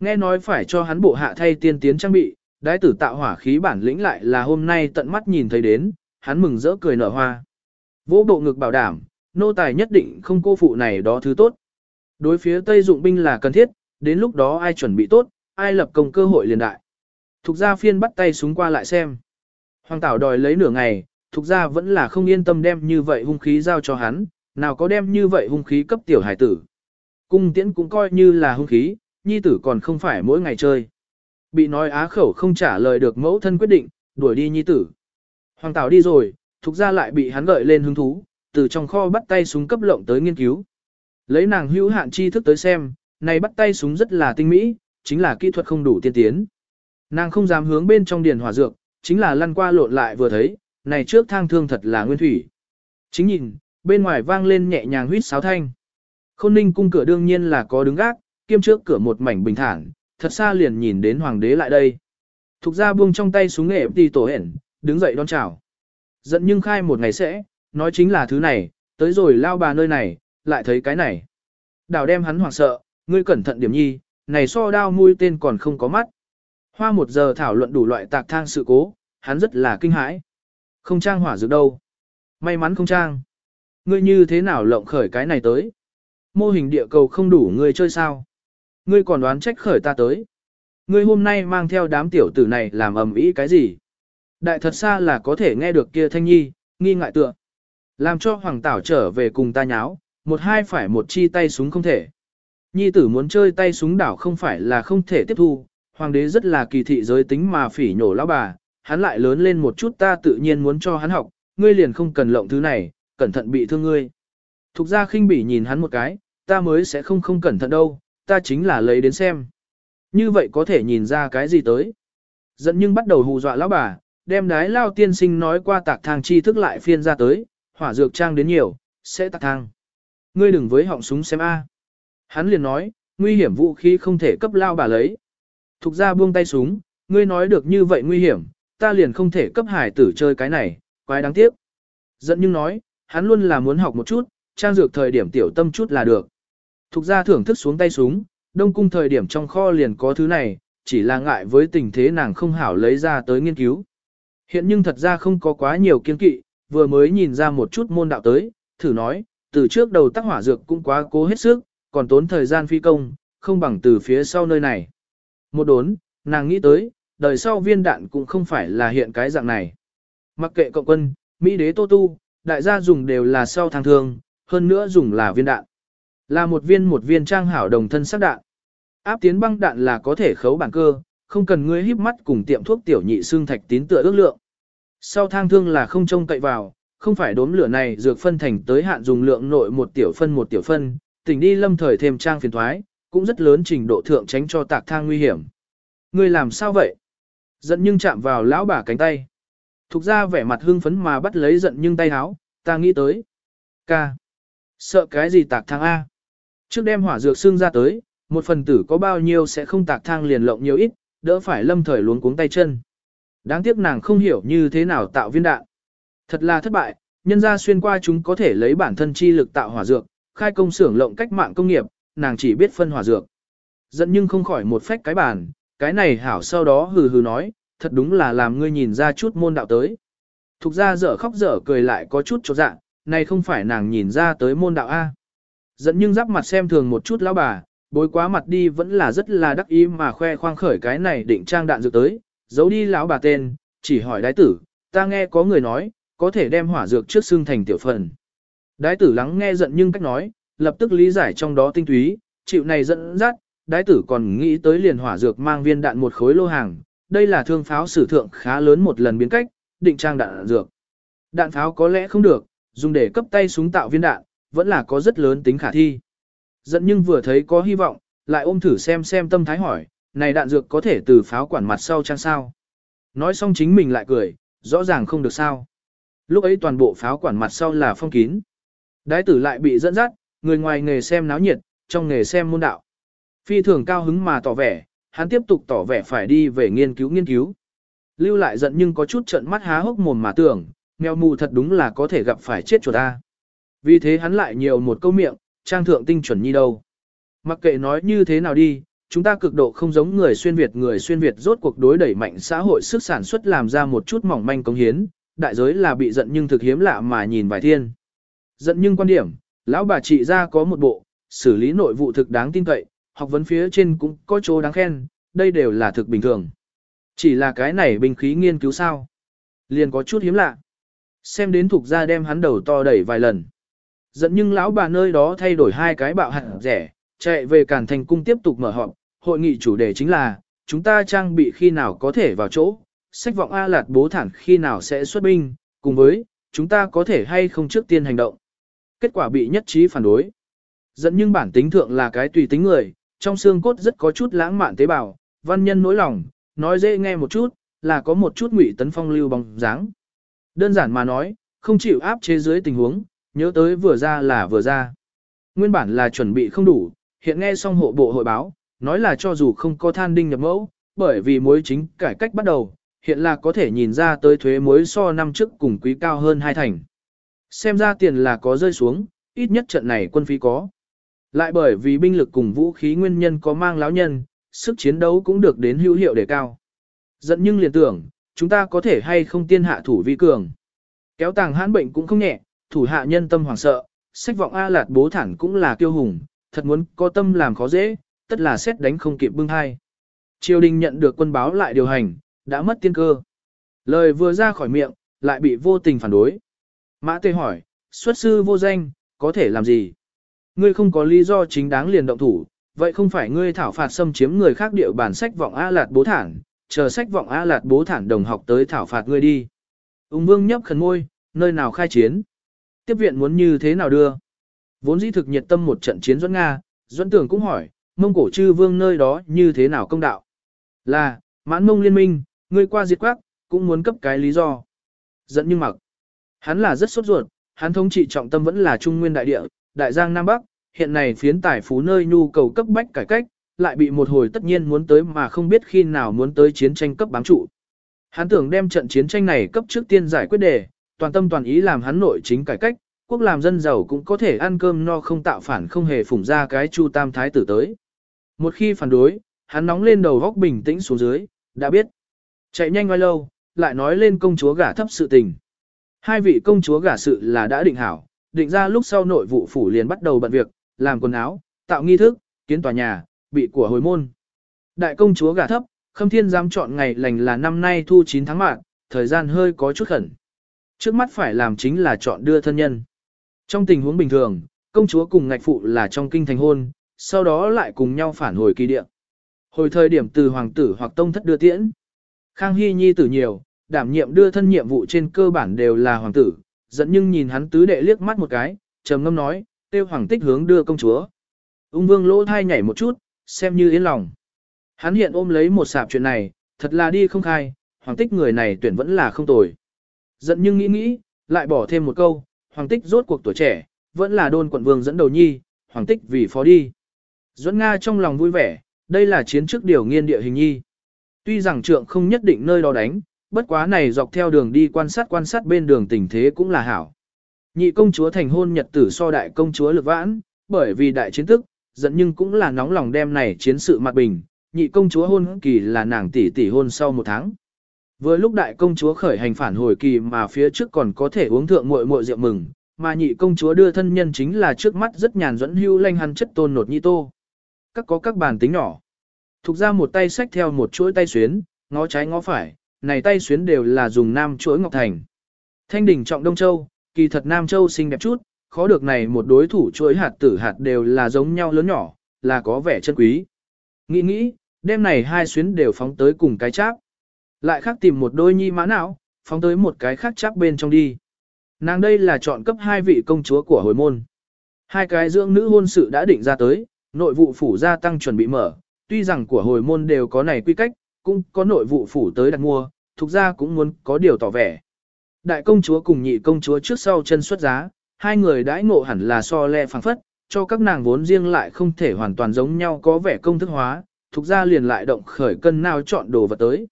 Nghe nói phải cho hắn bộ hạ thay tiên tiến trang bị, đái tử tạo hỏa khí bản lĩnh lại là hôm nay tận mắt nhìn thấy đến, hắn mừng rỡ cười nở hoa. Vỗ bộ ngực bảo đảm, nô tài nhất định không cô phụ này đó thứ tốt. Đối phía Tây dụng binh là cần thiết, đến lúc đó ai chuẩn bị tốt, ai lập công cơ hội liền đại. Thục gia phiên bắt tay súng qua lại xem. Hoàng tảo đòi lấy nửa ngày, thục gia vẫn là không yên tâm đem như vậy hung khí giao cho hắn, nào có đem như vậy hung khí cấp tiểu hải tử. Cung tiễn cũng coi như là hung khí, nhi tử còn không phải mỗi ngày chơi. Bị nói á khẩu không trả lời được mẫu thân quyết định, đuổi đi nhi tử. Hoàng tảo đi rồi, thục gia lại bị hắn gợi lên hứng thú, từ trong kho bắt tay súng cấp lộng tới nghiên cứu. Lấy nàng hữu hạn tri thức tới xem, này bắt tay súng rất là tinh mỹ, chính là kỹ thuật không đủ tiên tiến. Nàng không dám hướng bên trong điền hỏa dược, chính là lăn qua lộn lại vừa thấy, này trước thang thương thật là nguyên thủy. Chính nhìn, bên ngoài vang lên nhẹ nhàng huýt sáo thanh. Khôn ninh cung cửa đương nhiên là có đứng gác, kiêm trước cửa một mảnh bình thản, thật xa liền nhìn đến hoàng đế lại đây. Thục ra buông trong tay súng nghệ đi tổ hển, đứng dậy đón chào. Giận nhưng khai một ngày sẽ, nói chính là thứ này, tới rồi lao bà nơi này, lại thấy cái này. Đào đem hắn hoảng sợ, ngươi cẩn thận điểm nhi, này so đao mũi tên còn không có mắt. Hoa một giờ thảo luận đủ loại tạc thang sự cố, hắn rất là kinh hãi. Không trang hỏa dược đâu. May mắn không trang. Ngươi như thế nào lộng khởi cái này tới? Mô hình địa cầu không đủ ngươi chơi sao? Ngươi còn đoán trách khởi ta tới. Ngươi hôm nay mang theo đám tiểu tử này làm ầm ĩ cái gì? Đại thật xa là có thể nghe được kia thanh nhi, nghi ngại tựa. Làm cho hoàng tảo trở về cùng ta nháo, một hai phải một chi tay súng không thể. Nhi tử muốn chơi tay súng đảo không phải là không thể tiếp thu, hoàng đế rất là kỳ thị giới tính mà phỉ nhổ lão bà, hắn lại lớn lên một chút ta tự nhiên muốn cho hắn học, ngươi liền không cần lộng thứ này, cẩn thận bị thương ngươi. Thục ra khinh bỉ nhìn hắn một cái, ta mới sẽ không không cẩn thận đâu, ta chính là lấy đến xem. Như vậy có thể nhìn ra cái gì tới. Giận nhưng bắt đầu hù dọa lão bà, đem đái lao tiên sinh nói qua tạc thang chi thức lại phiên ra tới, hỏa dược trang đến nhiều, sẽ tạc thang. Ngươi đừng với họng súng xem A. Hắn liền nói, nguy hiểm vũ khí không thể cấp lao bà lấy. Thục ra buông tay súng, ngươi nói được như vậy nguy hiểm, ta liền không thể cấp hải tử chơi cái này, quái đáng tiếc. Giận nhưng nói, hắn luôn là muốn học một chút, trang dược thời điểm tiểu tâm chút là được. Thục ra thưởng thức xuống tay súng, đông cung thời điểm trong kho liền có thứ này, chỉ là ngại với tình thế nàng không hảo lấy ra tới nghiên cứu. Hiện nhưng thật ra không có quá nhiều kiên kỵ, vừa mới nhìn ra một chút môn đạo tới, thử nói, từ trước đầu tác hỏa dược cũng quá cố hết sức, còn tốn thời gian phi công, không bằng từ phía sau nơi này. Một đốn, nàng nghĩ tới, đời sau viên đạn cũng không phải là hiện cái dạng này. Mặc kệ cộng quân, Mỹ đế tô tu, đại gia dùng đều là sau thang thương, hơn nữa dùng là viên đạn. Là một viên một viên trang hảo đồng thân sắc đạn. Áp tiến băng đạn là có thể khấu bản cơ, không cần ngươi híp mắt cùng tiệm thuốc tiểu nhị xương thạch tín tựa ước lượng. Sau thang thương là không trông cậy vào, không phải đốm lửa này dược phân thành tới hạn dùng lượng nội một tiểu phân một tiểu phân, tỉnh đi lâm thời thêm trang phiền thoái, cũng rất lớn trình độ thượng tránh cho tạc thang nguy hiểm. Người làm sao vậy? Giận nhưng chạm vào lão bà cánh tay. Thục ra vẻ mặt hưng phấn mà bắt lấy giận nhưng tay háo, ta nghĩ tới. Ca. Sợ cái gì tạc thang A? Trước đem hỏa dược xương ra tới, một phần tử có bao nhiêu sẽ không tạc thang liền lộng nhiều ít, đỡ phải lâm thời luống cuống tay chân. Đáng tiếc nàng không hiểu như thế nào tạo viên đạn. Thật là thất bại, nhân ra xuyên qua chúng có thể lấy bản thân chi lực tạo hỏa dược, khai công xưởng lộng cách mạng công nghiệp, nàng chỉ biết phân hỏa dược. Giận nhưng không khỏi một phách cái bản, cái này hảo sau đó hừ hừ nói, thật đúng là làm ngươi nhìn ra chút môn đạo tới. Thục ra dở khóc dở cười lại có chút chỗ dạng, này không phải nàng nhìn ra tới môn đạo A. Giận nhưng giáp mặt xem thường một chút lão bà, bối quá mặt đi vẫn là rất là đắc ý mà khoe khoang khởi cái này định trang đạn dược tới, Giấu đi lão bà tên, chỉ hỏi đái tử, ta nghe có người nói, có thể đem hỏa dược trước xương thành tiểu phần. Đái tử lắng nghe giận nhưng cách nói, lập tức lý giải trong đó tinh túy, chịu này dẫn dắt, đái tử còn nghĩ tới liền hỏa dược mang viên đạn một khối lô hàng, đây là thương pháo sử thượng khá lớn một lần biến cách, định trang đạn dược. Đạn pháo có lẽ không được, dùng để cấp tay súng tạo viên đạn, vẫn là có rất lớn tính khả thi. Giận nhưng vừa thấy có hy vọng, lại ôm thử xem xem tâm thái hỏi, này đạn dược có thể từ pháo quản mặt sau trang sao. Nói xong chính mình lại cười, rõ ràng không được sao. Lúc ấy toàn bộ pháo quản mặt sau là phong kín. Đái tử lại bị dẫn dắt, người ngoài nghề xem náo nhiệt, trong nghề xem môn đạo. Phi thường cao hứng mà tỏ vẻ, hắn tiếp tục tỏ vẻ phải đi về nghiên cứu nghiên cứu. Lưu lại giận nhưng có chút trận mắt há hốc mồm mà tưởng, nghèo mù thật đúng là có thể gặp phải chết chuột ta. Vì thế hắn lại nhiều một câu miệng, trang thượng tinh chuẩn như đâu. Mặc kệ nói như thế nào đi, chúng ta cực độ không giống người xuyên Việt người xuyên Việt rốt cuộc đối đẩy mạnh xã hội sức sản xuất làm ra một chút mỏng manh công hiến, đại giới là bị giận nhưng thực hiếm lạ mà nhìn vài thiên. Giận nhưng quan điểm, lão bà trị ra có một bộ, xử lý nội vụ thực đáng tin cậy, học vấn phía trên cũng có chỗ đáng khen, đây đều là thực bình thường. Chỉ là cái này binh khí nghiên cứu sao. Liền có chút hiếm lạ. Xem đến thuộc gia đem hắn đầu to đẩy vài lần. giận nhưng lão bà nơi đó thay đổi hai cái bạo hẳn rẻ, chạy về cản Thành Cung tiếp tục mở họp. Hội nghị chủ đề chính là, chúng ta trang bị khi nào có thể vào chỗ, sách vọng A Lạt bố thản khi nào sẽ xuất binh, cùng với, chúng ta có thể hay không trước tiên hành động. Kết quả bị nhất trí phản đối. Dẫn nhưng bản tính thượng là cái tùy tính người, trong xương cốt rất có chút lãng mạn tế bào, văn nhân nỗi lòng, nói dễ nghe một chút, là có một chút ngụy tấn phong lưu bóng dáng. Đơn giản mà nói, không chịu áp chế dưới tình huống, nhớ tới vừa ra là vừa ra. Nguyên bản là chuẩn bị không đủ, hiện nghe xong hộ bộ hội báo, nói là cho dù không có than đinh nhập mẫu, bởi vì muối chính cải cách bắt đầu, hiện là có thể nhìn ra tới thuế muối so năm trước cùng quý cao hơn hai thành. Xem ra tiền là có rơi xuống, ít nhất trận này quân phí có. Lại bởi vì binh lực cùng vũ khí nguyên nhân có mang lão nhân, sức chiến đấu cũng được đến hữu hiệu để cao. giận nhưng liền tưởng, chúng ta có thể hay không tiên hạ thủ vi cường. Kéo tàng hãn bệnh cũng không nhẹ, thủ hạ nhân tâm hoảng sợ, sách vọng A lạt bố thản cũng là kiêu hùng, thật muốn có tâm làm khó dễ, tất là xét đánh không kịp bưng hai. Triều đình nhận được quân báo lại điều hành, đã mất tiên cơ. Lời vừa ra khỏi miệng, lại bị vô tình phản đối. Mã Tê hỏi, xuất sư vô danh, có thể làm gì? Ngươi không có lý do chính đáng liền động thủ, vậy không phải ngươi thảo phạt xâm chiếm người khác địa bản sách vọng A Lạt bố thản, chờ sách vọng A Lạt bố thản đồng học tới thảo phạt ngươi đi. Ung vương nhấp khẩn môi, nơi nào khai chiến? Tiếp viện muốn như thế nào đưa? Vốn dĩ thực nhiệt tâm một trận chiến Duẫn Nga, Duẫn Tưởng cũng hỏi, mông cổ chư vương nơi đó như thế nào công đạo? Là, mãn mông liên minh, ngươi qua diệt quắc, cũng muốn cấp cái lý do. Dẫn nhưng mặc. Hắn là rất sốt ruột, hắn thống trị trọng tâm vẫn là Trung Nguyên Đại Địa, Đại Giang Nam Bắc, hiện này phiến tài phú nơi nhu cầu cấp bách cải cách, lại bị một hồi tất nhiên muốn tới mà không biết khi nào muốn tới chiến tranh cấp bám trụ. Hắn tưởng đem trận chiến tranh này cấp trước tiên giải quyết đề, toàn tâm toàn ý làm hắn nội chính cải cách, quốc làm dân giàu cũng có thể ăn cơm no không tạo phản không hề phủng ra cái chu tam thái tử tới. Một khi phản đối, hắn nóng lên đầu góc bình tĩnh xuống dưới, đã biết. Chạy nhanh ngoài lâu, lại nói lên công chúa gả thấp sự tình. Hai vị công chúa gả sự là đã định hảo, định ra lúc sau nội vụ phủ liền bắt đầu bận việc, làm quần áo, tạo nghi thức, kiến tòa nhà, bị của hồi môn. Đại công chúa gả thấp, khâm thiên dám chọn ngày lành là năm nay thu 9 tháng mạng, thời gian hơi có chút khẩn. Trước mắt phải làm chính là chọn đưa thân nhân. Trong tình huống bình thường, công chúa cùng ngạch phụ là trong kinh thành hôn, sau đó lại cùng nhau phản hồi kỳ địa. Hồi thời điểm từ hoàng tử hoặc tông thất đưa tiễn. Khang Hy nhi tử nhiều, đảm nhiệm đưa thân nhiệm vụ trên cơ bản đều là hoàng tử, dẫn nhưng nhìn hắn tứ đệ liếc mắt một cái, trầm ngâm nói, tiêu hoàng tích hướng đưa công chúa. Ung vương lỗ thai nhảy một chút, xem như yên lòng. Hắn hiện ôm lấy một sạp chuyện này, thật là đi không khai, hoàng tích người này tuyển vẫn là không tồi. Giận nhưng nghĩ nghĩ, lại bỏ thêm một câu, hoàng tích rốt cuộc tuổi trẻ, vẫn là đôn quận vương dẫn đầu nhi, hoàng tích vì phó đi. Duẫn Nga trong lòng vui vẻ, đây là chiến trước điều nghiên địa hình nhi. Tuy rằng trượng không nhất định nơi đó đánh, bất quá này dọc theo đường đi quan sát quan sát bên đường tình thế cũng là hảo. Nhị công chúa thành hôn nhật tử so đại công chúa lực vãn, bởi vì đại chiến tức, giận nhưng cũng là nóng lòng đem này chiến sự mặt bình, nhị công chúa hôn kỳ là nàng tỷ tỷ hôn sau một tháng. Vừa lúc đại công chúa khởi hành phản hồi kỳ mà phía trước còn có thể uống thượng muội muội rượu mừng, mà nhị công chúa đưa thân nhân chính là trước mắt rất nhàn dẫn hưu lanh hắn chất tôn nột nhi tô. Các có các bàn tính nhỏ. Thục ra một tay xách theo một chuỗi tay xuyến, ngó trái ngó phải, này tay xuyến đều là dùng nam chuỗi ngọc thành. Thanh đỉnh trọng Đông Châu, kỳ thật Nam Châu xinh đẹp chút, khó được này một đối thủ chuỗi hạt tử hạt đều là giống nhau lớn nhỏ, là có vẻ chân quý. Nghĩ nghĩ, đêm này hai xuyến đều phóng tới cùng cái cháp. Lại khác tìm một đôi nhi mã não, phóng tới một cái khác chắc bên trong đi. Nàng đây là chọn cấp hai vị công chúa của hồi môn. Hai cái dưỡng nữ hôn sự đã định ra tới, nội vụ phủ gia tăng chuẩn bị mở, tuy rằng của hồi môn đều có này quy cách, cũng có nội vụ phủ tới đặt mua, thuộc ra cũng muốn có điều tỏ vẻ. Đại công chúa cùng nhị công chúa trước sau chân xuất giá, hai người đãi ngộ hẳn là so le phẳng phất, cho các nàng vốn riêng lại không thể hoàn toàn giống nhau có vẻ công thức hóa, thuộc ra liền lại động khởi cân nào chọn đồ vật tới.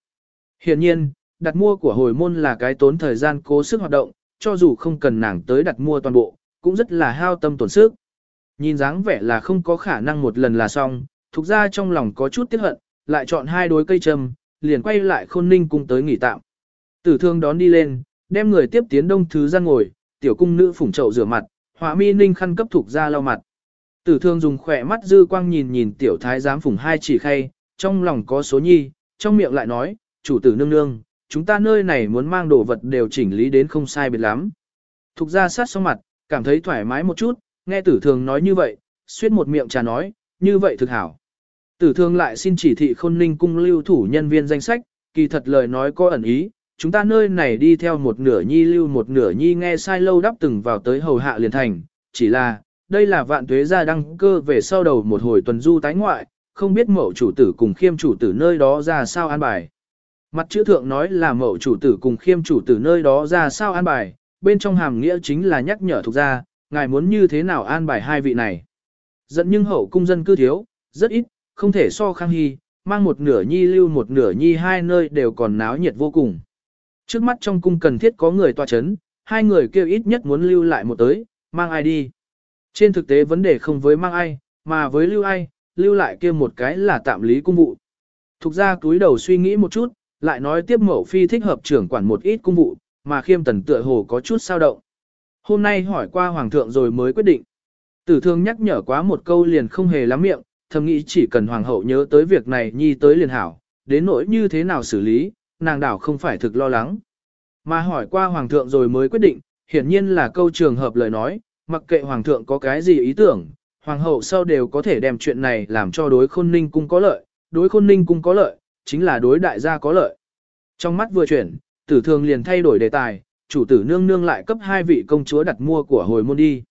Hiện nhiên, đặt mua của hồi môn là cái tốn thời gian cố sức hoạt động, cho dù không cần nàng tới đặt mua toàn bộ, cũng rất là hao tâm tổn sức. Nhìn dáng vẻ là không có khả năng một lần là xong, thuộc ra trong lòng có chút tiếc hận, lại chọn hai đối cây trầm, liền quay lại khôn ninh cung tới nghỉ tạm. Tử thương đón đi lên, đem người tiếp tiến đông thứ ra ngồi, tiểu cung nữ phủng chậu rửa mặt, hỏa mi ninh khăn cấp thuộc ra lau mặt. Tử thương dùng khỏe mắt dư quang nhìn nhìn tiểu thái giám phủng hai chỉ khay, trong lòng có số nhi, trong miệng lại nói, chủ tử nương nương, chúng ta nơi này muốn mang đồ vật đều chỉnh lý đến không sai biệt lắm. Thục ra sát xong mặt, cảm thấy thoải mái một chút, nghe tử thường nói như vậy, suýt một miệng trà nói, như vậy thực hảo. Tử thường lại xin chỉ thị khôn ninh cung lưu thủ nhân viên danh sách, kỳ thật lời nói có ẩn ý, chúng ta nơi này đi theo một nửa nhi lưu một nửa nhi nghe sai lâu đắp từng vào tới hầu hạ liền thành, chỉ là, đây là vạn tuế gia đăng cơ về sau đầu một hồi tuần du tái ngoại, không biết mẫu chủ tử cùng khiêm chủ tử nơi đó ra sao an bài. Mặt chữ thượng nói là mẫu chủ tử cùng khiêm chủ tử nơi đó ra sao an bài, bên trong hàm nghĩa chính là nhắc nhở thuộc ra, ngài muốn như thế nào an bài hai vị này. Dẫn nhưng hậu cung dân cư thiếu, rất ít, không thể so khang hy, mang một nửa nhi lưu một nửa nhi hai nơi đều còn náo nhiệt vô cùng. Trước mắt trong cung cần thiết có người tòa chấn, hai người kêu ít nhất muốn lưu lại một tới, mang ai đi. Trên thực tế vấn đề không với mang ai, mà với lưu ai, lưu lại kia một cái là tạm lý cung vụ. Thục ra túi đầu suy nghĩ một chút, lại nói tiếp mẫu phi thích hợp trưởng quản một ít cung vụ, mà khiêm tần tựa hồ có chút sao động. Hôm nay hỏi qua hoàng thượng rồi mới quyết định. Tử thương nhắc nhở quá một câu liền không hề lắm miệng, thầm nghĩ chỉ cần hoàng hậu nhớ tới việc này nhi tới liền hảo, đến nỗi như thế nào xử lý, nàng đảo không phải thực lo lắng. Mà hỏi qua hoàng thượng rồi mới quyết định, hiển nhiên là câu trường hợp lời nói, mặc kệ hoàng thượng có cái gì ý tưởng, hoàng hậu sau đều có thể đem chuyện này làm cho đối khôn ninh cung có lợi, đối khôn ninh cung có lợi, chính là đối đại gia có lợi. Trong mắt vừa chuyển, tử thường liền thay đổi đề tài, chủ tử nương nương lại cấp hai vị công chúa đặt mua của hồi môn đi.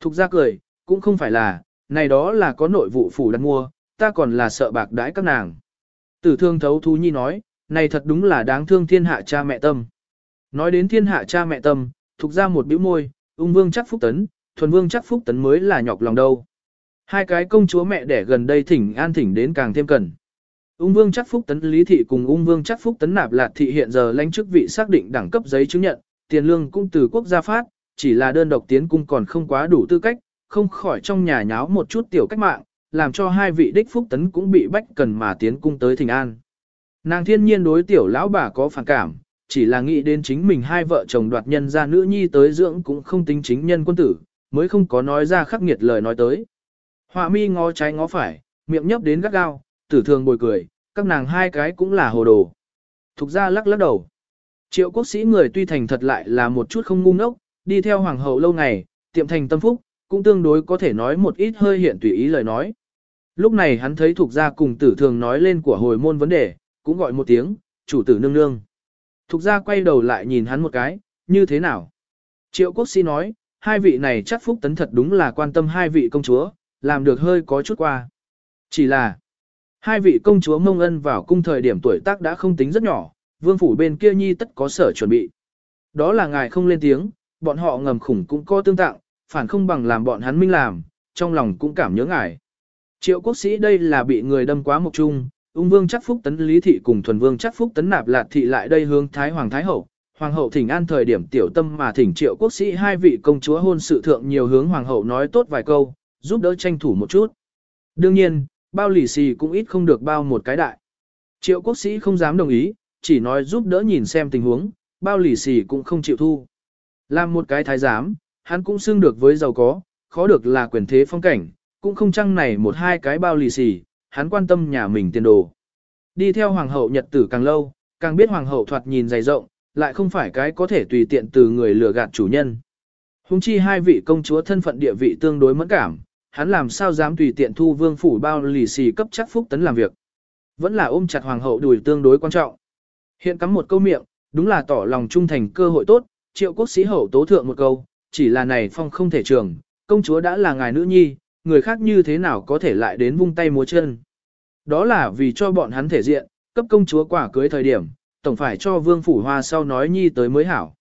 Thục ra cười, cũng không phải là, này đó là có nội vụ phủ đặt mua, ta còn là sợ bạc đãi các nàng. Tử thương thấu thú nhi nói, này thật đúng là đáng thương thiên hạ cha mẹ tâm. Nói đến thiên hạ cha mẹ tâm, thục ra một bĩu môi, ung vương chắc phúc tấn, thuần vương chắc phúc tấn mới là nhọc lòng đâu. Hai cái công chúa mẹ đẻ gần đây thỉnh an thỉnh đến càng thêm cần. Ung vương chắc phúc tấn lý thị cùng ung vương chắc phúc tấn nạp lạt thị hiện giờ lãnh chức vị xác định đẳng cấp giấy chứng nhận, tiền lương cũng từ quốc gia phát, chỉ là đơn độc tiến cung còn không quá đủ tư cách, không khỏi trong nhà nháo một chút tiểu cách mạng, làm cho hai vị đích phúc tấn cũng bị bách cần mà tiến cung tới Thịnh an. Nàng thiên nhiên đối tiểu lão bà có phản cảm, chỉ là nghĩ đến chính mình hai vợ chồng đoạt nhân ra nữ nhi tới dưỡng cũng không tính chính nhân quân tử, mới không có nói ra khắc nghiệt lời nói tới. Họa mi ngó trái ngó phải, miệng nhấp đến gắt gao, tử thường bồi cười, các nàng hai cái cũng là hồ đồ. Thục ra lắc lắc đầu. Triệu quốc sĩ người tuy thành thật lại là một chút không ngu ngốc, đi theo hoàng hậu lâu ngày, tiệm thành tâm phúc, cũng tương đối có thể nói một ít hơi hiện tùy ý lời nói. Lúc này hắn thấy thuộc gia cùng tử thường nói lên của hồi môn vấn đề, cũng gọi một tiếng, chủ tử nương nương. Thục gia quay đầu lại nhìn hắn một cái, như thế nào? Triệu quốc sĩ nói, hai vị này chắc phúc tấn thật đúng là quan tâm hai vị công chúa, làm được hơi có chút qua. Chỉ là, hai vị công chúa mông ân vào cung thời điểm tuổi tác đã không tính rất nhỏ, vương phủ bên kia nhi tất có sở chuẩn bị. Đó là ngài không lên tiếng, bọn họ ngầm khủng cũng có tương tạng, phản không bằng làm bọn hắn minh làm, trong lòng cũng cảm nhớ ngài. Triệu quốc sĩ đây là bị người đâm quá một chung, ung vương chắc phúc tấn lý thị cùng thuần vương chắc phúc tấn nạp lạt thị lại đây hướng thái hoàng thái hậu. Hoàng hậu thỉnh an thời điểm tiểu tâm mà thỉnh triệu quốc sĩ hai vị công chúa hôn sự thượng nhiều hướng hoàng hậu nói tốt vài câu, giúp đỡ tranh thủ một chút. Đương nhiên, bao lì xì cũng ít không được bao một cái đại. Triệu quốc sĩ không dám đồng ý, chỉ nói giúp đỡ nhìn xem tình huống, bao lì xì cũng không chịu thu. Làm một cái thái giám, hắn cũng xưng được với giàu có, khó được là quyền thế phong cảnh, cũng không chăng này một hai cái bao lì xì, hắn quan tâm nhà mình tiền đồ. đi theo hoàng hậu nhật tử càng lâu, càng biết hoàng hậu thoạt nhìn dày rộng, lại không phải cái có thể tùy tiện từ người lừa gạt chủ nhân. Hùng chi hai vị công chúa thân phận địa vị tương đối mẫn cảm, hắn làm sao dám tùy tiện thu vương phủ bao lì xì cấp chắc phúc tấn làm việc. Vẫn là ôm chặt hoàng hậu đùi tương đối quan trọng. Hiện cắm một câu miệng, đúng là tỏ lòng trung thành cơ hội tốt, triệu quốc sĩ hậu tố thượng một câu, chỉ là này phong không thể trường, công chúa đã là ngài nữ nhi, người khác như thế nào có thể lại đến vung tay múa chân. Đó là vì cho bọn hắn thể diện, cấp công chúa quả cưới thời điểm, tổng phải cho vương phủ hoa sau nói nhi tới mới hảo.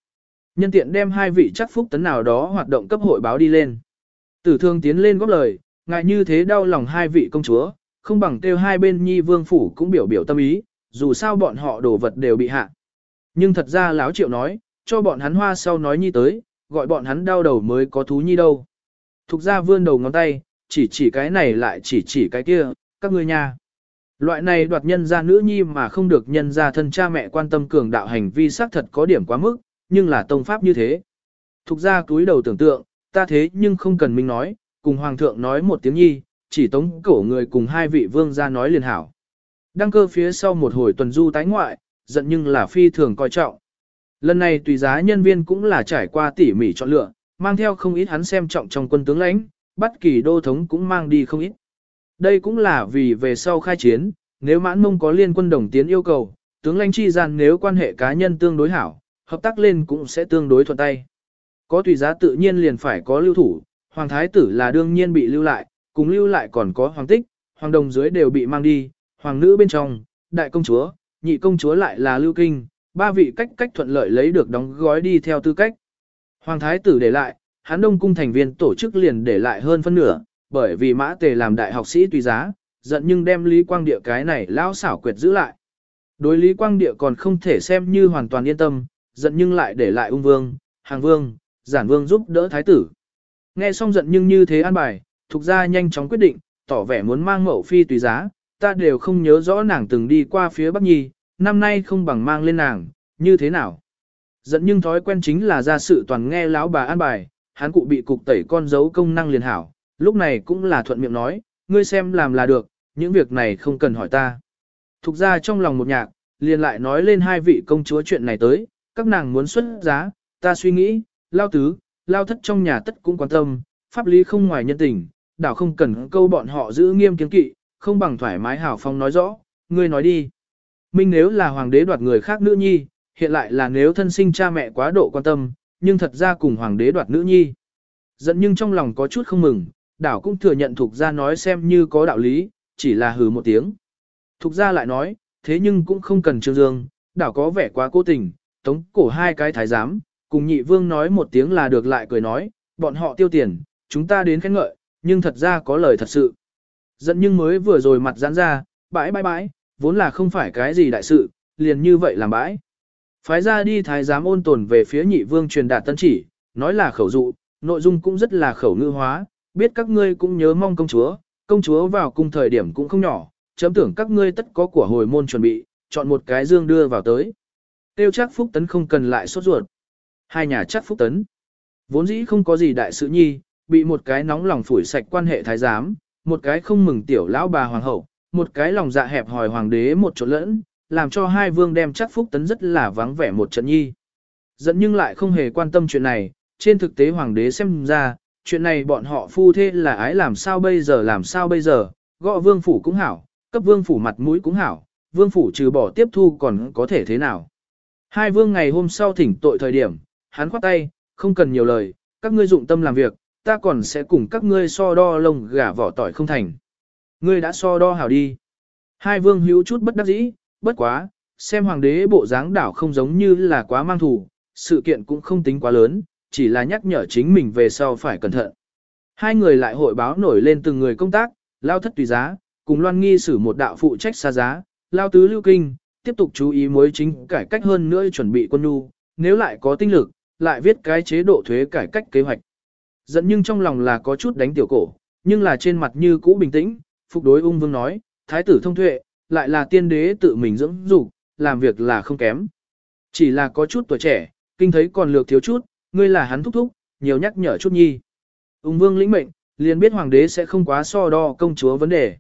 Nhân tiện đem hai vị chắc phúc tấn nào đó hoạt động cấp hội báo đi lên. Tử thương tiến lên góp lời, ngại như thế đau lòng hai vị công chúa, không bằng kêu hai bên nhi vương phủ cũng biểu biểu tâm ý, dù sao bọn họ đồ vật đều bị hạ. Nhưng thật ra láo triệu nói, cho bọn hắn hoa sau nói nhi tới, gọi bọn hắn đau đầu mới có thú nhi đâu. Thục ra vươn đầu ngón tay, chỉ chỉ cái này lại chỉ chỉ cái kia, các ngươi nha. Loại này đoạt nhân ra nữ nhi mà không được nhân ra thân cha mẹ quan tâm cường đạo hành vi xác thật có điểm quá mức, nhưng là tông pháp như thế. Thục ra túi đầu tưởng tượng, ta thế nhưng không cần mình nói, cùng hoàng thượng nói một tiếng nhi, chỉ tống cổ người cùng hai vị vương ra nói liền hảo. Đăng cơ phía sau một hồi tuần du tái ngoại, giận nhưng là phi thường coi trọng. Lần này tùy giá nhân viên cũng là trải qua tỉ mỉ chọn lựa, mang theo không ít hắn xem trọng trong quân tướng lãnh, bất kỳ đô thống cũng mang đi không ít. Đây cũng là vì về sau khai chiến, nếu mãn mông có liên quân đồng tiến yêu cầu, tướng lãnh chi gian nếu quan hệ cá nhân tương đối hảo, hợp tác lên cũng sẽ tương đối thuận tay. Có tùy giá tự nhiên liền phải có lưu thủ, hoàng thái tử là đương nhiên bị lưu lại, cùng lưu lại còn có hoàng tích, hoàng đồng dưới đều bị mang đi, hoàng nữ bên trong, đại công chúa, nhị công chúa lại là lưu kinh, ba vị cách cách thuận lợi lấy được đóng gói đi theo tư cách. Hoàng thái tử để lại, hán đông cung thành viên tổ chức liền để lại hơn phân nửa, bởi vì mã tề làm đại học sĩ tùy giá, giận nhưng đem Lý Quang Địa cái này lão xảo quyệt giữ lại. Đối Lý Quang Địa còn không thể xem như hoàn toàn yên tâm, giận nhưng lại để lại ung vương, hàng vương, giản vương giúp đỡ thái tử. Nghe xong giận nhưng như thế an bài, thuộc ra nhanh chóng quyết định, tỏ vẻ muốn mang mẫu phi tùy giá, ta đều không nhớ rõ nàng từng đi qua phía Bắc Nhi, năm nay không bằng mang lên nàng, như thế nào. Giận nhưng thói quen chính là ra sự toàn nghe lão bà an bài, hắn cụ bị cục tẩy con dấu công năng liền hảo, lúc này cũng là thuận miệng nói, ngươi xem làm là được, những việc này không cần hỏi ta. Thục ra trong lòng một nhạc, liền lại nói lên hai vị công chúa chuyện này tới, các nàng muốn xuất giá, ta suy nghĩ, lao tứ, lao thất trong nhà tất cũng quan tâm, pháp lý không ngoài nhân tình, đảo không cần câu bọn họ giữ nghiêm kiến kỵ, không bằng thoải mái hào phong nói rõ, ngươi nói đi. Minh nếu là hoàng đế đoạt người khác nữ nhi, hiện lại là nếu thân sinh cha mẹ quá độ quan tâm, nhưng thật ra cùng hoàng đế đoạt nữ nhi. Giận nhưng trong lòng có chút không mừng, đảo cũng thừa nhận thuộc ra nói xem như có đạo lý, chỉ là hừ một tiếng. Thục ra lại nói, thế nhưng cũng không cần trương dương, đảo có vẻ quá cố tình, tống cổ hai cái thái giám, cùng nhị vương nói một tiếng là được lại cười nói, bọn họ tiêu tiền, chúng ta đến khen ngợi, nhưng thật ra có lời thật sự. Giận nhưng mới vừa rồi mặt giãn ra, bãi bãi bãi, vốn là không phải cái gì đại sự, liền như vậy làm bãi. Phái ra đi thái giám ôn tồn về phía nhị vương truyền đạt tân chỉ, nói là khẩu dụ, nội dung cũng rất là khẩu ngữ hóa, biết các ngươi cũng nhớ mong công chúa, công chúa vào cung thời điểm cũng không nhỏ, chấm tưởng các ngươi tất có của hồi môn chuẩn bị, chọn một cái dương đưa vào tới. Tiêu chắc phúc tấn không cần lại sốt ruột. Hai nhà chắc phúc tấn. Vốn dĩ không có gì đại sự nhi, bị một cái nóng lòng phủi sạch quan hệ thái giám, một cái không mừng tiểu lão bà hoàng hậu, một cái lòng dạ hẹp hòi hoàng đế một chỗ lẫn, làm cho hai vương đem chắc phúc tấn rất là vắng vẻ một trận nhi. Dẫn nhưng lại không hề quan tâm chuyện này, trên thực tế hoàng đế xem ra, chuyện này bọn họ phu thế là ái làm sao bây giờ làm sao bây giờ, gõ vương phủ cũng hảo, cấp vương phủ mặt mũi cũng hảo, vương phủ trừ bỏ tiếp thu còn có thể thế nào. Hai vương ngày hôm sau thỉnh tội thời điểm, hắn khoát tay, không cần nhiều lời, các ngươi dụng tâm làm việc, ta còn sẽ cùng các ngươi so đo lông gà vỏ tỏi không thành. Ngươi đã so đo hảo đi. Hai vương hữu chút bất đắc dĩ, bất quá, xem hoàng đế bộ dáng đảo không giống như là quá mang thủ, sự kiện cũng không tính quá lớn, chỉ là nhắc nhở chính mình về sau phải cẩn thận. Hai người lại hội báo nổi lên từng người công tác, lao thất tùy giá, cùng loan nghi xử một đạo phụ trách xa giá, lao tứ lưu kinh, tiếp tục chú ý mối chính cải cách hơn nữa chuẩn bị quân nhu, nếu lại có tinh lực, lại viết cái chế độ thuế cải cách kế hoạch. Dẫn nhưng trong lòng là có chút đánh tiểu cổ, nhưng là trên mặt như cũ bình tĩnh, phục đối ung vương nói, thái tử thông thuệ, lại là tiên đế tự mình dưỡng dục, làm việc là không kém. Chỉ là có chút tuổi trẻ, kinh thấy còn lược thiếu chút, ngươi là hắn thúc thúc, nhiều nhắc nhở chút nhi. Ung vương lĩnh mệnh, liền biết hoàng đế sẽ không quá so đo công chúa vấn đề.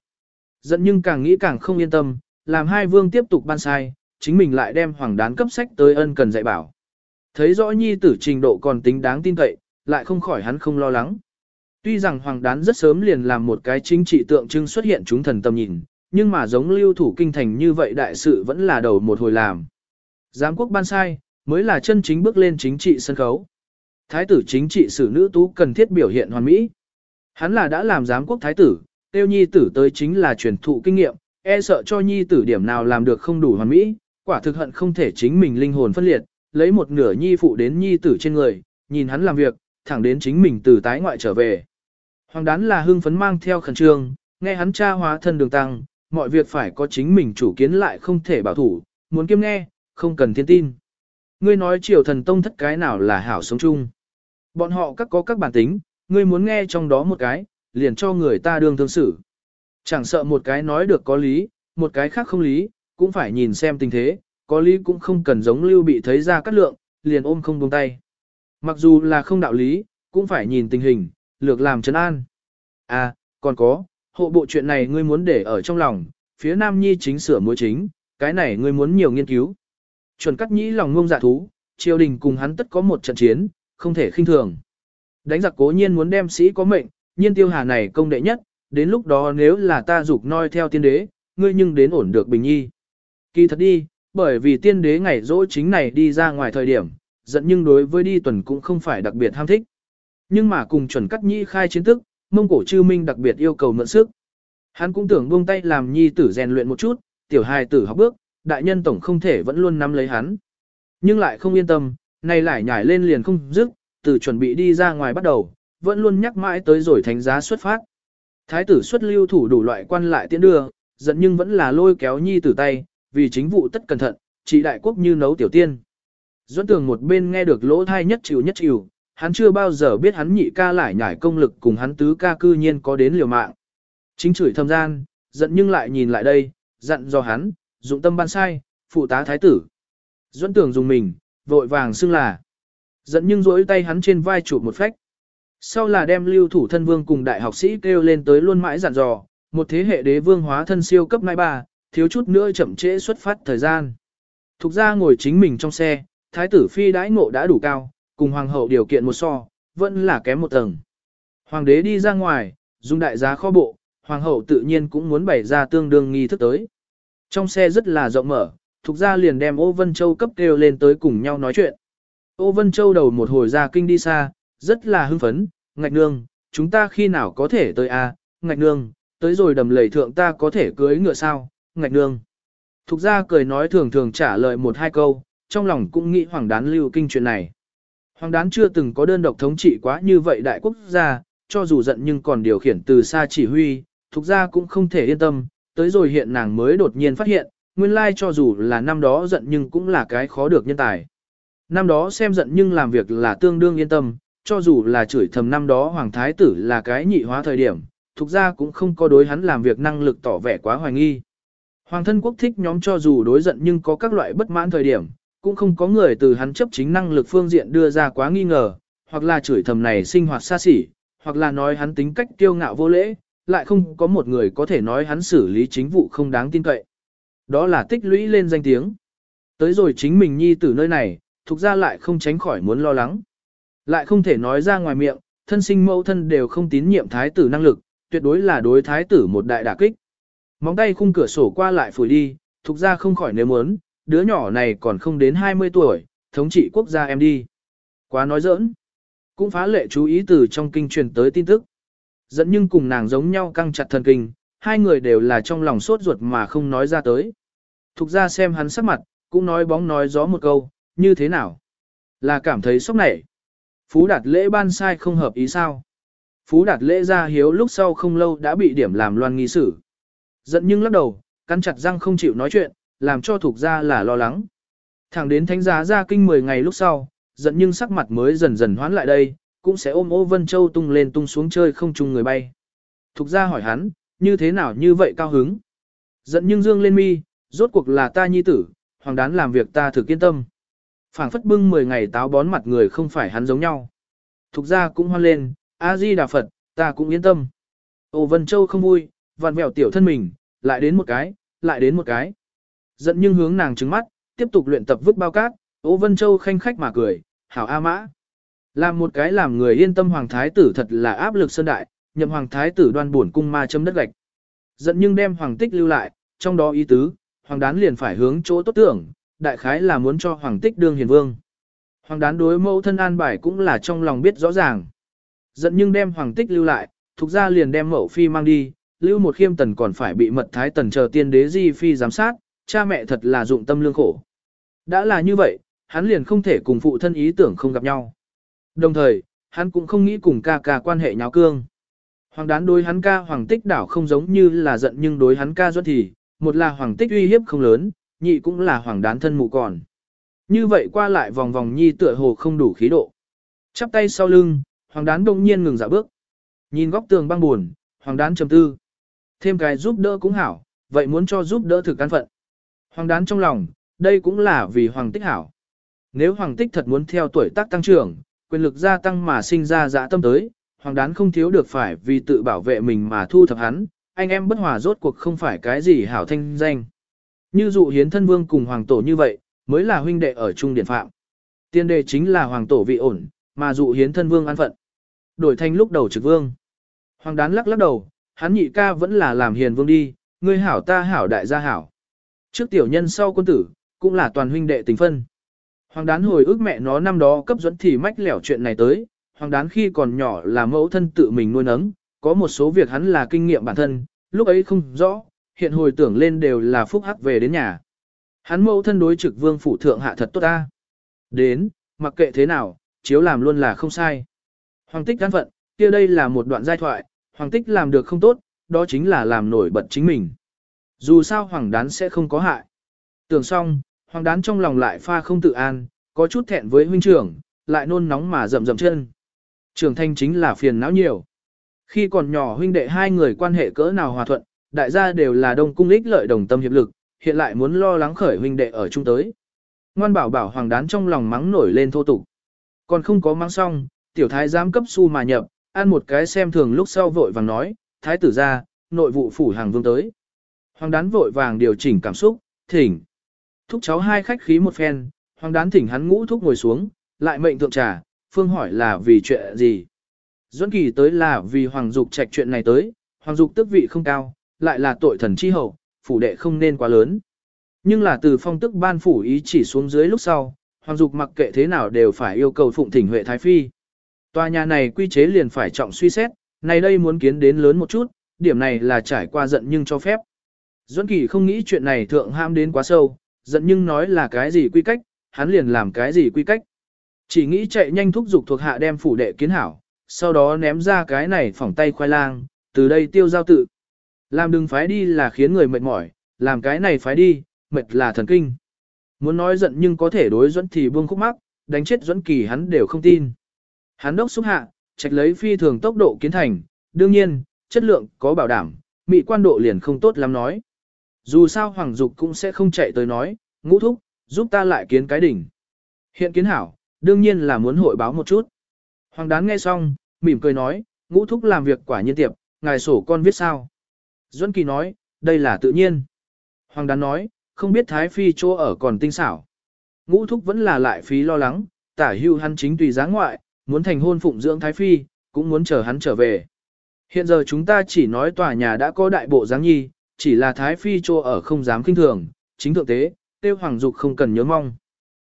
Dẫn nhưng càng nghĩ càng không yên tâm, làm hai vương tiếp tục ban sai, chính mình lại đem hoàng đán cấp sách tới ân cần dạy bảo. Thấy rõ nhi tử trình độ còn tính đáng tin cậy, lại không khỏi hắn không lo lắng. Tuy rằng hoàng đán rất sớm liền làm một cái chính trị tượng trưng xuất hiện chúng thần tâm nhìn, nhưng mà giống lưu thủ kinh thành như vậy đại sự vẫn là đầu một hồi làm. Giám quốc ban sai, mới là chân chính bước lên chính trị sân khấu. Thái tử chính trị sử nữ tú cần thiết biểu hiện hoàn mỹ. Hắn là đã làm giám quốc thái tử, tiêu nhi tử tới chính là truyền thụ kinh nghiệm, e sợ cho nhi tử điểm nào làm được không đủ hoàn mỹ, quả thực hận không thể chính mình linh hồn phân liệt, lấy một nửa nhi phụ đến nhi tử trên người, nhìn hắn làm việc, thẳng đến chính mình từ tái ngoại trở về. Hoàng đán là hưng phấn mang theo khẩn trương, nghe hắn cha hóa thân đường tăng, mọi việc phải có chính mình chủ kiến lại không thể bảo thủ, muốn kiêm nghe, không cần thiên tin. Ngươi nói triều thần tông thất cái nào là hảo sống chung. Bọn họ các có các bản tính, ngươi muốn nghe trong đó một cái, liền cho người ta đương thương xử. Chẳng sợ một cái nói được có lý, một cái khác không lý, cũng phải nhìn xem tình thế, có lý cũng không cần giống lưu bị thấy ra cắt lượng, liền ôm không buông tay. Mặc dù là không đạo lý, cũng phải nhìn tình hình, lược làm trấn an. À, còn có, hộ bộ chuyện này ngươi muốn để ở trong lòng, phía Nam Nhi chính sửa mối chính, cái này ngươi muốn nhiều nghiên cứu. Chuẩn cắt nhĩ lòng ngông dạ thú, triều đình cùng hắn tất có một trận chiến, không thể khinh thường. Đánh giặc cố nhiên muốn đem sĩ có mệnh, nhiên tiêu hà này công đệ nhất, đến lúc đó nếu là ta dục noi theo tiên đế, ngươi nhưng đến ổn được bình nhi. Kỳ thật đi, bởi vì tiên đế ngày rỗ chính này đi ra ngoài thời điểm, giận nhưng đối với đi tuần cũng không phải đặc biệt ham thích. Nhưng mà cùng chuẩn cắt nhĩ khai chiến tức, mông cổ chư minh đặc biệt yêu cầu mượn sức. Hắn cũng tưởng buông tay làm nhi tử rèn luyện một chút, tiểu hài tử học bước, đại nhân tổng không thể vẫn luôn nắm lấy hắn. Nhưng lại không yên tâm, nay lại nhảy lên liền không dứt, từ chuẩn bị đi ra ngoài bắt đầu, vẫn luôn nhắc mãi tới rồi thánh giá xuất phát. Thái tử xuất lưu thủ đủ loại quan lại tiến đưa, giận nhưng vẫn là lôi kéo nhi tử tay, vì chính vụ tất cẩn thận, chỉ đại quốc như nấu tiểu tiên. Duẫn tường một bên nghe được lỗ thai nhất chịu nhất chịu, hắn chưa bao giờ biết hắn nhị ca lại nhảy công lực cùng hắn tứ ca cư nhiên có đến liều mạng. Chính chửi thâm gian, giận nhưng lại nhìn lại đây, dặn do hắn, dụng tâm ban sai, phụ tá thái tử. Duẫn tường dùng mình, vội vàng xưng là. Giận nhưng rỗi tay hắn trên vai chụp một phách. Sau là đem lưu thủ thân vương cùng đại học sĩ kêu lên tới luôn mãi dặn dò, một thế hệ đế vương hóa thân siêu cấp nai ba, thiếu chút nữa chậm trễ xuất phát thời gian. Thục ra ngồi chính mình trong xe, thái tử phi đãi ngộ đã đủ cao, cùng hoàng hậu điều kiện một so, vẫn là kém một tầng. Hoàng đế đi ra ngoài, dùng đại giá kho bộ, hoàng hậu tự nhiên cũng muốn bày ra tương đương nghi thức tới. Trong xe rất là rộng mở, thục ra liền đem ô Vân Châu cấp kêu lên tới cùng nhau nói chuyện. Ô Vân Châu đầu một hồi ra kinh đi xa, rất là hưng phấn, ngạch nương, chúng ta khi nào có thể tới a? À? ngạch nương, tới rồi đầm lầy thượng ta có thể cưới ngựa sao, ngạch nương. Thục ra cười nói thường thường trả lời một hai câu, trong lòng cũng nghĩ hoàng đán lưu kinh chuyện này. Hoàng đán chưa từng có đơn độc thống trị quá như vậy đại quốc gia, cho dù giận nhưng còn điều khiển từ xa chỉ huy, thục ra cũng không thể yên tâm, tới rồi hiện nàng mới đột nhiên phát hiện, nguyên lai cho dù là năm đó giận nhưng cũng là cái khó được nhân tài. Năm đó xem giận nhưng làm việc là tương đương yên tâm, cho dù là chửi thầm năm đó hoàng thái tử là cái nhị hóa thời điểm, thuộc ra cũng không có đối hắn làm việc năng lực tỏ vẻ quá hoài nghi. Hoàng thân quốc thích nhóm cho dù đối giận nhưng có các loại bất mãn thời điểm, cũng không có người từ hắn chấp chính năng lực phương diện đưa ra quá nghi ngờ, hoặc là chửi thầm này sinh hoạt xa xỉ, hoặc là nói hắn tính cách kiêu ngạo vô lễ, lại không có một người có thể nói hắn xử lý chính vụ không đáng tin cậy. Đó là tích lũy lên danh tiếng. Tới rồi chính mình nhi từ nơi này, thuộc ra lại không tránh khỏi muốn lo lắng. Lại không thể nói ra ngoài miệng, thân sinh mẫu thân đều không tín nhiệm thái tử năng lực, tuyệt đối là đối thái tử một đại đả kích. Móng tay khung cửa sổ qua lại phủi đi, thuộc ra không khỏi nếu muốn, đứa nhỏ này còn không đến 20 tuổi, thống trị quốc gia em đi. Quá nói giỡn. Cũng phá lệ chú ý từ trong kinh truyền tới tin tức. Dẫn nhưng cùng nàng giống nhau căng chặt thần kinh, hai người đều là trong lòng sốt ruột mà không nói ra tới. Thục ra xem hắn sắc mặt, cũng nói bóng nói gió một câu, như thế nào? Là cảm thấy sốc nảy. Phú đạt lễ ban sai không hợp ý sao? Phú đạt lễ ra hiếu lúc sau không lâu đã bị điểm làm loan nghi sử. Giận nhưng lắc đầu, cắn chặt răng không chịu nói chuyện, làm cho thuộc ra là lo lắng. Thẳng đến thánh giá ra kinh 10 ngày lúc sau, giận nhưng sắc mặt mới dần dần hoán lại đây, cũng sẽ ôm ô Vân Châu tung lên tung xuống chơi không chung người bay. Thục ra hỏi hắn, như thế nào như vậy cao hứng? Giận nhưng dương lên mi, rốt cuộc là ta nhi tử, hoàng đán làm việc ta thử kiên tâm phảng phất bưng 10 ngày táo bón mặt người không phải hắn giống nhau. Thục ra cũng hoan lên, A-di Đà Phật, ta cũng yên tâm. Ô Vân Châu không vui, vặn vẹo tiểu thân mình, lại đến một cái, lại đến một cái. Giận nhưng hướng nàng trứng mắt, tiếp tục luyện tập vứt bao cát, Ô Vân Châu khanh khách mà cười, hảo A mã. Làm một cái làm người yên tâm hoàng thái tử thật là áp lực sơn đại, nhậm hoàng thái tử đoan buồn cung ma chấm đất gạch. Giận nhưng đem hoàng tích lưu lại, trong đó ý tứ, hoàng đán liền phải hướng chỗ tốt tưởng, đại khái là muốn cho hoàng tích đương hiền vương. Hoàng đán đối mẫu thân an bài cũng là trong lòng biết rõ ràng. Giận nhưng đem hoàng tích lưu lại, thuộc ra liền đem mẫu phi mang đi, lưu một khiêm tần còn phải bị mật thái tần chờ tiên đế di phi giám sát, cha mẹ thật là dụng tâm lương khổ. Đã là như vậy, hắn liền không thể cùng phụ thân ý tưởng không gặp nhau. Đồng thời, hắn cũng không nghĩ cùng ca ca quan hệ nháo cương. Hoàng đán đối hắn ca hoàng tích đảo không giống như là giận nhưng đối hắn ca duẫn thì, một là hoàng tích uy hiếp không lớn, nhị cũng là hoàng đán thân mụ còn. Như vậy qua lại vòng vòng nhi tựa hồ không đủ khí độ. Chắp tay sau lưng, hoàng đán đông nhiên ngừng dạo bước. Nhìn góc tường băng buồn, hoàng đán trầm tư. Thêm cái giúp đỡ cũng hảo, vậy muốn cho giúp đỡ thực căn phận. Hoàng đán trong lòng, đây cũng là vì hoàng tích hảo. Nếu hoàng tích thật muốn theo tuổi tác tăng trưởng, quyền lực gia tăng mà sinh ra dã tâm tới, hoàng đán không thiếu được phải vì tự bảo vệ mình mà thu thập hắn, anh em bất hòa rốt cuộc không phải cái gì hảo thanh danh. Như dụ hiến thân vương cùng hoàng tổ như vậy, mới là huynh đệ ở trung điển phạm. Tiên đề chính là hoàng tổ vị ổn, mà dụ hiến thân vương an phận. Đổi thành lúc đầu trực vương. Hoàng đán lắc lắc đầu, hắn nhị ca vẫn là làm hiền vương đi, ngươi hảo ta hảo đại gia hảo. Trước tiểu nhân sau quân tử, cũng là toàn huynh đệ tình phân. Hoàng đán hồi ức mẹ nó năm đó cấp dẫn thì mách lẻo chuyện này tới, hoàng đán khi còn nhỏ là mẫu thân tự mình nuôi nấng, có một số việc hắn là kinh nghiệm bản thân, lúc ấy không rõ, hiện hồi tưởng lên đều là phúc hắc về đến nhà. Hắn mẫu thân đối trực vương phủ thượng hạ thật tốt ta. Đến, mặc kệ thế nào, chiếu làm luôn là không sai. Hoàng tích gắn phận, kia đây là một đoạn giai thoại, hoàng tích làm được không tốt, đó chính là làm nổi bật chính mình. Dù sao hoàng đán sẽ không có hại. Tưởng xong, hoàng đán trong lòng lại pha không tự an, có chút thẹn với huynh trưởng, lại nôn nóng mà rậm rậm chân. Trưởng thanh chính là phiền não nhiều. Khi còn nhỏ huynh đệ hai người quan hệ cỡ nào hòa thuận, đại gia đều là đông cung ích lợi đồng tâm hiệp lực, hiện lại muốn lo lắng khởi huynh đệ ở chung tới. Ngoan bảo bảo hoàng đán trong lòng mắng nổi lên thô tục. Còn không có mắng xong, tiểu thái giám cấp su mà nhập, ăn một cái xem thường lúc sau vội vàng nói, thái tử ra, nội vụ phủ hàng vương tới. Hoàng đán vội vàng điều chỉnh cảm xúc, thỉnh. Thúc cháu hai khách khí một phen, hoàng đán thỉnh hắn ngũ thúc ngồi xuống, lại mệnh thượng trà, phương hỏi là vì chuyện gì. Duẫn kỳ tới là vì hoàng dục trạch chuyện này tới, hoàng dục tức vị không cao, lại là tội thần chi hậu, phủ đệ không nên quá lớn. Nhưng là từ phong tức ban phủ ý chỉ xuống dưới lúc sau, hoàng dục mặc kệ thế nào đều phải yêu cầu phụng thỉnh Huệ Thái Phi. Tòa nhà này quy chế liền phải trọng suy xét, này đây muốn kiến đến lớn một chút, điểm này là trải qua giận nhưng cho phép. Duẫn Kỳ không nghĩ chuyện này thượng ham đến quá sâu, giận nhưng nói là cái gì quy cách, hắn liền làm cái gì quy cách. Chỉ nghĩ chạy nhanh thúc giục thuộc hạ đem phủ đệ kiến hảo, sau đó ném ra cái này phỏng tay khoai lang, từ đây tiêu giao tự. Làm đừng phái đi là khiến người mệt mỏi, làm cái này phái đi, mệt là thần kinh. Muốn nói giận nhưng có thể đối Duẫn thì buông khúc mắc, đánh chết Duẫn kỳ hắn đều không tin. Hán đốc xúc hạ, trạch lấy phi thường tốc độ kiến thành, đương nhiên, chất lượng có bảo đảm, mỹ quan độ liền không tốt lắm nói. Dù sao Hoàng Dục cũng sẽ không chạy tới nói, ngũ thúc, giúp ta lại kiến cái đỉnh. Hiện kiến hảo, đương nhiên là muốn hội báo một chút. Hoàng đán nghe xong, mỉm cười nói, ngũ thúc làm việc quả nhiên tiệp, ngài sổ con viết sao. Duân Kỳ nói, đây là tự nhiên. Hoàng đán nói, không biết Thái Phi chỗ ở còn tinh xảo. Ngũ thúc vẫn là lại phí lo lắng, tả hưu hắn chính tùy giá ngoại, muốn thành hôn phụng dưỡng Thái Phi, cũng muốn chờ hắn trở về. Hiện giờ chúng ta chỉ nói tòa nhà đã có đại bộ dáng nhi, chỉ là Thái Phi chỗ ở không dám kinh thường, chính thượng tế, tiêu Hoàng Dục không cần nhớ mong.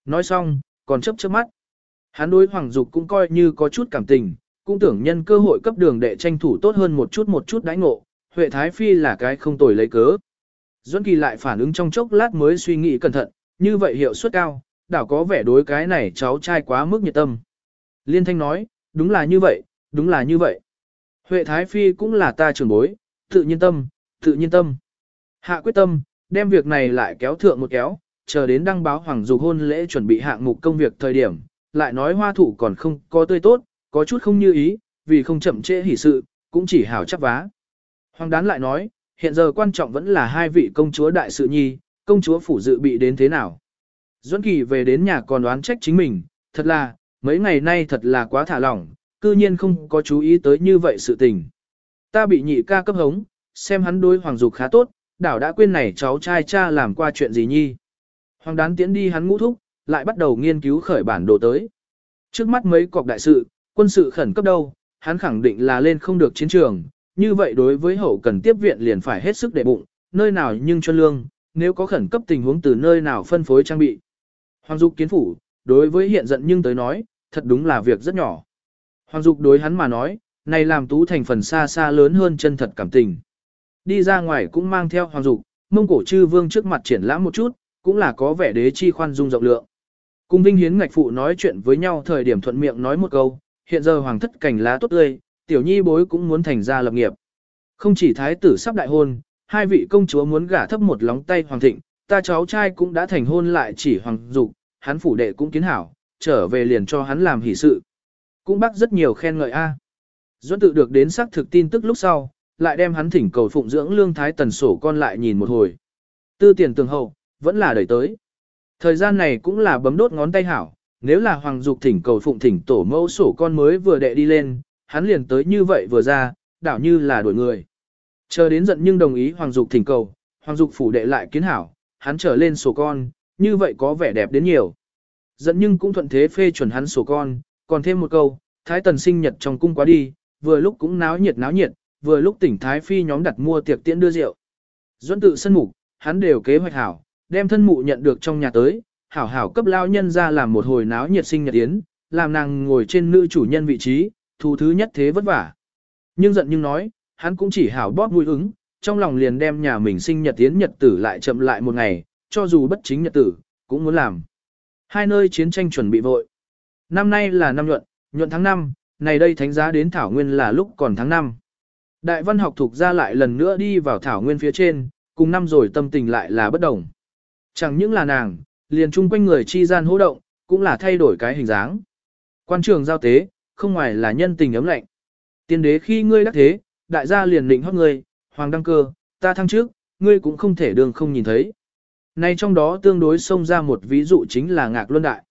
Nói xong, còn chấp chớp mắt. Hắn đối Hoàng Dục cũng coi như có chút cảm tình, cũng tưởng nhân cơ hội cấp đường để tranh thủ tốt hơn một chút một chút đãi ngộ, Huệ Thái Phi là cái không tồi lấy cớ. Duẫn Kỳ lại phản ứng trong chốc lát mới suy nghĩ cẩn thận, như vậy hiệu suất cao, đảo có vẻ đối cái này cháu trai quá mức nhiệt tâm. Liên Thanh nói, đúng là như vậy, đúng là như vậy. Huệ Thái Phi cũng là ta trưởng bối, tự nhiên tâm, tự nhiên tâm. Hạ quyết tâm, đem việc này lại kéo thượng một kéo, chờ đến đăng báo hoàng dục hôn lễ chuẩn bị hạng mục công việc thời điểm, lại nói hoa thủ còn không có tươi tốt, có chút không như ý, vì không chậm trễ hỷ sự, cũng chỉ hảo chấp vá. Hoàng đán lại nói, hiện giờ quan trọng vẫn là hai vị công chúa đại sự nhi, công chúa phủ dự bị đến thế nào. Duẫn Kỳ về đến nhà còn đoán trách chính mình, thật là, mấy ngày nay thật là quá thả lỏng, cư nhiên không có chú ý tới như vậy sự tình. Ta bị nhị ca cấp hống, xem hắn đối hoàng dục khá tốt, đảo đã quên này cháu trai cha làm qua chuyện gì nhi. Hoàng đán tiễn đi hắn ngũ thúc, lại bắt đầu nghiên cứu khởi bản đồ tới. Trước mắt mấy cọc đại sự, quân sự khẩn cấp đâu, hắn khẳng định là lên không được chiến trường, như vậy đối với hậu cần tiếp viện liền phải hết sức để bụng, nơi nào nhưng cho lương, nếu có khẩn cấp tình huống từ nơi nào phân phối trang bị. Hoàng Dục kiến phủ, đối với hiện giận nhưng tới nói, thật đúng là việc rất nhỏ. Hoàng Dục đối hắn mà nói, này làm tú thành phần xa xa lớn hơn chân thật cảm tình. Đi ra ngoài cũng mang theo Hoàng Dục, mông cổ chư vương trước mặt triển lãm một chút, cũng là có vẻ đế chi khoan dung rộng lượng. Cung Vinh Hiến ngạch phụ nói chuyện với nhau thời điểm thuận miệng nói một câu, hiện giờ hoàng thất cảnh lá tốt tươi, tiểu nhi bối cũng muốn thành gia lập nghiệp. Không chỉ thái tử sắp đại hôn, hai vị công chúa muốn gả thấp một lóng tay hoàng thịnh, ta cháu trai cũng đã thành hôn lại chỉ hoàng dục, hắn phủ đệ cũng kiến hảo, trở về liền cho hắn làm hỷ sự. Cũng bác rất nhiều khen ngợi a. Duẫn tự được đến xác thực tin tức lúc sau, lại đem hắn thỉnh cầu phụng dưỡng lương thái tần sổ con lại nhìn một hồi. Tư tiền tường hậu, vẫn là đẩy tới. Thời gian này cũng là bấm đốt ngón tay hảo, nếu là hoàng dục thỉnh cầu phụng thỉnh tổ mẫu sổ con mới vừa đệ đi lên, hắn liền tới như vậy vừa ra, đảo như là đuổi người. Chờ đến giận nhưng đồng ý hoàng dục thỉnh cầu, hoàng dục phủ đệ lại kiến hảo, hắn trở lên sổ con, như vậy có vẻ đẹp đến nhiều. Giận nhưng cũng thuận thế phê chuẩn hắn sổ con, còn thêm một câu, thái tần sinh nhật trong cung quá đi, vừa lúc cũng náo nhiệt náo nhiệt, vừa lúc tỉnh thái phi nhóm đặt mua tiệc tiễn đưa rượu. Duẫn tự sân mục, hắn đều kế hoạch hảo, đem thân mụ nhận được trong nhà tới, hảo hảo cấp lao nhân ra làm một hồi náo nhiệt sinh nhật yến, làm nàng ngồi trên nữ chủ nhân vị trí, thu thứ nhất thế vất vả. Nhưng giận nhưng nói, hắn cũng chỉ hảo bóp vui ứng, trong lòng liền đem nhà mình sinh nhật yến nhật tử lại chậm lại một ngày, cho dù bất chính nhật tử, cũng muốn làm. Hai nơi chiến tranh chuẩn bị vội. Năm nay là năm nhuận, nhuận tháng 5, này đây thánh giá đến Thảo Nguyên là lúc còn tháng 5. Đại văn học thuộc ra lại lần nữa đi vào Thảo Nguyên phía trên, cùng năm rồi tâm tình lại là bất đồng. Chẳng những là nàng, liền chung quanh người chi gian hô động, cũng là thay đổi cái hình dáng. Quan trường giao tế, không ngoài là nhân tình ấm lạnh. Tiên đế khi ngươi đắc thế, đại gia liền định hót ngươi, hoàng đăng cơ, ta thăng trước, ngươi cũng không thể đường không nhìn thấy. Nay trong đó tương đối xông ra một ví dụ chính là ngạc luân đại.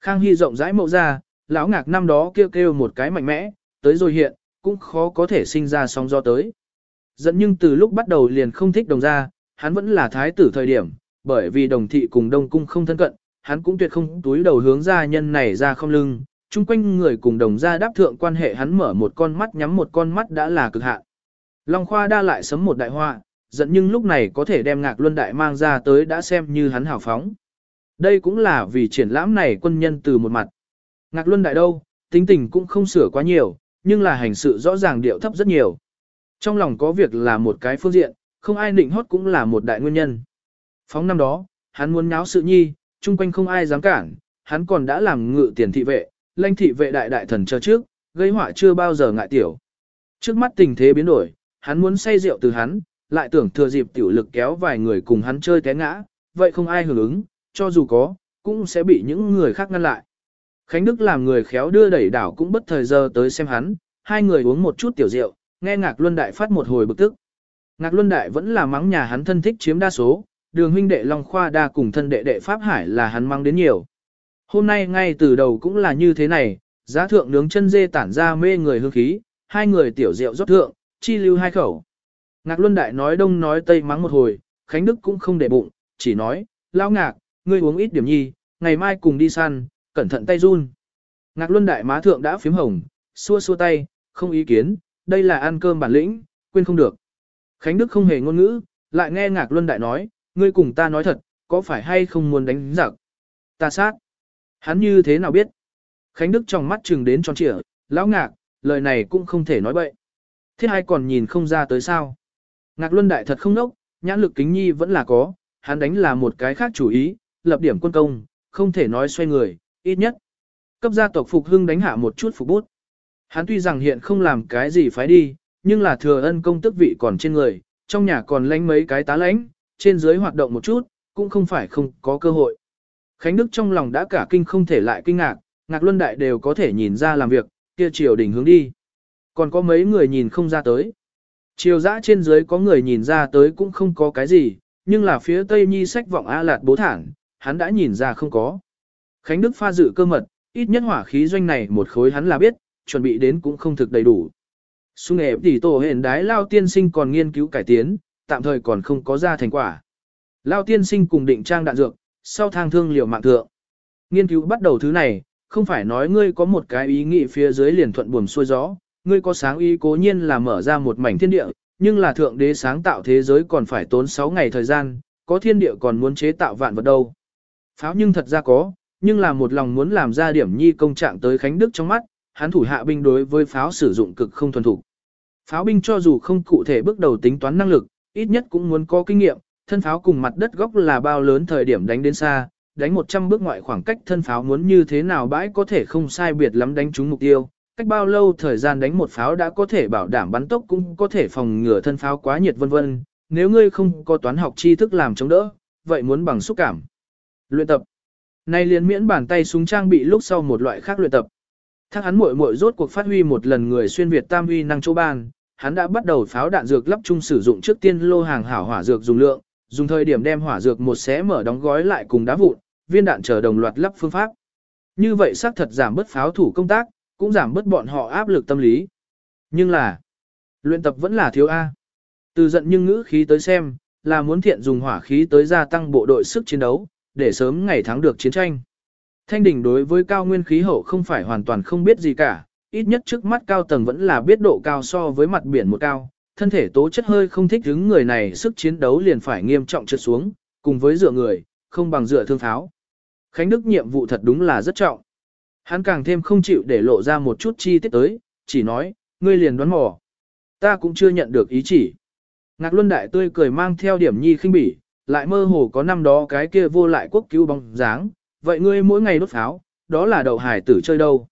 Khang Hy rộng rãi mộ ra, lão ngạc năm đó kêu kêu một cái mạnh mẽ, tới rồi hiện, cũng khó có thể sinh ra sóng do tới. Dẫn nhưng từ lúc bắt đầu liền không thích đồng gia, hắn vẫn là thái tử thời điểm, bởi vì đồng thị cùng đông cung không thân cận, hắn cũng tuyệt không túi đầu hướng gia nhân này ra không lưng, chung quanh người cùng đồng gia đáp thượng quan hệ hắn mở một con mắt nhắm một con mắt đã là cực hạn. Long Khoa đa lại sấm một đại hoa, giận nhưng lúc này có thể đem ngạc luân đại mang ra tới đã xem như hắn hào phóng. Đây cũng là vì triển lãm này quân nhân từ một mặt. Ngạc luân đại đâu, tính tình cũng không sửa quá nhiều, nhưng là hành sự rõ ràng điệu thấp rất nhiều. Trong lòng có việc là một cái phương diện, không ai định hót cũng là một đại nguyên nhân. Phóng năm đó, hắn muốn nháo sự nhi, chung quanh không ai dám cản, hắn còn đã làm ngự tiền thị vệ, lãnh thị vệ đại đại thần chờ trước, gây họa chưa bao giờ ngại tiểu. Trước mắt tình thế biến đổi, hắn muốn say rượu từ hắn, lại tưởng thừa dịp tiểu lực kéo vài người cùng hắn chơi té ngã, vậy không ai hưởng ứng, cho dù có, cũng sẽ bị những người khác ngăn lại. Khánh Đức làm người khéo đưa đẩy đảo cũng bất thời giờ tới xem hắn, hai người uống một chút tiểu rượu, nghe Ngạc Luân Đại phát một hồi bực tức. Ngạc Luân Đại vẫn là mắng nhà hắn thân thích chiếm đa số, đường huynh đệ Long Khoa đa cùng thân đệ đệ Pháp Hải là hắn mang đến nhiều. Hôm nay ngay từ đầu cũng là như thế này, giá thượng nướng chân dê tản ra mê người hương khí, hai người tiểu rượu rót thượng, chi lưu hai khẩu. Ngạc Luân Đại nói đông nói tây mắng một hồi, Khánh Đức cũng không để bụng, chỉ nói, lao ngạc, ngươi uống ít điểm nhi, ngày mai cùng đi săn, cẩn thận tay run. Ngạc Luân Đại má thượng đã phím hồng, xua xua tay, không ý kiến, đây là ăn cơm bản lĩnh, quên không được. Khánh Đức không hề ngôn ngữ, lại nghe Ngạc Luân Đại nói, ngươi cùng ta nói thật, có phải hay không muốn đánh giặc? Ta sát. Hắn như thế nào biết? Khánh Đức trong mắt trừng đến tròn trịa, lão ngạc, lời này cũng không thể nói bậy. Thiết hai còn nhìn không ra tới sao. Ngạc Luân Đại thật không nốc, nhãn lực kính nhi vẫn là có, hắn đánh là một cái khác chủ ý, lập điểm quân công, không thể nói xoay người, ít nhất. Cấp gia tộc Phục Hưng đánh hạ một chút phục bút. Hắn tuy rằng hiện không làm cái gì phải đi, nhưng là thừa ân công tức vị còn trên người, trong nhà còn lánh mấy cái tá lãnh, trên dưới hoạt động một chút, cũng không phải không có cơ hội. Khánh Đức trong lòng đã cả kinh không thể lại kinh ngạc, ngạc luân đại đều có thể nhìn ra làm việc, kia triều đình hướng đi. Còn có mấy người nhìn không ra tới. Triều dã trên dưới có người nhìn ra tới cũng không có cái gì, nhưng là phía tây nhi sách vọng A lạt bố thản, hắn đã nhìn ra không có. Khánh Đức pha dự cơ mật, ít nhất hỏa khí doanh này một khối hắn là biết, chuẩn bị đến cũng không thực đầy đủ. Xung nghệ tỷ tổ hền đái lao tiên sinh còn nghiên cứu cải tiến, tạm thời còn không có ra thành quả. Lao tiên sinh cùng định trang đạn dược, sau thang thương liều mạng thượng. Nghiên cứu bắt đầu thứ này, không phải nói ngươi có một cái ý nghĩ phía dưới liền thuận buồm xuôi gió, ngươi có sáng ý cố nhiên là mở ra một mảnh thiên địa, nhưng là thượng đế sáng tạo thế giới còn phải tốn 6 ngày thời gian, có thiên địa còn muốn chế tạo vạn vật đâu. Pháo nhưng thật ra có, nhưng là một lòng muốn làm ra điểm nhi công trạng tới Khánh Đức trong mắt, hắn thủ hạ binh đối với pháo sử dụng cực không thuần thủ. Pháo binh cho dù không cụ thể bước đầu tính toán năng lực, ít nhất cũng muốn có kinh nghiệm, thân pháo cùng mặt đất góc là bao lớn thời điểm đánh đến xa, đánh 100 bước ngoại khoảng cách thân pháo muốn như thế nào bãi có thể không sai biệt lắm đánh trúng mục tiêu, cách bao lâu thời gian đánh một pháo đã có thể bảo đảm bắn tốc cũng có thể phòng ngừa thân pháo quá nhiệt vân vân, nếu ngươi không có toán học tri thức làm chống đỡ, vậy muốn bằng xúc cảm. Luyện tập. Nay liền miễn bàn tay súng trang bị lúc sau một loại khác luyện tập. Thác hắn muội muội rốt cuộc phát huy một lần người xuyên Việt tam huy năng châu ban, hắn đã bắt đầu pháo đạn dược lắp chung sử dụng trước tiên lô hàng hảo hỏa dược dùng lượng, dùng thời điểm đem hỏa dược một xé mở đóng gói lại cùng đá vụn, viên đạn chờ đồng loạt lắp phương pháp. Như vậy xác thật giảm bớt pháo thủ công tác, cũng giảm bớt bọn họ áp lực tâm lý. Nhưng là, luyện tập vẫn là thiếu A. Từ giận nhưng ngữ khí tới xem, là muốn thiện dùng hỏa khí tới gia tăng bộ đội sức chiến đấu, để sớm ngày thắng được chiến tranh. Thanh đỉnh đối với cao nguyên khí hậu không phải hoàn toàn không biết gì cả, ít nhất trước mắt cao tầng vẫn là biết độ cao so với mặt biển một cao, thân thể tố chất hơi không thích ứng người này sức chiến đấu liền phải nghiêm trọng trượt xuống, cùng với dựa người, không bằng dựa thương tháo. Khánh Đức nhiệm vụ thật đúng là rất trọng. Hắn càng thêm không chịu để lộ ra một chút chi tiết tới, chỉ nói, ngươi liền đoán mò. Ta cũng chưa nhận được ý chỉ. Ngạc Luân Đại tươi cười mang theo điểm nhi khinh bỉ, lại mơ hồ có năm đó cái kia vô lại quốc cứu bóng dáng, vậy ngươi mỗi ngày đốt pháo, đó là đậu hải tử chơi đâu.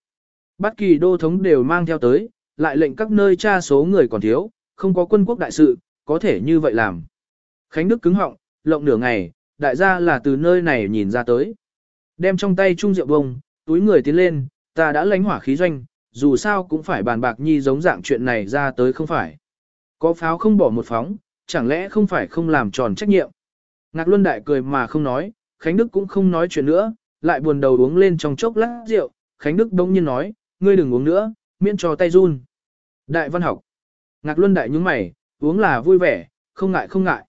Bất kỳ đô thống đều mang theo tới, lại lệnh các nơi tra số người còn thiếu, không có quân quốc đại sự, có thể như vậy làm. Khánh Đức cứng họng, lộng nửa ngày, đại gia là từ nơi này nhìn ra tới. Đem trong tay chung rượu bông, túi người tiến lên, ta đã lánh hỏa khí doanh, dù sao cũng phải bàn bạc nhi giống dạng chuyện này ra tới không phải. Có pháo không bỏ một phóng, chẳng lẽ không phải không làm tròn trách nhiệm. Ngạc Luân Đại cười mà không nói, Khánh Đức cũng không nói chuyện nữa, lại buồn đầu uống lên trong chốc lát rượu, Khánh Đức đông nhiên nói, ngươi đừng uống nữa, miễn cho tay run. Đại văn học. Ngạc Luân Đại nhúng mày, uống là vui vẻ, không ngại không ngại.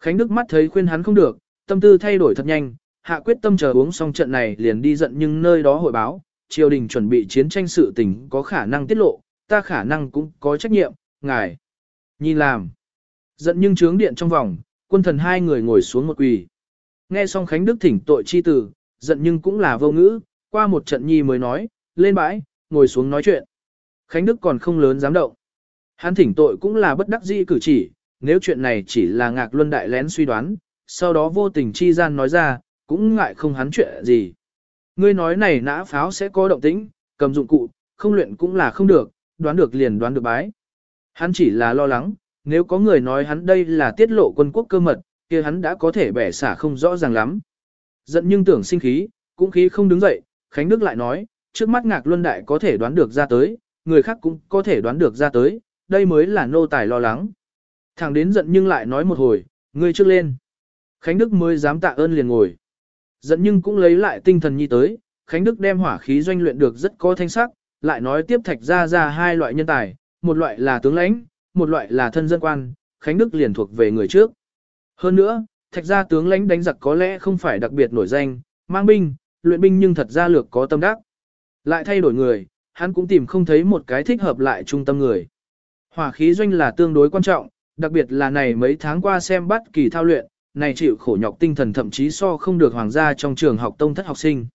Khánh Đức mắt thấy khuyên hắn không được, tâm tư thay đổi thật nhanh, hạ quyết tâm chờ uống xong trận này liền đi giận nhưng nơi đó hội báo, triều đình chuẩn bị chiến tranh sự tình có khả năng tiết lộ, ta khả năng cũng có trách nhiệm, ngài. Nhìn làm. Giận nhưng trướng điện trong vòng, quân thần hai người ngồi xuống một quỳ. Nghe xong Khánh Đức thỉnh tội chi tử, giận nhưng cũng là vô ngữ, qua một trận nhi mới nói, lên bãi, ngồi xuống nói chuyện. Khánh Đức còn không lớn dám động. Hắn thỉnh tội cũng là bất đắc dĩ cử chỉ, nếu chuyện này chỉ là ngạc luân đại lén suy đoán, sau đó vô tình chi gian nói ra, cũng ngại không hắn chuyện gì. Ngươi nói này nã pháo sẽ có động tĩnh, cầm dụng cụ, không luyện cũng là không được, đoán được liền đoán được bái. Hắn chỉ là lo lắng, nếu có người nói hắn đây là tiết lộ quân quốc cơ mật, kia hắn đã có thể bẻ xả không rõ ràng lắm. Giận nhưng tưởng sinh khí, cũng khí không đứng dậy, Khánh Đức lại nói, trước mắt ngạc luân đại có thể đoán được ra tới, người khác cũng có thể đoán được ra tới, đây mới là nô tài lo lắng. Thằng đến giận nhưng lại nói một hồi, ngươi trước lên. Khánh Đức mới dám tạ ơn liền ngồi. Giận nhưng cũng lấy lại tinh thần nhi tới, Khánh Đức đem hỏa khí doanh luyện được rất có thanh sắc, lại nói tiếp thạch ra ra hai loại nhân tài, một loại là tướng lãnh, một loại là thân dân quan, Khánh Đức liền thuộc về người trước. Hơn nữa, thạch gia tướng lãnh đánh giặc có lẽ không phải đặc biệt nổi danh, mang binh, luyện binh nhưng thật ra lược có tâm đắc. Lại thay đổi người, hắn cũng tìm không thấy một cái thích hợp lại trung tâm người. Hỏa khí doanh là tương đối quan trọng, đặc biệt là này mấy tháng qua xem bắt kỳ thao luyện, này chịu khổ nhọc tinh thần thậm chí so không được hoàng gia trong trường học tông thất học sinh.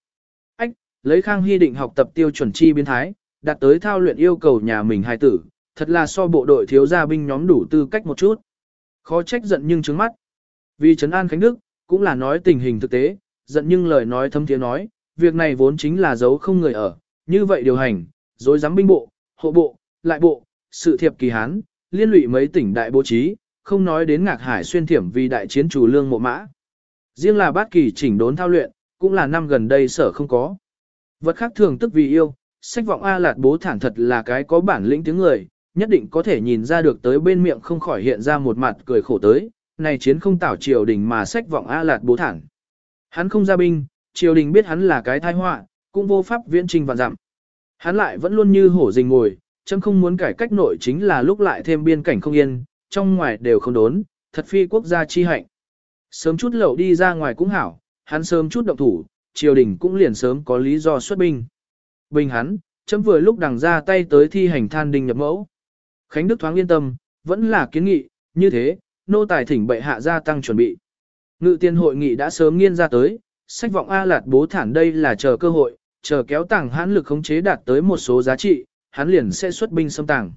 Ách, lấy Khang Hy định học tập tiêu chuẩn chi biến thái, đạt tới thao luyện yêu cầu nhà mình hài tử, thật là so bộ đội thiếu gia binh nhóm đủ tư cách một chút. Khó trách giận nhưng trứng mắt. Vì Trấn An Khánh Đức, cũng là nói tình hình thực tế, giận nhưng lời nói thâm tiếng nói, việc này vốn chính là giấu không người ở, như vậy điều hành, dối giám binh bộ, hộ bộ, lại bộ, sự thiệp kỳ hán, liên lụy mấy tỉnh đại bố trí, không nói đến ngạc hải xuyên thiểm vì đại chiến chủ lương mộ mã. Riêng là bát kỳ chỉnh đốn thao luyện, cũng là năm gần đây sở không có. Vật khác thường tức vì yêu, sách vọng A lạt bố thản thật là cái có bản lĩnh tiếng người, nhất định có thể nhìn ra được tới bên miệng không khỏi hiện ra một mặt cười khổ tới, này chiến không tảo triều đình mà sách vọng A lạt bố thản. Hắn không ra binh, triều đình biết hắn là cái tai họa, cũng vô pháp viễn trình vạn dặm. Hắn lại vẫn luôn như hổ rình ngồi, chấm không muốn cải cách nội chính là lúc lại thêm biên cảnh không yên, trong ngoài đều không đốn, thật phi quốc gia chi hạnh. Sớm chút lậu đi ra ngoài cũng hảo, hắn sớm chút động thủ, triều đình cũng liền sớm có lý do xuất binh. Bình hắn, chấm vừa lúc đằng ra tay tới thi hành than đình nhập mẫu. Khánh Đức thoáng yên tâm, vẫn là kiến nghị, như thế, nô tài thỉnh bệ hạ gia tăng chuẩn bị. Ngự tiên hội nghị đã sớm nghiên ra tới, sách vọng A lạt bố thản đây là chờ cơ hội, chờ kéo tàng hãn lực khống chế đạt tới một số giá trị, hắn liền sẽ xuất binh xâm tàng.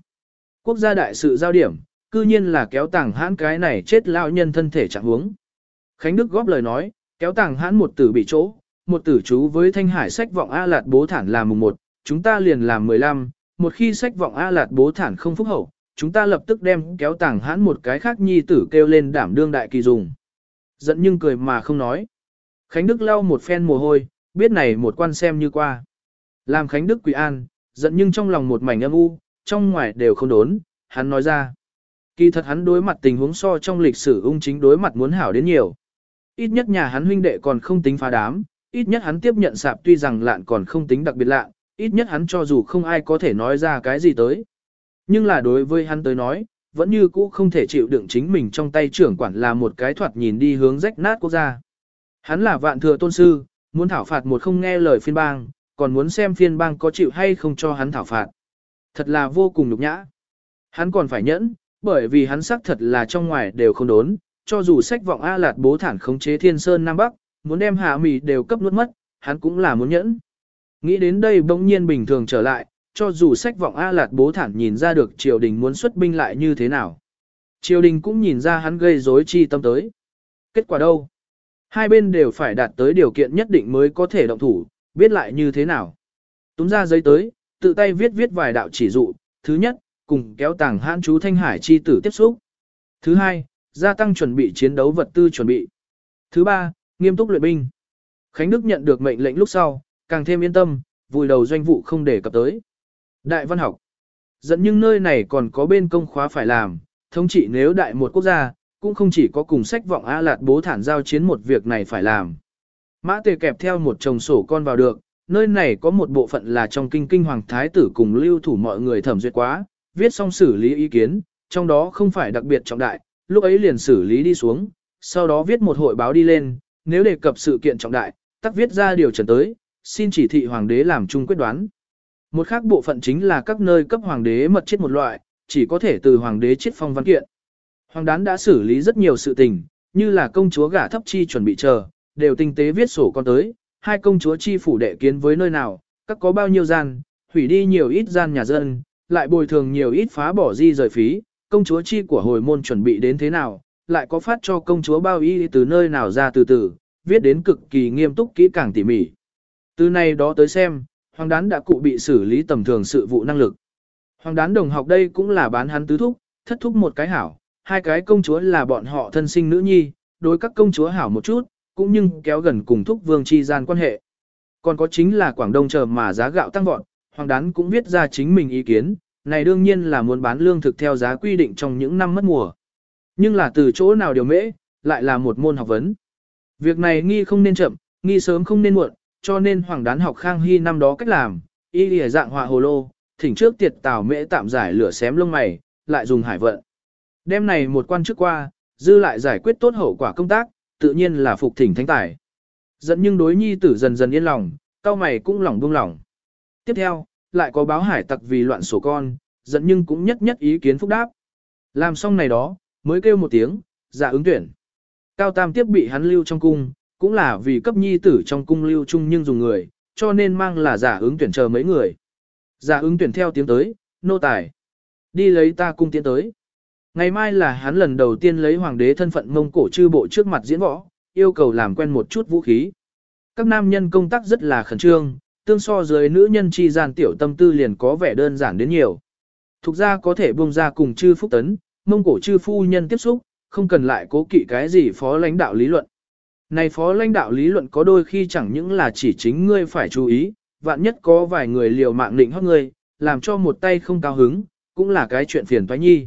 Quốc gia đại sự giao điểm, cư nhiên là kéo tàng hãn cái này chết lao nhân thân thể trạng huống. Khánh Đức góp lời nói, kéo tàng hãn một tử bị chỗ, một tử chú với thanh hải sách vọng A lạt bố thản là mùng một, chúng ta liền làm 15, một khi sách vọng A lạt bố thản không phúc hậu, chúng ta lập tức đem kéo tàng hãn một cái khác nhi tử kêu lên đảm đương đại kỳ dùng. Giận nhưng cười mà không nói. Khánh Đức lau một phen mồ hôi, biết này một quan xem như qua. Làm Khánh Đức quỳ an, giận nhưng trong lòng một mảnh âm u, trong ngoài đều không đốn, hắn nói ra. Kỳ thật hắn đối mặt tình huống so trong lịch sử ung chính đối mặt muốn hảo đến nhiều. Ít nhất nhà hắn huynh đệ còn không tính phá đám, ít nhất hắn tiếp nhận sạp tuy rằng lạn còn không tính đặc biệt lạ, ít nhất hắn cho dù không ai có thể nói ra cái gì tới. Nhưng là đối với hắn tới nói, vẫn như cũ không thể chịu đựng chính mình trong tay trưởng quản là một cái thoạt nhìn đi hướng rách nát quốc gia. Hắn là vạn thừa tôn sư, muốn thảo phạt một không nghe lời phiên bang, còn muốn xem phiên bang có chịu hay không cho hắn thảo phạt. Thật là vô cùng nhục nhã. Hắn còn phải nhẫn, bởi vì hắn xác thật là trong ngoài đều không đốn, cho dù sách vọng A Lạt bố thản khống chế thiên sơn Nam Bắc, muốn đem hạ mì đều cấp nuốt mất, hắn cũng là muốn nhẫn. Nghĩ đến đây bỗng nhiên bình thường trở lại, cho dù sách vọng A Lạt bố thản nhìn ra được triều đình muốn xuất binh lại như thế nào. Triều đình cũng nhìn ra hắn gây rối chi tâm tới. Kết quả đâu? Hai bên đều phải đạt tới điều kiện nhất định mới có thể động thủ, biết lại như thế nào. Túm ra giấy tới, tự tay viết viết vài đạo chỉ dụ. Thứ nhất, cùng kéo tàng hãn chú Thanh Hải chi tử tiếp xúc. Thứ hai, gia tăng chuẩn bị chiến đấu vật tư chuẩn bị. Thứ ba, nghiêm túc luyện binh. Khánh Đức nhận được mệnh lệnh lúc sau, càng thêm yên tâm, vùi đầu doanh vụ không để cập tới. Đại văn học. Dẫn nhưng nơi này còn có bên công khóa phải làm, thống trị nếu đại một quốc gia, cũng không chỉ có cùng sách vọng A Lạt bố thản giao chiến một việc này phải làm. Mã tề kẹp theo một chồng sổ con vào được, nơi này có một bộ phận là trong kinh kinh hoàng thái tử cùng lưu thủ mọi người thẩm duyệt quá, viết xong xử lý ý kiến, trong đó không phải đặc biệt trọng đại, lúc ấy liền xử lý đi xuống, sau đó viết một hội báo đi lên, nếu đề cập sự kiện trọng đại, tắc viết ra điều trần tới, xin chỉ thị hoàng đế làm chung quyết đoán. Một khác bộ phận chính là các nơi cấp hoàng đế mật chết một loại, chỉ có thể từ hoàng đế chết phong văn kiện. Hoàng đán đã xử lý rất nhiều sự tình, như là công chúa gả thấp chi chuẩn bị chờ, đều tinh tế viết sổ con tới, hai công chúa chi phủ đệ kiến với nơi nào, các có bao nhiêu gian, hủy đi nhiều ít gian nhà dân, lại bồi thường nhiều ít phá bỏ di rời phí, công chúa chi của hồi môn chuẩn bị đến thế nào, lại có phát cho công chúa bao y từ nơi nào ra từ từ, viết đến cực kỳ nghiêm túc kỹ càng tỉ mỉ. Từ nay đó tới xem, hoàng đán đã cụ bị xử lý tầm thường sự vụ năng lực. Hoàng đán đồng học đây cũng là bán hắn tứ thúc, thất thúc một cái hảo, hai cái công chúa là bọn họ thân sinh nữ nhi, đối các công chúa hảo một chút, cũng nhưng kéo gần cùng thúc vương chi gian quan hệ. Còn có chính là Quảng Đông chờ mà giá gạo tăng vọt, hoàng đán cũng viết ra chính mình ý kiến, này đương nhiên là muốn bán lương thực theo giá quy định trong những năm mất mùa. Nhưng là từ chỗ nào điều mễ, lại là một môn học vấn. Việc này nghi không nên chậm, nghi sớm không nên muộn, cho nên hoàng đán học Khang Hy năm đó cách làm, y lìa dạng họa hồ lô, thỉnh trước tiệt tào mễ tạm giải lửa xém lông mày, lại dùng hải vận. Đêm này một quan trước qua, dư lại giải quyết tốt hậu quả công tác, tự nhiên là phục thỉnh thánh tài. Dẫn nhưng đối nhi tử dần dần yên lòng, cao mày cũng lòng buông lòng. Tiếp theo, lại có báo hải tặc vì loạn sổ con, dẫn nhưng cũng nhất nhất ý kiến phúc đáp. Làm xong này đó, mới kêu một tiếng, giả ứng tuyển. Cao Tam tiếp bị hắn lưu trong cung, cũng là vì cấp nhi tử trong cung lưu chung nhưng dùng người, cho nên mang là giả ứng tuyển chờ mấy người. Giả ứng tuyển theo tiếng tới, nô tài. Đi lấy ta cung tiến tới. Ngày mai là hắn lần đầu tiên lấy hoàng đế thân phận mông cổ chư bộ trước mặt diễn võ, yêu cầu làm quen một chút vũ khí. Các nam nhân công tác rất là khẩn trương, tương so dưới nữ nhân chi gian tiểu tâm tư liền có vẻ đơn giản đến nhiều. Thục ra có thể buông ra cùng chư phúc tấn, mông cổ chư phu nhân tiếp xúc, không cần lại cố kỵ cái gì phó lãnh đạo lý luận. Này phó lãnh đạo lý luận có đôi khi chẳng những là chỉ chính ngươi phải chú ý, vạn nhất có vài người liều mạng định hót ngươi, làm cho một tay không cao hứng, cũng là cái chuyện phiền toái nhi.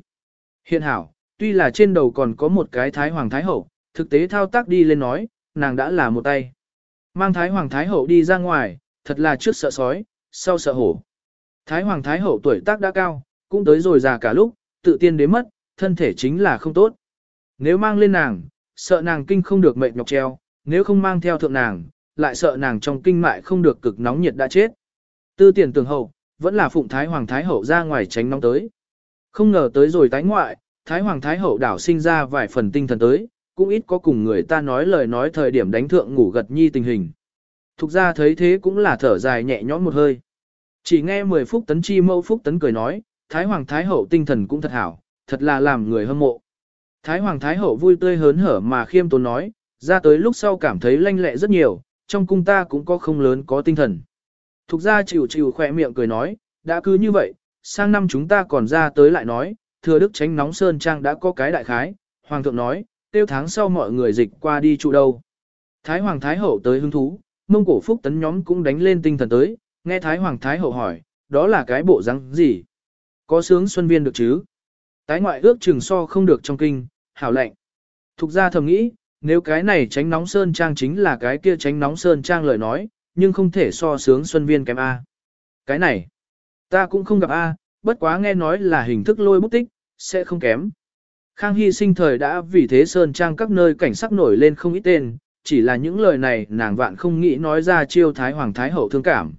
Hiện hảo, tuy là trên đầu còn có một cái thái hoàng thái hậu, thực tế thao tác đi lên nói, nàng đã là một tay. Mang thái hoàng thái hậu đi ra ngoài, thật là trước sợ sói, sau sợ hổ. Thái hoàng thái hậu tuổi tác đã cao, cũng tới rồi già cả lúc, tự tiên đến mất, thân thể chính là không tốt. Nếu mang lên nàng, sợ nàng kinh không được mệnh nhọc treo, nếu không mang theo thượng nàng, lại sợ nàng trong kinh mại không được cực nóng nhiệt đã chết. Tư tiền tường hậu, vẫn là phụng Thái Hoàng Thái Hậu ra ngoài tránh nóng tới. Không ngờ tới rồi tái ngoại, Thái Hoàng Thái Hậu đảo sinh ra vài phần tinh thần tới, cũng ít có cùng người ta nói lời nói thời điểm đánh thượng ngủ gật nhi tình hình. Thục ra thấy thế cũng là thở dài nhẹ nhõm một hơi. Chỉ nghe 10 phút tấn chi mâu phúc tấn cười nói, Thái Hoàng Thái Hậu tinh thần cũng thật hảo, thật là làm người hâm mộ. Thái Hoàng Thái Hậu vui tươi hớn hở mà khiêm tốn nói, ra tới lúc sau cảm thấy lanh lẹ rất nhiều, trong cung ta cũng có không lớn có tinh thần. Thục ra chịu chịu khỏe miệng cười nói, đã cứ như vậy, sang năm chúng ta còn ra tới lại nói, thừa đức tránh nóng sơn trang đã có cái đại khái, Hoàng thượng nói, tiêu tháng sau mọi người dịch qua đi trụ đâu. Thái Hoàng Thái Hậu tới hứng thú, mông cổ phúc tấn nhóm cũng đánh lên tinh thần tới, nghe Thái Hoàng Thái Hậu hỏi, đó là cái bộ răng gì? Có sướng xuân viên được chứ? Tái ngoại ước chừng so không được trong kinh, hảo lệnh. Thục ra thầm nghĩ, nếu cái này tránh nóng sơn trang chính là cái kia tránh nóng sơn trang lời nói, nhưng không thể so sướng xuân viên kém A. Cái này, ta cũng không gặp A, bất quá nghe nói là hình thức lôi bút tích, sẽ không kém. Khang Hy sinh thời đã vì thế sơn trang các nơi cảnh sắc nổi lên không ít tên, chỉ là những lời này nàng vạn không nghĩ nói ra chiêu thái hoàng thái hậu thương cảm.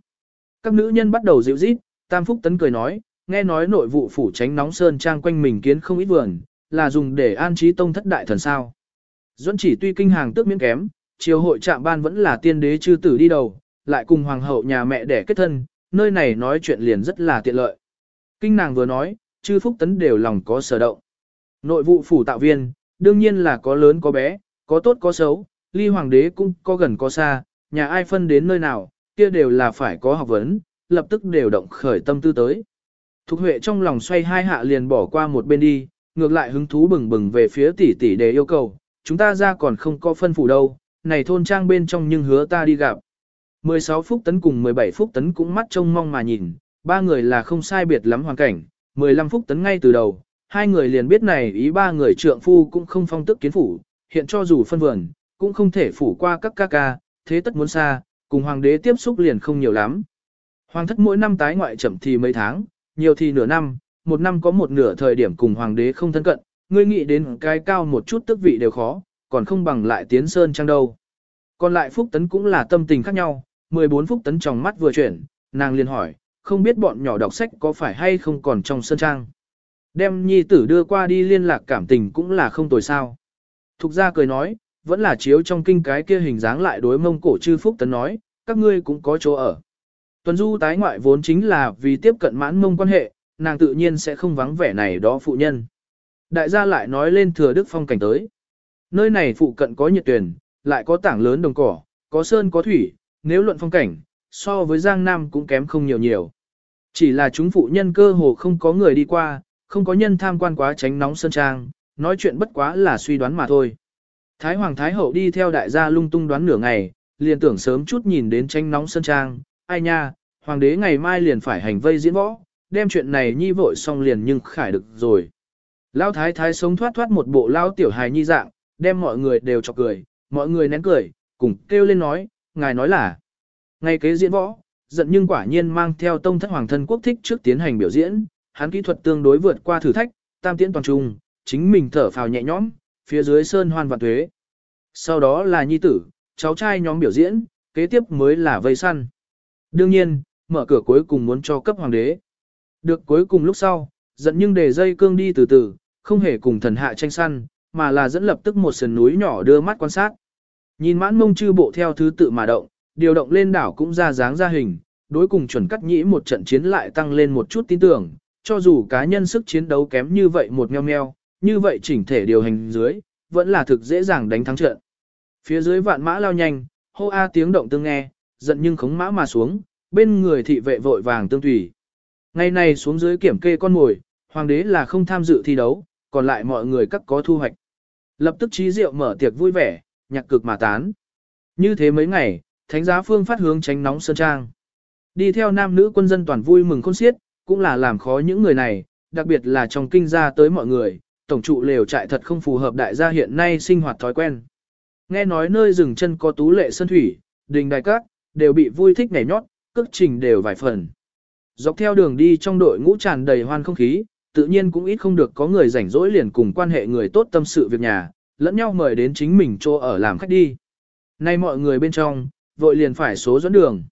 Các nữ nhân bắt đầu dịu rít, Tam Phúc Tấn cười nói, nghe nói nội vụ phủ tránh nóng sơn trang quanh mình kiến không ít vườn, là dùng để an trí tông thất đại thần sao. Duẫn chỉ tuy kinh hàng tước miễn kém, chiêu hội trạm ban vẫn là tiên đế chư tử đi đầu, lại cùng hoàng hậu nhà mẹ đẻ kết thân, nơi này nói chuyện liền rất là tiện lợi. Kinh nàng vừa nói, chư phúc tấn đều lòng có sở động. Nội vụ phủ tạo viên, đương nhiên là có lớn có bé, có tốt có xấu, ly hoàng đế cũng có gần có xa, nhà ai phân đến nơi nào, kia đều là phải có học vấn, lập tức đều động khởi tâm tư tới. Thục Huệ trong lòng xoay hai hạ liền bỏ qua một bên đi, ngược lại hứng thú bừng bừng về phía tỷ tỷ để yêu cầu, chúng ta ra còn không có phân phủ đâu, này thôn trang bên trong nhưng hứa ta đi gặp. 16 phút tấn cùng 17 phút tấn cũng mắt trông mong mà nhìn, ba người là không sai biệt lắm hoàn cảnh, 15 phút tấn ngay từ đầu, hai người liền biết này ý ba người trượng phu cũng không phong tức kiến phủ, hiện cho dù phân vườn, cũng không thể phủ qua các ca ca, thế tất muốn xa, cùng hoàng đế tiếp xúc liền không nhiều lắm. Hoàng thất mỗi năm tái ngoại chậm thì mấy tháng, nhiều thì nửa năm, một năm có một nửa thời điểm cùng hoàng đế không thân cận, ngươi nghĩ đến cái cao một chút tức vị đều khó, còn không bằng lại tiến sơn trang đâu. Còn lại Phúc Tấn cũng là tâm tình khác nhau, 14 Phúc Tấn trong mắt vừa chuyển, nàng liền hỏi, không biết bọn nhỏ đọc sách có phải hay không còn trong sơn trang. Đem nhi tử đưa qua đi liên lạc cảm tình cũng là không tồi sao. Thục ra cười nói, vẫn là chiếu trong kinh cái kia hình dáng lại đối mông cổ chư Phúc Tấn nói, các ngươi cũng có chỗ ở. Tuần du tái ngoại vốn chính là vì tiếp cận mãn mông quan hệ, nàng tự nhiên sẽ không vắng vẻ này đó phụ nhân. Đại gia lại nói lên thừa đức phong cảnh tới. Nơi này phụ cận có nhiệt tuyển, lại có tảng lớn đồng cỏ, có sơn có thủy, nếu luận phong cảnh, so với Giang Nam cũng kém không nhiều nhiều. Chỉ là chúng phụ nhân cơ hồ không có người đi qua, không có nhân tham quan quá tránh nóng sơn trang, nói chuyện bất quá là suy đoán mà thôi. Thái Hoàng Thái Hậu đi theo đại gia lung tung đoán nửa ngày, liền tưởng sớm chút nhìn đến tranh nóng sân trang, ai nha, Hoàng đế ngày mai liền phải hành vây diễn võ, đem chuyện này nhi vội xong liền nhưng khải được rồi. Lão thái thái sống thoát thoát một bộ lao tiểu hài nhi dạng, đem mọi người đều chọc cười, mọi người nén cười, cùng kêu lên nói, ngài nói là. Ngày kế diễn võ, giận nhưng quả nhiên mang theo tông thất hoàng thân quốc thích trước tiến hành biểu diễn, hắn kỹ thuật tương đối vượt qua thử thách, tam tiễn toàn trung, chính mình thở phào nhẹ nhõm, phía dưới sơn hoan vạn thuế Sau đó là nhi tử, cháu trai nhóm biểu diễn, kế tiếp mới là vây săn. Đương nhiên, mở cửa cuối cùng muốn cho cấp hoàng đế. Được cuối cùng lúc sau, dẫn nhưng để dây cương đi từ từ, không hề cùng thần hạ tranh săn, mà là dẫn lập tức một sườn núi nhỏ đưa mắt quan sát. Nhìn mãn mông chư bộ theo thứ tự mà động, điều động lên đảo cũng ra dáng ra hình, đối cùng chuẩn cắt nhĩ một trận chiến lại tăng lên một chút tin tưởng, cho dù cá nhân sức chiến đấu kém như vậy một meo meo, như vậy chỉnh thể điều hành dưới, vẫn là thực dễ dàng đánh thắng trận. Phía dưới vạn mã lao nhanh, hô a tiếng động tương nghe, giận nhưng khống mã mà xuống, bên người thị vệ vội vàng tương tùy. Ngày này xuống dưới kiểm kê con mồi, hoàng đế là không tham dự thi đấu, còn lại mọi người các có thu hoạch. Lập tức trí rượu mở tiệc vui vẻ, nhạc cực mà tán. Như thế mấy ngày, thánh giá phương phát hướng tránh nóng sơn trang. Đi theo nam nữ quân dân toàn vui mừng khôn xiết, cũng là làm khó những người này, đặc biệt là trong kinh gia tới mọi người, tổng trụ lều trại thật không phù hợp đại gia hiện nay sinh hoạt thói quen. Nghe nói nơi rừng chân có tú lệ sơn thủy, đình đài cát, đều bị vui thích nhảy nhót, cước trình đều vài phần. Dọc theo đường đi trong đội ngũ tràn đầy hoan không khí, tự nhiên cũng ít không được có người rảnh rỗi liền cùng quan hệ người tốt tâm sự việc nhà, lẫn nhau mời đến chính mình chỗ ở làm khách đi. Nay mọi người bên trong, vội liền phải số dẫn đường.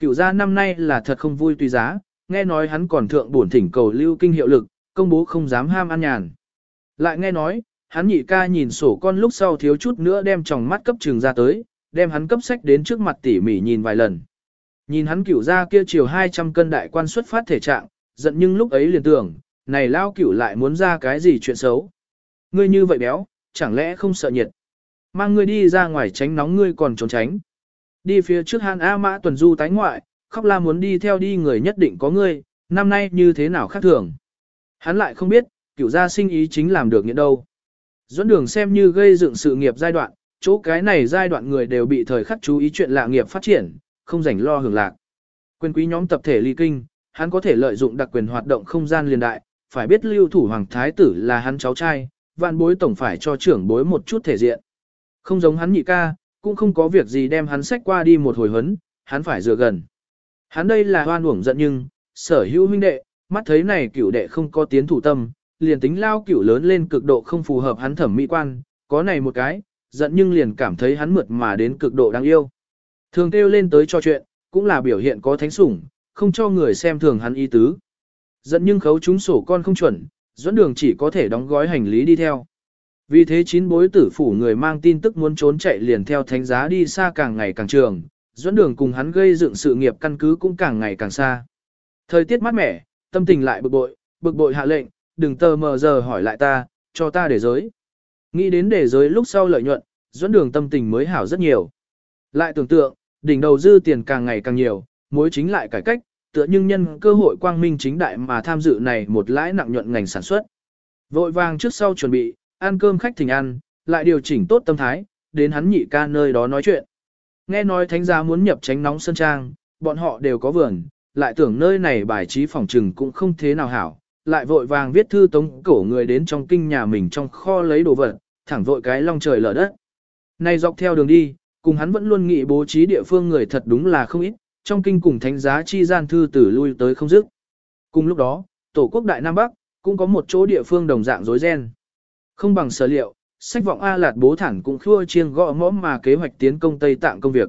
Cựu gia năm nay là thật không vui tùy giá, nghe nói hắn còn thượng bổn thỉnh cầu lưu kinh hiệu lực, công bố không dám ham ăn nhàn. Lại nghe nói, hắn nhị ca nhìn sổ con lúc sau thiếu chút nữa đem tròng mắt cấp trường ra tới, đem hắn cấp sách đến trước mặt tỉ mỉ nhìn vài lần. Nhìn hắn cửu ra kia chiều 200 cân đại quan xuất phát thể trạng, giận nhưng lúc ấy liền tưởng, này lao cửu lại muốn ra cái gì chuyện xấu. Ngươi như vậy béo, chẳng lẽ không sợ nhiệt. Mang ngươi đi ra ngoài tránh nóng ngươi còn trốn tránh. Đi phía trước hàn A mã tuần du tái ngoại, khóc la muốn đi theo đi người nhất định có ngươi, năm nay như thế nào khác thường. Hắn lại không biết, cửu gia sinh ý chính làm được nghĩa đâu. Dẫn đường xem như gây dựng sự nghiệp giai đoạn, chỗ cái này giai đoạn người đều bị thời khắc chú ý chuyện lạ nghiệp phát triển, không rảnh lo hưởng lạc. Quyền quý nhóm tập thể ly kinh, hắn có thể lợi dụng đặc quyền hoạt động không gian liên đại, phải biết lưu thủ hoàng thái tử là hắn cháu trai, vạn bối tổng phải cho trưởng bối một chút thể diện. Không giống hắn nhị ca, cũng không có việc gì đem hắn sách qua đi một hồi hấn, hắn phải dựa gần. Hắn đây là hoan uổng giận nhưng, sở hữu huynh đệ, mắt thấy này cửu đệ không có tiến thủ tâm, liền tính lao cửu lớn lên cực độ không phù hợp hắn thẩm mỹ quan, có này một cái, giận nhưng liền cảm thấy hắn mượt mà đến cực độ đáng yêu. Thường kêu lên tới cho chuyện, cũng là biểu hiện có thánh sủng, không cho người xem thường hắn ý tứ. Giận nhưng khấu chúng sổ con không chuẩn, dẫn đường chỉ có thể đóng gói hành lý đi theo. Vì thế chín bối tử phủ người mang tin tức muốn trốn chạy liền theo thánh giá đi xa càng ngày càng trường, dẫn đường cùng hắn gây dựng sự nghiệp căn cứ cũng càng ngày càng xa. Thời tiết mát mẻ, tâm tình lại bực bội, bực bội hạ lệnh, đừng tờ mờ giờ hỏi lại ta, cho ta để giới. Nghĩ đến để giới lúc sau lợi nhuận, dẫn đường tâm tình mới hảo rất nhiều. Lại tưởng tượng, đỉnh đầu dư tiền càng ngày càng nhiều, mối chính lại cải cách, tựa nhưng nhân cơ hội quang minh chính đại mà tham dự này một lãi nặng nhuận ngành sản xuất. Vội vàng trước sau chuẩn bị, ăn cơm khách thỉnh ăn, lại điều chỉnh tốt tâm thái, đến hắn nhị ca nơi đó nói chuyện. Nghe nói thánh gia muốn nhập tránh nóng sân trang, bọn họ đều có vườn, lại tưởng nơi này bài trí phòng trừng cũng không thế nào hảo, lại vội vàng viết thư tống cổ người đến trong kinh nhà mình trong kho lấy đồ vật, thẳng vội cái long trời lở đất. nay dọc theo đường đi, cùng hắn vẫn luôn nghĩ bố trí địa phương người thật đúng là không ít, trong kinh cùng thánh giá chi gian thư tử lui tới không dứt. Cùng lúc đó, tổ quốc Đại Nam Bắc, cũng có một chỗ địa phương đồng dạng rối ren. Không bằng sở liệu, sách vọng A Lạt bố thẳng cũng khua chiêng gõ mõm mà kế hoạch tiến công Tây Tạng công việc.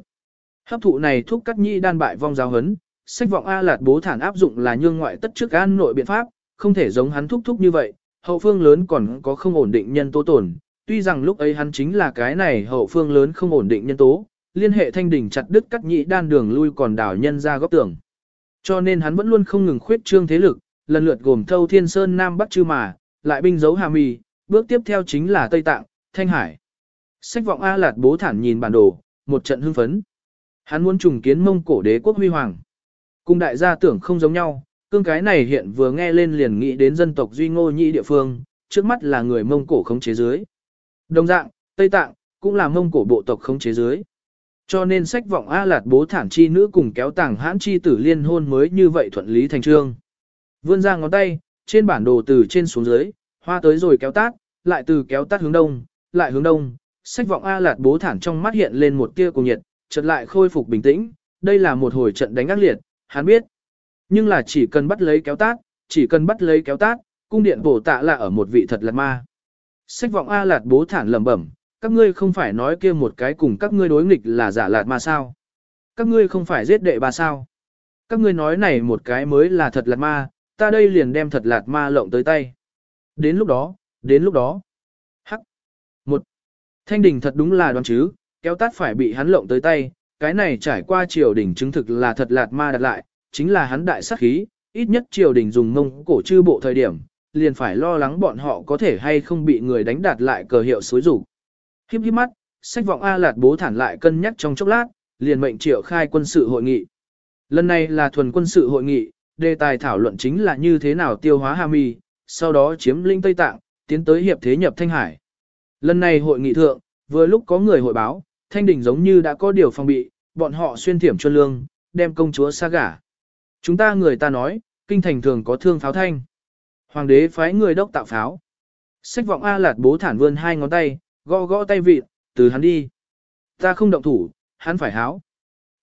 Hấp thụ này thúc cắt nhị đan bại vong giáo hấn, sách vọng A Lạt bố thản áp dụng là nhương ngoại tất trước an nội biện pháp, không thể giống hắn thúc thúc như vậy, hậu phương lớn còn có không ổn định nhân tố tổn, tuy rằng lúc ấy hắn chính là cái này hậu phương lớn không ổn định nhân tố, liên hệ thanh đỉnh chặt đứt cắt nhị đan đường lui còn đảo nhân ra góc tường. Cho nên hắn vẫn luôn không ngừng khuyết trương thế lực, lần lượt gồm thâu thiên sơn nam bắc chư mà, lại binh dấu hà mì, bước tiếp theo chính là Tây Tạng, Thanh Hải. Sách vọng A Lạt bố thản nhìn bản đồ, một trận hưng phấn. Hắn muốn trùng kiến mông cổ đế quốc huy hoàng. Cùng đại gia tưởng không giống nhau, cương cái này hiện vừa nghe lên liền nghĩ đến dân tộc Duy Ngô Nhĩ địa phương, trước mắt là người mông cổ khống chế dưới. Đồng dạng, Tây Tạng, cũng là mông cổ bộ tộc khống chế dưới. Cho nên sách vọng A Lạt bố thản chi nữ cùng kéo tàng hãn chi tử liên hôn mới như vậy thuận lý thành trương. Vươn ra ngón tay, trên bản đồ từ trên xuống dưới, hoa tới rồi kéo tát, lại từ kéo tát hướng đông, lại hướng đông. Sách vọng A Lạt bố thản trong mắt hiện lên một tia cùng nhiệt, chợt lại khôi phục bình tĩnh, đây là một hồi trận đánh ác liệt, hắn biết. Nhưng là chỉ cần bắt lấy kéo tát, chỉ cần bắt lấy kéo tát, cung điện bổ tạ là ở một vị thật là ma. Sách vọng A Lạt bố thản lẩm bẩm, các ngươi không phải nói kia một cái cùng các ngươi đối nghịch là giả lạt ma sao? Các ngươi không phải giết đệ bà sao? Các ngươi nói này một cái mới là thật lạt ma, ta đây liền đem thật lạt ma lộng tới tay. Đến lúc đó, đến lúc đó. Hắc. Một. Thanh đình thật đúng là đoán chứ, kéo tát phải bị hắn lộng tới tay, cái này trải qua triều đình chứng thực là thật lạt ma đặt lại, chính là hắn đại sát khí, ít nhất triều đình dùng mông cổ chư bộ thời điểm, liền phải lo lắng bọn họ có thể hay không bị người đánh đạt lại cờ hiệu xối rủ. Khiếp khiếp mắt, sách vọng A Lạt bố thản lại cân nhắc trong chốc lát, liền mệnh triệu khai quân sự hội nghị. Lần này là thuần quân sự hội nghị, đề tài thảo luận chính là như thế nào tiêu hóa Hami, sau đó chiếm linh Tây Tạng, tiến tới hiệp thế nhập Thanh Hải. Lần này hội nghị thượng, vừa lúc có người hội báo, Thanh Đình giống như đã có điều phòng bị, bọn họ xuyên thiểm cho lương, đem công chúa xa gả. Chúng ta người ta nói, kinh thành thường có thương pháo thanh. Hoàng đế phái người đốc tạo pháo. Sách vọng A lạt bố thản vươn hai ngón tay, gõ gõ tay vịt, từ hắn đi. Ta không động thủ, hắn phải háo.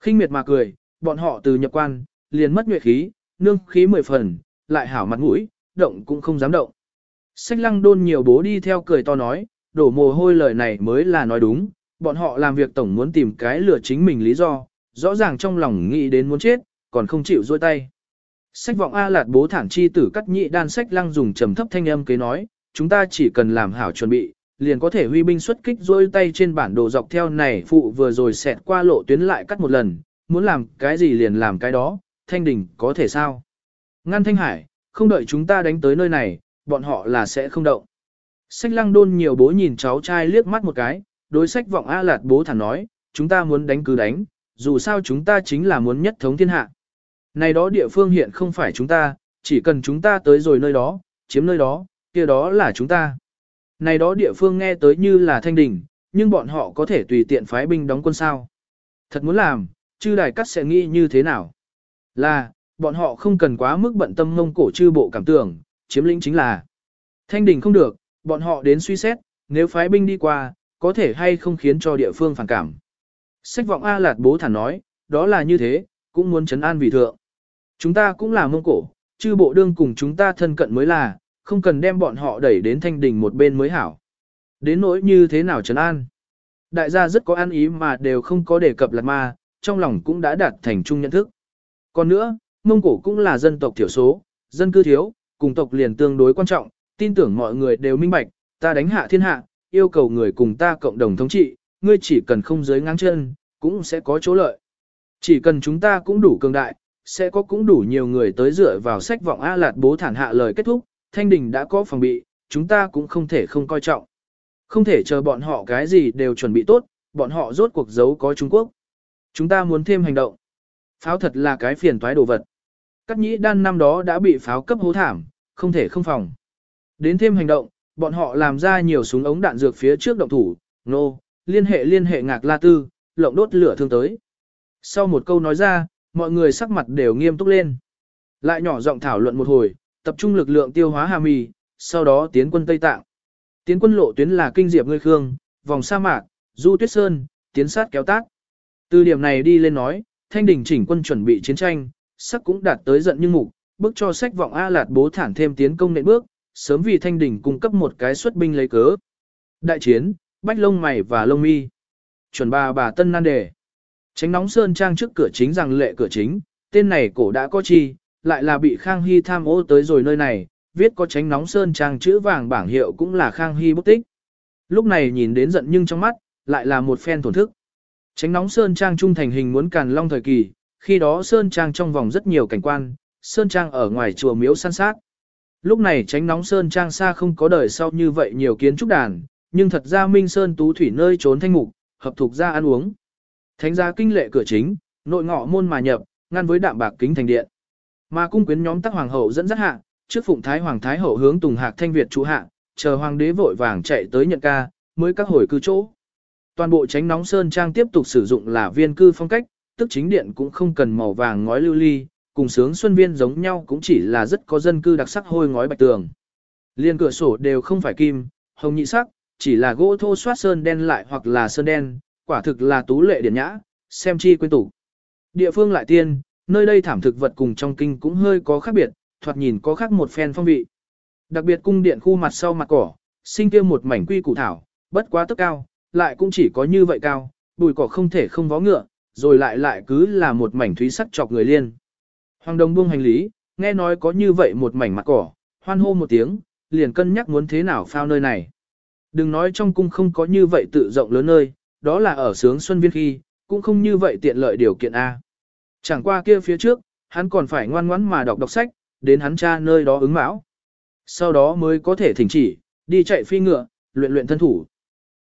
khinh miệt mà cười, bọn họ từ nhập quan, liền mất nhuệ khí, nương khí mười phần, lại hảo mặt mũi, động cũng không dám động. Sách lăng đôn nhiều bố đi theo cười to nói, đổ mồ hôi lời này mới là nói đúng, bọn họ làm việc tổng muốn tìm cái lừa chính mình lý do, rõ ràng trong lòng nghĩ đến muốn chết, còn không chịu duỗi tay. Sách vọng A lạt bố thản chi tử cắt nhị đan sách lăng dùng trầm thấp thanh âm kế nói, chúng ta chỉ cần làm hảo chuẩn bị, liền có thể huy binh xuất kích duỗi tay trên bản đồ dọc theo này phụ vừa rồi xẹt qua lộ tuyến lại cắt một lần, muốn làm cái gì liền làm cái đó, thanh đình có thể sao. Ngăn thanh hải, không đợi chúng ta đánh tới nơi này, bọn họ là sẽ không động. Sách lăng đôn nhiều bố nhìn cháu trai liếc mắt một cái, đối sách vọng A lạt bố thản nói, chúng ta muốn đánh cứ đánh, dù sao chúng ta chính là muốn nhất thống thiên hạ. Này đó địa phương hiện không phải chúng ta, chỉ cần chúng ta tới rồi nơi đó, chiếm nơi đó, kia đó là chúng ta. Này đó địa phương nghe tới như là thanh đỉnh, nhưng bọn họ có thể tùy tiện phái binh đóng quân sao. Thật muốn làm, chư đài cắt sẽ nghĩ như thế nào? Là, bọn họ không cần quá mức bận tâm ngông cổ chư bộ cảm tưởng, chiếm lĩnh chính là. Thanh đỉnh không được, bọn họ đến suy xét, nếu phái binh đi qua, có thể hay không khiến cho địa phương phản cảm. Sách vọng A Lạt bố thản nói, đó là như thế, cũng muốn chấn an vì thượng. Chúng ta cũng là mông cổ, chư bộ đương cùng chúng ta thân cận mới là, không cần đem bọn họ đẩy đến thanh đình một bên mới hảo. Đến nỗi như thế nào trấn an. Đại gia rất có an ý mà đều không có đề cập lạt ma, trong lòng cũng đã đạt thành chung nhận thức. Còn nữa, Mông Cổ cũng là dân tộc thiểu số, dân cư thiếu, cùng tộc liền tương đối quan trọng, tin tưởng mọi người đều minh bạch, ta đánh hạ thiên hạ, yêu cầu người cùng ta cộng đồng thống trị, ngươi chỉ cần không giới ngang chân, cũng sẽ có chỗ lợi. Chỉ cần chúng ta cũng đủ cường đại, sẽ có cũng đủ nhiều người tới dựa vào sách vọng A Lạt bố thản hạ lời kết thúc, thanh đình đã có phòng bị, chúng ta cũng không thể không coi trọng. Không thể chờ bọn họ cái gì đều chuẩn bị tốt, bọn họ rốt cuộc giấu có Trung Quốc. Chúng ta muốn thêm hành động. Pháo thật là cái phiền toái đồ vật. Các nhĩ đan năm đó đã bị pháo cấp hố thảm, không thể không phòng. Đến thêm hành động, bọn họ làm ra nhiều súng ống đạn dược phía trước động thủ, nô, liên hệ liên hệ ngạc la tư, lộng đốt lửa thương tới. Sau một câu nói ra, mọi người sắc mặt đều nghiêm túc lên. Lại nhỏ giọng thảo luận một hồi, tập trung lực lượng tiêu hóa hà mì, sau đó tiến quân Tây Tạng. Tiến quân lộ tuyến là kinh diệp ngươi khương, vòng sa mạc, du tuyết sơn, tiến sát kéo tác. Từ điểm này đi lên nói, thanh đình chỉnh quân chuẩn bị chiến tranh, sắc cũng đạt tới giận nhưng mục, bước cho sách vọng A Lạt bố thản thêm tiến công nện bước, sớm vì thanh đình cung cấp một cái xuất binh lấy cớ. Đại chiến, bách lông mày và lông mi. Chuẩn bà bà tân nan đề. Tránh nóng sơn trang trước cửa chính rằng lệ cửa chính, tên này cổ đã có chi, lại là bị Khang Hy tham ô tới rồi nơi này, viết có tránh nóng sơn trang chữ vàng bảng hiệu cũng là Khang Hy bút tích. Lúc này nhìn đến giận nhưng trong mắt, lại là một phen thổn thức. Tránh nóng sơn trang trung thành hình muốn càn long thời kỳ, khi đó sơn trang trong vòng rất nhiều cảnh quan, sơn trang ở ngoài chùa miếu săn sát. Lúc này tránh nóng sơn trang xa không có đời sau như vậy nhiều kiến trúc đàn, nhưng thật ra Minh Sơn tú thủy nơi trốn thanh mục, hợp thuộc ra ăn uống. Thánh gia kinh lệ cửa chính, nội ngọ môn mà nhập, ngăn với đạm bạc kính thành điện. Mà cung quyến nhóm tắc hoàng hậu dẫn dắt hạ, trước phụng thái hoàng thái hậu hướng tùng hạc thanh Việt chủ hạ, chờ hoàng đế vội vàng chạy tới nhận ca, mới các hồi cư chỗ. Toàn bộ tránh nóng sơn trang tiếp tục sử dụng là viên cư phong cách, tức chính điện cũng không cần màu vàng ngói lưu ly, cùng sướng xuân viên giống nhau cũng chỉ là rất có dân cư đặc sắc hôi ngói bạch tường. Liên cửa sổ đều không phải kim, hồng nhị sắc, chỉ là gỗ thô soát sơn đen lại hoặc là sơn đen, quả thực là tú lệ điển nhã, xem chi quên tủ. Địa phương lại tiên, nơi đây thảm thực vật cùng trong kinh cũng hơi có khác biệt, thoạt nhìn có khác một phen phong vị. Đặc biệt cung điện khu mặt sau mặt cỏ, sinh kia một mảnh quy củ thảo, bất quá tức cao, lại cũng chỉ có như vậy cao, bùi cỏ không thể không vó ngựa, rồi lại lại cứ là một mảnh thúy sắc chọc người liên. Hoàng đồng buông hành lý, nghe nói có như vậy một mảnh mặt cỏ, hoan hô một tiếng, liền cân nhắc muốn thế nào phao nơi này. Đừng nói trong cung không có như vậy tự rộng lớn nơi, đó là ở sướng xuân viên khi, cũng không như vậy tiện lợi điều kiện A. Chẳng qua kia phía trước, hắn còn phải ngoan ngoãn mà đọc đọc sách, đến hắn cha nơi đó ứng mão. Sau đó mới có thể thỉnh chỉ, đi chạy phi ngựa, luyện luyện thân thủ.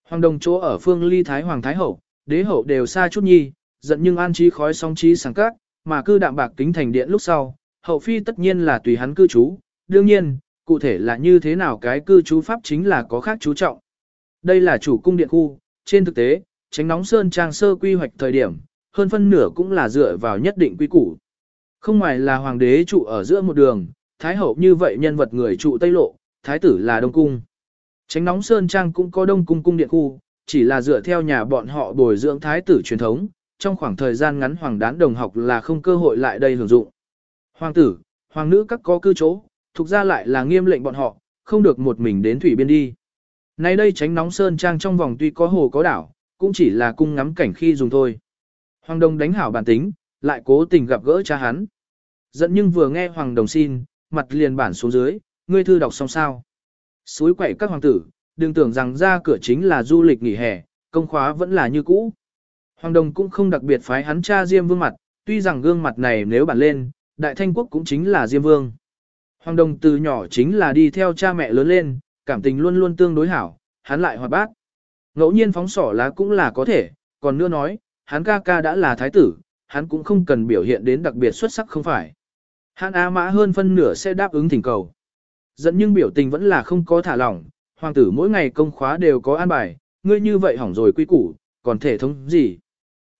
Hoàng đồng chỗ ở phương ly thái hoàng thái hậu, đế hậu đều xa chút nhi, giận nhưng an trí khói song trí sáng các mà cư đạm bạc kính thành điện lúc sau, hậu phi tất nhiên là tùy hắn cư trú, đương nhiên, cụ thể là như thế nào cái cư trú pháp chính là có khác chú trọng. Đây là chủ cung điện khu, trên thực tế, tránh nóng sơn trang sơ quy hoạch thời điểm, hơn phân nửa cũng là dựa vào nhất định quy củ. Không ngoài là hoàng đế trụ ở giữa một đường, thái hậu như vậy nhân vật người trụ Tây Lộ, thái tử là Đông Cung. Tránh nóng sơn trang cũng có Đông Cung cung điện khu, chỉ là dựa theo nhà bọn họ bồi dưỡng thái tử truyền thống, trong khoảng thời gian ngắn hoàng đán đồng học là không cơ hội lại đây hưởng dụng. Hoàng tử, hoàng nữ các có cư chỗ, thuộc ra lại là nghiêm lệnh bọn họ, không được một mình đến thủy biên đi. Nay đây tránh nóng sơn trang trong vòng tuy có hồ có đảo, cũng chỉ là cung ngắm cảnh khi dùng thôi. Hoàng Đồng đánh hảo bản tính, lại cố tình gặp gỡ cha hắn. Giận nhưng vừa nghe Hoàng Đồng xin, mặt liền bản xuống dưới, ngươi thư đọc xong sao. Suối quậy các hoàng tử, đừng tưởng rằng ra cửa chính là du lịch nghỉ hè, công khóa vẫn là như cũ. Hoàng Đồng cũng không đặc biệt phái hắn cha Diêm Vương mặt, tuy rằng gương mặt này nếu bản lên, Đại Thanh Quốc cũng chính là Diêm Vương. Hoàng Đồng từ nhỏ chính là đi theo cha mẹ lớn lên, cảm tình luôn luôn tương đối hảo, hắn lại hoạt bát. Ngẫu nhiên phóng sỏ lá cũng là có thể, còn nữa nói, hắn ca ca đã là thái tử, hắn cũng không cần biểu hiện đến đặc biệt xuất sắc không phải. Hắn A Mã hơn phân nửa sẽ đáp ứng thỉnh cầu. Dẫn nhưng biểu tình vẫn là không có thả lỏng, hoàng tử mỗi ngày công khóa đều có an bài, ngươi như vậy hỏng rồi quy củ, còn thể thống gì.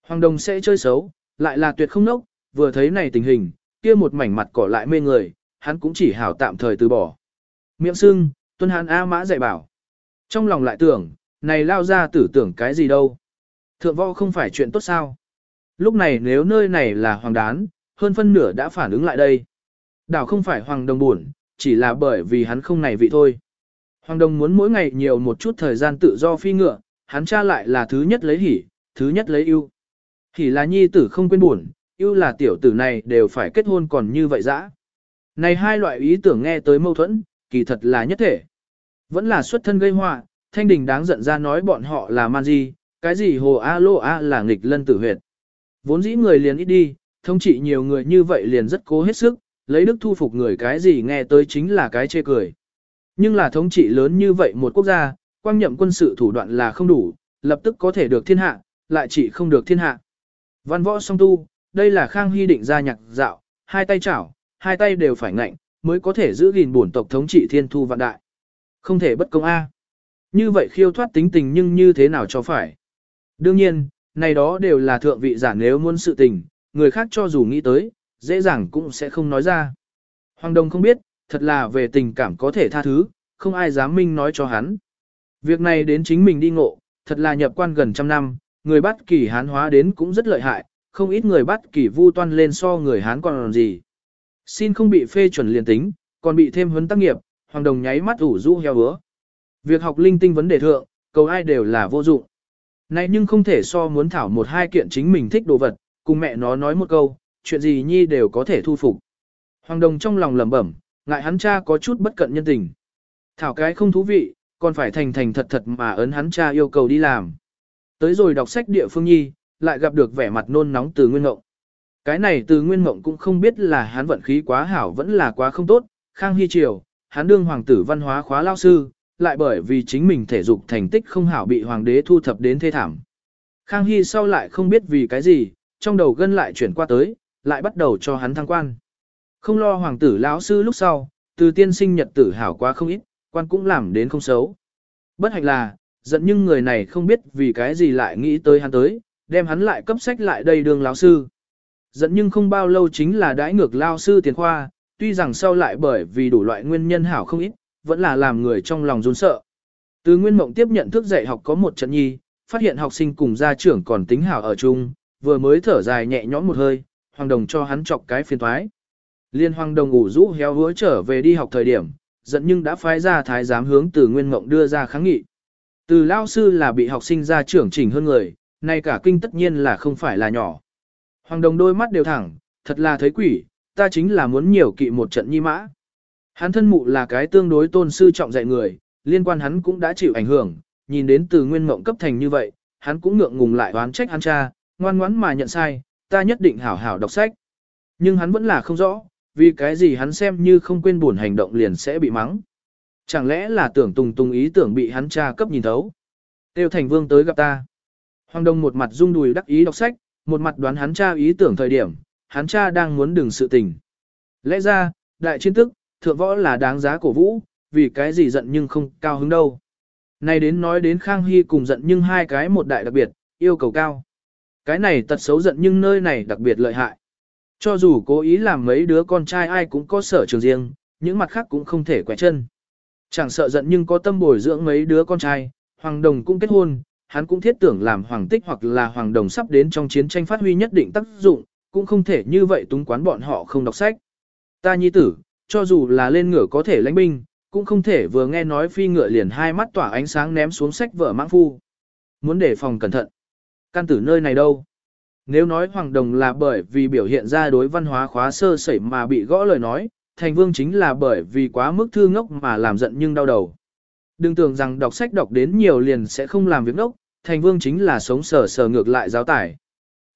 Hoàng đồng sẽ chơi xấu, lại là tuyệt không nốc, vừa thấy này tình hình, kia một mảnh mặt cỏ lại mê người, hắn cũng chỉ hảo tạm thời từ bỏ. Miệng sưng, tuân hán A mã dạy bảo. Trong lòng lại tưởng, này lao ra tử tưởng cái gì đâu. Thượng võ không phải chuyện tốt sao. Lúc này nếu nơi này là hoàng đán, hơn phân nửa đã phản ứng lại đây. Đảo không phải hoàng đồng buồn, chỉ là bởi vì hắn không này vị thôi. Hoàng đồng muốn mỗi ngày nhiều một chút thời gian tự do phi ngựa, hắn cha lại là thứ nhất lấy hỉ, thứ nhất lấy ưu. Hỉ là nhi tử không quên buồn, ưu là tiểu tử này đều phải kết hôn còn như vậy dã. Này hai loại ý tưởng nghe tới mâu thuẫn, kỳ thật là nhất thể. Vẫn là xuất thân gây họa, thanh đình đáng giận ra nói bọn họ là man di, cái gì hồ a lô a là nghịch lân tử huyệt. Vốn dĩ người liền ít đi, thông trị nhiều người như vậy liền rất cố hết sức, lấy đức thu phục người cái gì nghe tới chính là cái chê cười. Nhưng là thống trị lớn như vậy một quốc gia, quang nhậm quân sự thủ đoạn là không đủ, lập tức có thể được thiên hạ, lại chỉ không được thiên hạ. Văn võ song tu, đây là khang hy định ra nhạc dạo, hai tay chảo, hai tay đều phải ngạnh, mới có thể giữ gìn bổn tộc thống trị thiên thu vạn đại. Không thể bất công A. Như vậy khiêu thoát tính tình nhưng như thế nào cho phải. Đương nhiên, này đó đều là thượng vị giả nếu muốn sự tình, người khác cho dù nghĩ tới, dễ dàng cũng sẽ không nói ra. Hoàng Đông không biết, thật là về tình cảm có thể tha thứ, không ai dám minh nói cho hắn. Việc này đến chính mình đi ngộ, thật là nhập quan gần trăm năm, người bắt kỳ hán hóa đến cũng rất lợi hại, không ít người bắt kỳ vu toan lên so người hán còn làm gì. Xin không bị phê chuẩn liền tính, còn bị thêm huấn tác nghiệp, Hoàng Đồng nháy mắt ủ rũ heo hứa. Việc học linh tinh vấn đề thượng, cầu ai đều là vô dụng. Này nhưng không thể so muốn thảo một hai kiện chính mình thích đồ vật, cùng mẹ nó nói một câu, chuyện gì nhi đều có thể thu phục. Hoàng Đồng trong lòng lẩm bẩm, ngại hắn cha có chút bất cận nhân tình. Thảo cái không thú vị, còn phải thành thành thật thật mà ấn hắn cha yêu cầu đi làm. Tới rồi đọc sách địa phương nhi, lại gặp được vẻ mặt nôn nóng từ Nguyên Ngộng. Cái này từ Nguyên mộng cũng không biết là hắn vận khí quá hảo vẫn là quá không tốt, Khang Hy Triều, hắn đương hoàng tử văn hóa khóa lao sư, lại bởi vì chính mình thể dục thành tích không hảo bị hoàng đế thu thập đến thê thảm. Khang Hy sau lại không biết vì cái gì, trong đầu gân lại chuyển qua tới, lại bắt đầu cho hắn thăng quan. Không lo hoàng tử lão sư lúc sau, từ tiên sinh nhật tử hảo quá không ít, quan cũng làm đến không xấu. Bất hạnh là, giận nhưng người này không biết vì cái gì lại nghĩ tới hắn tới, đem hắn lại cấp sách lại đây đường lão sư. Giận nhưng không bao lâu chính là đãi ngược lao sư tiền khoa, tuy rằng sau lại bởi vì đủ loại nguyên nhân hảo không ít, vẫn là làm người trong lòng run sợ. Từ Nguyên Mộng tiếp nhận thức dạy học có một trận nhi, phát hiện học sinh cùng gia trưởng còn tính hảo ở chung, vừa mới thở dài nhẹ nhõm một hơi, Hoàng Đồng cho hắn chọc cái phiền thoái. Liên Hoàng Đồng ủ rũ héo hứa trở về đi học thời điểm, giận nhưng đã phái ra thái giám hướng từ Nguyên Mộng đưa ra kháng nghị. Từ lao sư là bị học sinh gia trưởng chỉnh hơn người, nay cả kinh tất nhiên là không phải là nhỏ. Hoàng Đồng đôi mắt đều thẳng, thật là thấy quỷ, ta chính là muốn nhiều kỵ một trận nhi mã. Hắn thân mụ là cái tương đối tôn sư trọng dạy người, liên quan hắn cũng đã chịu ảnh hưởng, nhìn đến từ nguyên mộng cấp thành như vậy, hắn cũng ngượng ngùng lại oán trách hắn cha, ngoan ngoãn mà nhận sai, ta nhất định hảo hảo đọc sách. Nhưng hắn vẫn là không rõ, vì cái gì hắn xem như không quên buồn hành động liền sẽ bị mắng. Chẳng lẽ là tưởng tùng tùng ý tưởng bị hắn cha cấp nhìn thấu. Tiêu thành vương tới gặp ta. Hoàng Đông một mặt rung đùi đắc ý đọc sách, một mặt đoán hắn cha ý tưởng thời điểm, hắn cha đang muốn đừng sự tình. Lẽ ra, đại chiến tức, thượng võ là đáng giá cổ vũ, vì cái gì giận nhưng không cao hứng đâu. Này đến nói đến Khang Hy cùng giận nhưng hai cái một đại đặc biệt, yêu cầu cao. Cái này tật xấu giận nhưng nơi này đặc biệt lợi hại. Cho dù cố ý làm mấy đứa con trai ai cũng có sở trường riêng, những mặt khác cũng không thể quẹt chân. Chẳng sợ giận nhưng có tâm bồi dưỡng mấy đứa con trai, Hoàng Đồng cũng kết hôn, hắn cũng thiết tưởng làm Hoàng Tích hoặc là Hoàng Đồng sắp đến trong chiến tranh phát huy nhất định tác dụng, cũng không thể như vậy túng quán bọn họ không đọc sách. Ta nhi tử, cho dù là lên ngựa có thể lãnh binh, cũng không thể vừa nghe nói phi ngựa liền hai mắt tỏa ánh sáng ném xuống sách vở mãng phu. Muốn đề phòng cẩn thận. Căn tử nơi này đâu? Nếu nói Hoàng Đồng là bởi vì biểu hiện ra đối văn hóa khóa sơ sẩy mà bị gõ lời nói, Thành Vương chính là bởi vì quá mức thư ngốc mà làm giận nhưng đau đầu. Đừng tưởng rằng đọc sách đọc đến nhiều liền sẽ không làm việc đốc, Thành Vương chính là sống sờ sờ ngược lại giáo tải.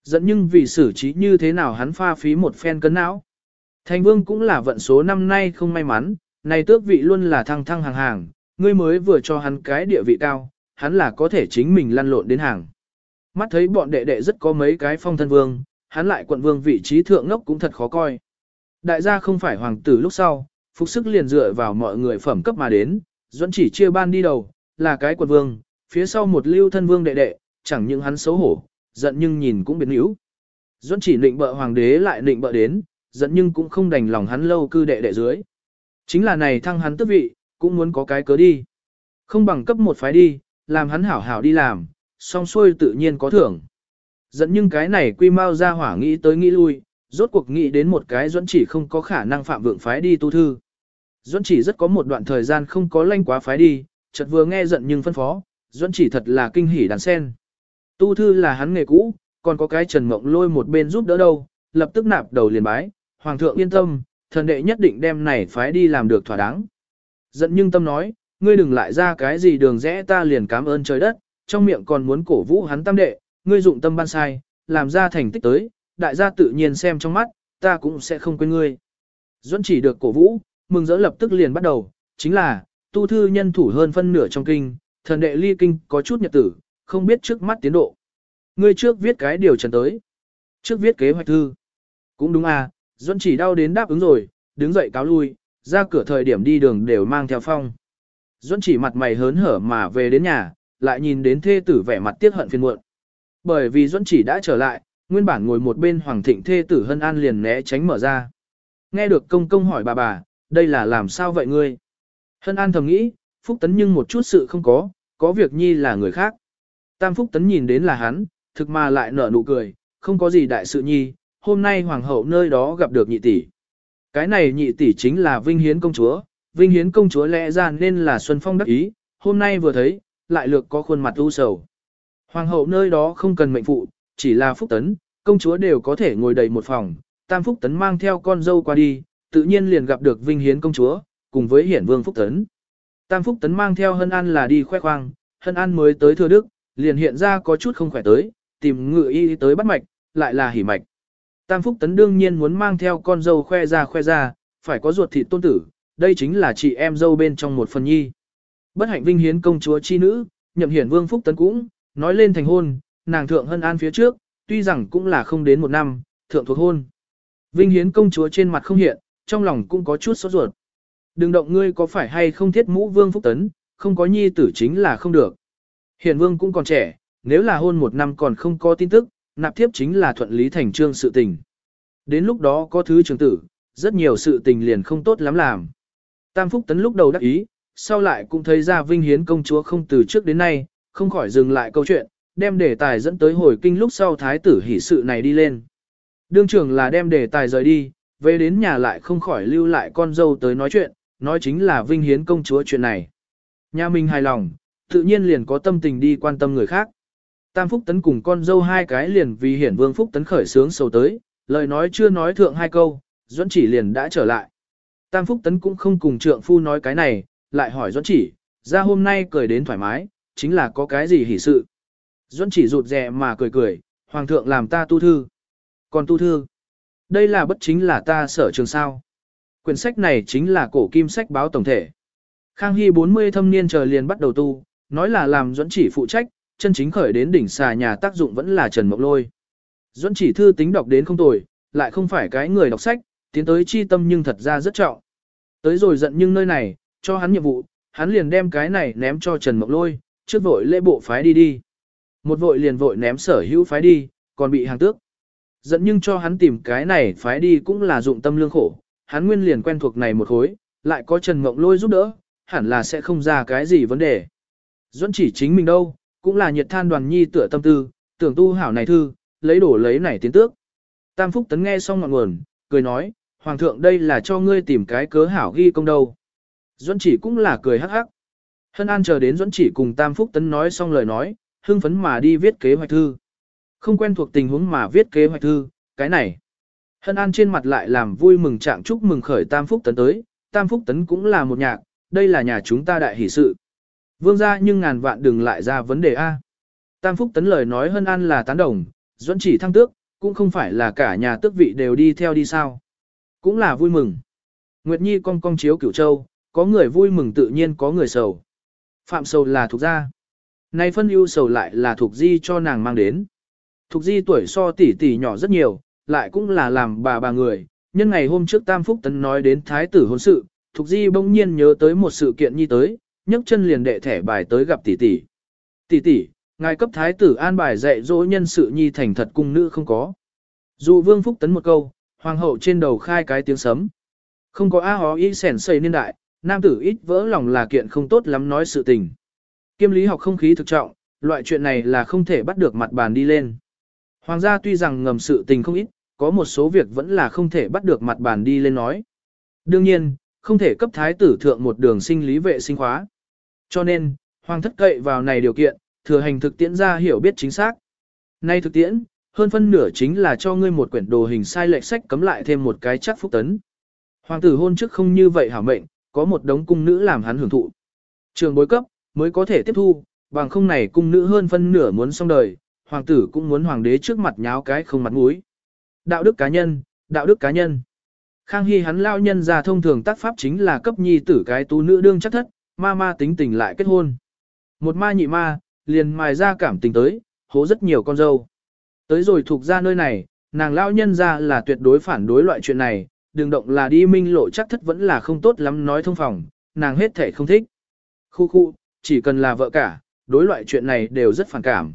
dẫn nhưng vì xử trí như thế nào hắn pha phí một phen cân não. Thành Vương cũng là vận số năm nay không may mắn, này tước vị luôn là thăng thăng hàng hàng, ngươi mới vừa cho hắn cái địa vị cao, hắn là có thể chính mình lăn lộn đến hàng. Mắt thấy bọn đệ đệ rất có mấy cái phong thân vương, hắn lại quận vương vị trí thượng ngốc cũng thật khó coi. Đại gia không phải hoàng tử lúc sau, phục sức liền dựa vào mọi người phẩm cấp mà đến, Duẫn chỉ chia ban đi đầu, là cái quận vương, phía sau một lưu thân vương đệ đệ, chẳng những hắn xấu hổ, giận nhưng nhìn cũng biến yếu. Duẫn chỉ định bợ hoàng đế lại định bợ đến, giận nhưng cũng không đành lòng hắn lâu cư đệ đệ dưới. Chính là này thăng hắn tước vị, cũng muốn có cái cớ đi. Không bằng cấp một phái đi, làm hắn hảo hảo đi làm, song xuôi tự nhiên có thưởng. Dẫn nhưng cái này quy mau ra hỏa nghĩ tới nghĩ lui, rốt cuộc nghĩ đến một cái duẫn chỉ không có khả năng phạm vượng phái đi tu thư. Duẫn chỉ rất có một đoạn thời gian không có lanh quá phái đi, chợt vừa nghe giận nhưng phân phó, Duẫn chỉ thật là kinh hỉ đàn sen. Tu thư là hắn nghề cũ, còn có cái trần mộng lôi một bên giúp đỡ đâu, lập tức nạp đầu liền bái, hoàng thượng yên tâm, thần đệ nhất định đem này phái đi làm được thỏa đáng. Giận nhưng tâm nói, ngươi đừng lại ra cái gì đường rẽ ta liền cảm ơn trời đất, trong miệng còn muốn cổ vũ hắn tam đệ, ngươi dụng tâm ban sai, làm ra thành tích tới, đại gia tự nhiên xem trong mắt, ta cũng sẽ không quên ngươi. Duẫn chỉ được cổ vũ, mừng rỡ lập tức liền bắt đầu, chính là, tu thư nhân thủ hơn phân nửa trong kinh, thần đệ ly kinh có chút nhật tử, không biết trước mắt tiến độ. Ngươi trước viết cái điều trần tới. Trước viết kế hoạch thư. Cũng đúng à, Duẫn chỉ đau đến đáp ứng rồi, đứng dậy cáo lui, ra cửa thời điểm đi đường đều mang theo phong. Duẫn chỉ mặt mày hớn hở mà về đến nhà, lại nhìn đến thê tử vẻ mặt tiếc hận phiền muộn. Bởi vì Duẫn chỉ đã trở lại, nguyên bản ngồi một bên Hoàng Thịnh thê tử Hân An liền né tránh mở ra. Nghe được công công hỏi bà bà, đây là làm sao vậy ngươi? Hân An thầm nghĩ, Phúc Tấn nhưng một chút sự không có, có việc nhi là người khác. Tam Phúc Tấn nhìn đến là hắn, thực mà lại nở nụ cười, không có gì đại sự nhi, hôm nay Hoàng hậu nơi đó gặp được nhị tỷ. Cái này nhị tỷ chính là Vinh Hiến công chúa, Vinh Hiến công chúa lẽ ra nên là Xuân Phong đắc ý, hôm nay vừa thấy, lại lược có khuôn mặt u sầu. Hoàng hậu nơi đó không cần mệnh phụ, chỉ là phúc tấn, công chúa đều có thể ngồi đầy một phòng, tam phúc tấn mang theo con dâu qua đi, tự nhiên liền gặp được Vinh Hiến công chúa, cùng với hiển vương phúc tấn. Tam phúc tấn mang theo hân an là đi khoe khoang, hân an mới tới thừa đức, liền hiện ra có chút không khỏe tới, tìm ngựa y tới bắt mạch, lại là hỉ mạch. Tam phúc tấn đương nhiên muốn mang theo con dâu khoe ra khoe ra, phải có ruột thịt tôn tử, đây chính là chị em dâu bên trong một phần nhi. Bất hạnh vinh hiến công chúa chi nữ, nhậm hiển vương phúc tấn cũng, nói lên thành hôn, nàng thượng hân an phía trước, tuy rằng cũng là không đến một năm, thượng thuộc hôn. Vinh hiến công chúa trên mặt không hiện, trong lòng cũng có chút sốt ruột. Đừng động ngươi có phải hay không thiết mũ vương phúc tấn, không có nhi tử chính là không được. Hiền vương cũng còn trẻ, nếu là hôn một năm còn không có tin tức, nạp thiếp chính là thuận lý thành trương sự tình. Đến lúc đó có thứ trường tử, rất nhiều sự tình liền không tốt lắm làm. Tam Phúc Tấn lúc đầu đắc ý, sau lại cũng thấy ra Vinh Hiến công chúa không từ trước đến nay, không khỏi dừng lại câu chuyện, đem đề tài dẫn tới hồi kinh lúc sau thái tử hỷ sự này đi lên. Đương trưởng là đem đề tài rời đi, về đến nhà lại không khỏi lưu lại con dâu tới nói chuyện, nói chính là Vinh Hiến công chúa chuyện này. Nhà mình hài lòng, tự nhiên liền có tâm tình đi quan tâm người khác. Tam Phúc Tấn cùng con dâu hai cái liền vì hiển vương Phúc Tấn khởi sướng sầu tới, lời nói chưa nói thượng hai câu, Duẫn chỉ liền đã trở lại. Tam Phúc Tấn cũng không cùng trượng phu nói cái này, lại hỏi Duẫn chỉ, ra hôm nay cười đến thoải mái, chính là có cái gì hỉ sự. Duẫn chỉ rụt rè mà cười cười, Hoàng thượng làm ta tu thư. Còn tu thư, đây là bất chính là ta sở trường sao. Quyển sách này chính là cổ kim sách báo tổng thể. Khang Hy 40 thâm niên chờ liền bắt đầu tu, nói là làm Duẫn chỉ phụ trách, chân chính khởi đến đỉnh xà nhà tác dụng vẫn là Trần Mộng Lôi. Duẫn chỉ thư tính đọc đến không tồi, lại không phải cái người đọc sách, tiến tới chi tâm nhưng thật ra rất trọng. Tới rồi giận nhưng nơi này, cho hắn nhiệm vụ, hắn liền đem cái này ném cho Trần Mộng Lôi, trước vội lễ bộ phái đi đi. Một vội liền vội ném sở hữu phái đi, còn bị hàng tước dẫn nhưng cho hắn tìm cái này phái đi cũng là dụng tâm lương khổ, hắn nguyên liền quen thuộc này một khối, lại có Trần Mộng Lôi giúp đỡ, hẳn là sẽ không ra cái gì vấn đề. Duẫn chỉ chính mình đâu, cũng là nhiệt than đoàn nhi tựa tâm tư, tưởng tu hảo này thư, lấy đổ lấy này tiến tước. Tam Phúc Tấn nghe xong ngọn nguồn, cười nói, hoàng thượng đây là cho ngươi tìm cái cớ hảo ghi công đâu. Duẫn chỉ cũng là cười hắc hắc. Hân An chờ đến Duẫn chỉ cùng Tam Phúc Tấn nói xong lời nói, hưng phấn mà đi viết kế hoạch thư. Không quen thuộc tình huống mà viết kế hoạch thư, cái này. Hân An trên mặt lại làm vui mừng trạng chúc mừng khởi Tam Phúc Tấn tới, Tam Phúc Tấn cũng là một nhạc, đây là nhà chúng ta đại hỷ sự. Vương gia nhưng ngàn vạn đừng lại ra vấn đề A. Tam Phúc Tấn lời nói Hân An là tán đồng, dẫn chỉ thăng tước, cũng không phải là cả nhà tước vị đều đi theo đi sao. Cũng là vui mừng. Nguyệt Nhi cong cong chiếu cửu châu, có người vui mừng tự nhiên có người sầu. Phạm sầu là thuộc gia. Này phân ưu sầu lại là thuộc di cho nàng mang đến. Thuộc di tuổi so tỷ tỷ nhỏ rất nhiều, lại cũng là làm bà bà người. Nhân ngày hôm trước Tam Phúc Tấn nói đến thái tử hôn sự, thuộc di bỗng nhiên nhớ tới một sự kiện nhi tới, nhấc chân liền đệ thẻ bài tới gặp tỷ tỷ. Tỷ tỷ, ngài cấp thái tử an bài dạy dỗ nhân sự nhi thành thật cung nữ không có. Dù Vương Phúc Tấn một câu, hoàng hậu trên đầu khai cái tiếng sấm. Không có a hó y sẻn xây niên đại, nam tử ít vỡ lòng là kiện không tốt lắm nói sự tình. Kiêm lý học không khí thực trọng, loại chuyện này là không thể bắt được mặt bàn đi lên. Hoàng gia tuy rằng ngầm sự tình không ít, có một số việc vẫn là không thể bắt được mặt bàn đi lên nói. Đương nhiên, không thể cấp thái tử thượng một đường sinh lý vệ sinh khóa. Cho nên, hoàng thất cậy vào này điều kiện, thừa hành thực tiễn ra hiểu biết chính xác. Nay thực tiễn, hơn phân nửa chính là cho ngươi một quyển đồ hình sai lệch sách cấm lại thêm một cái chắc phúc tấn. Hoàng tử hôn trước không như vậy hả mệnh, có một đống cung nữ làm hắn hưởng thụ. Trường bối cấp, mới có thể tiếp thu, bằng không này cung nữ hơn phân nửa muốn xong đời, hoàng tử cũng muốn hoàng đế trước mặt nháo cái không mặt mũi. Đạo đức cá nhân, đạo đức cá nhân. Khang Hy hắn lao nhân ra thông thường tác pháp chính là cấp nhi tử cái tu nữ đương chắc thất, ma ma tính tình lại kết hôn. Một ma nhị ma, liền mài ra cảm tình tới, hố rất nhiều con dâu. Tới rồi thuộc ra nơi này, nàng lao nhân ra là tuyệt đối phản đối loại chuyện này, đừng động là đi minh lộ chắc thất vẫn là không tốt lắm nói thông phòng, nàng hết thể không thích. Khu khu, chỉ cần là vợ cả, đối loại chuyện này đều rất phản cảm.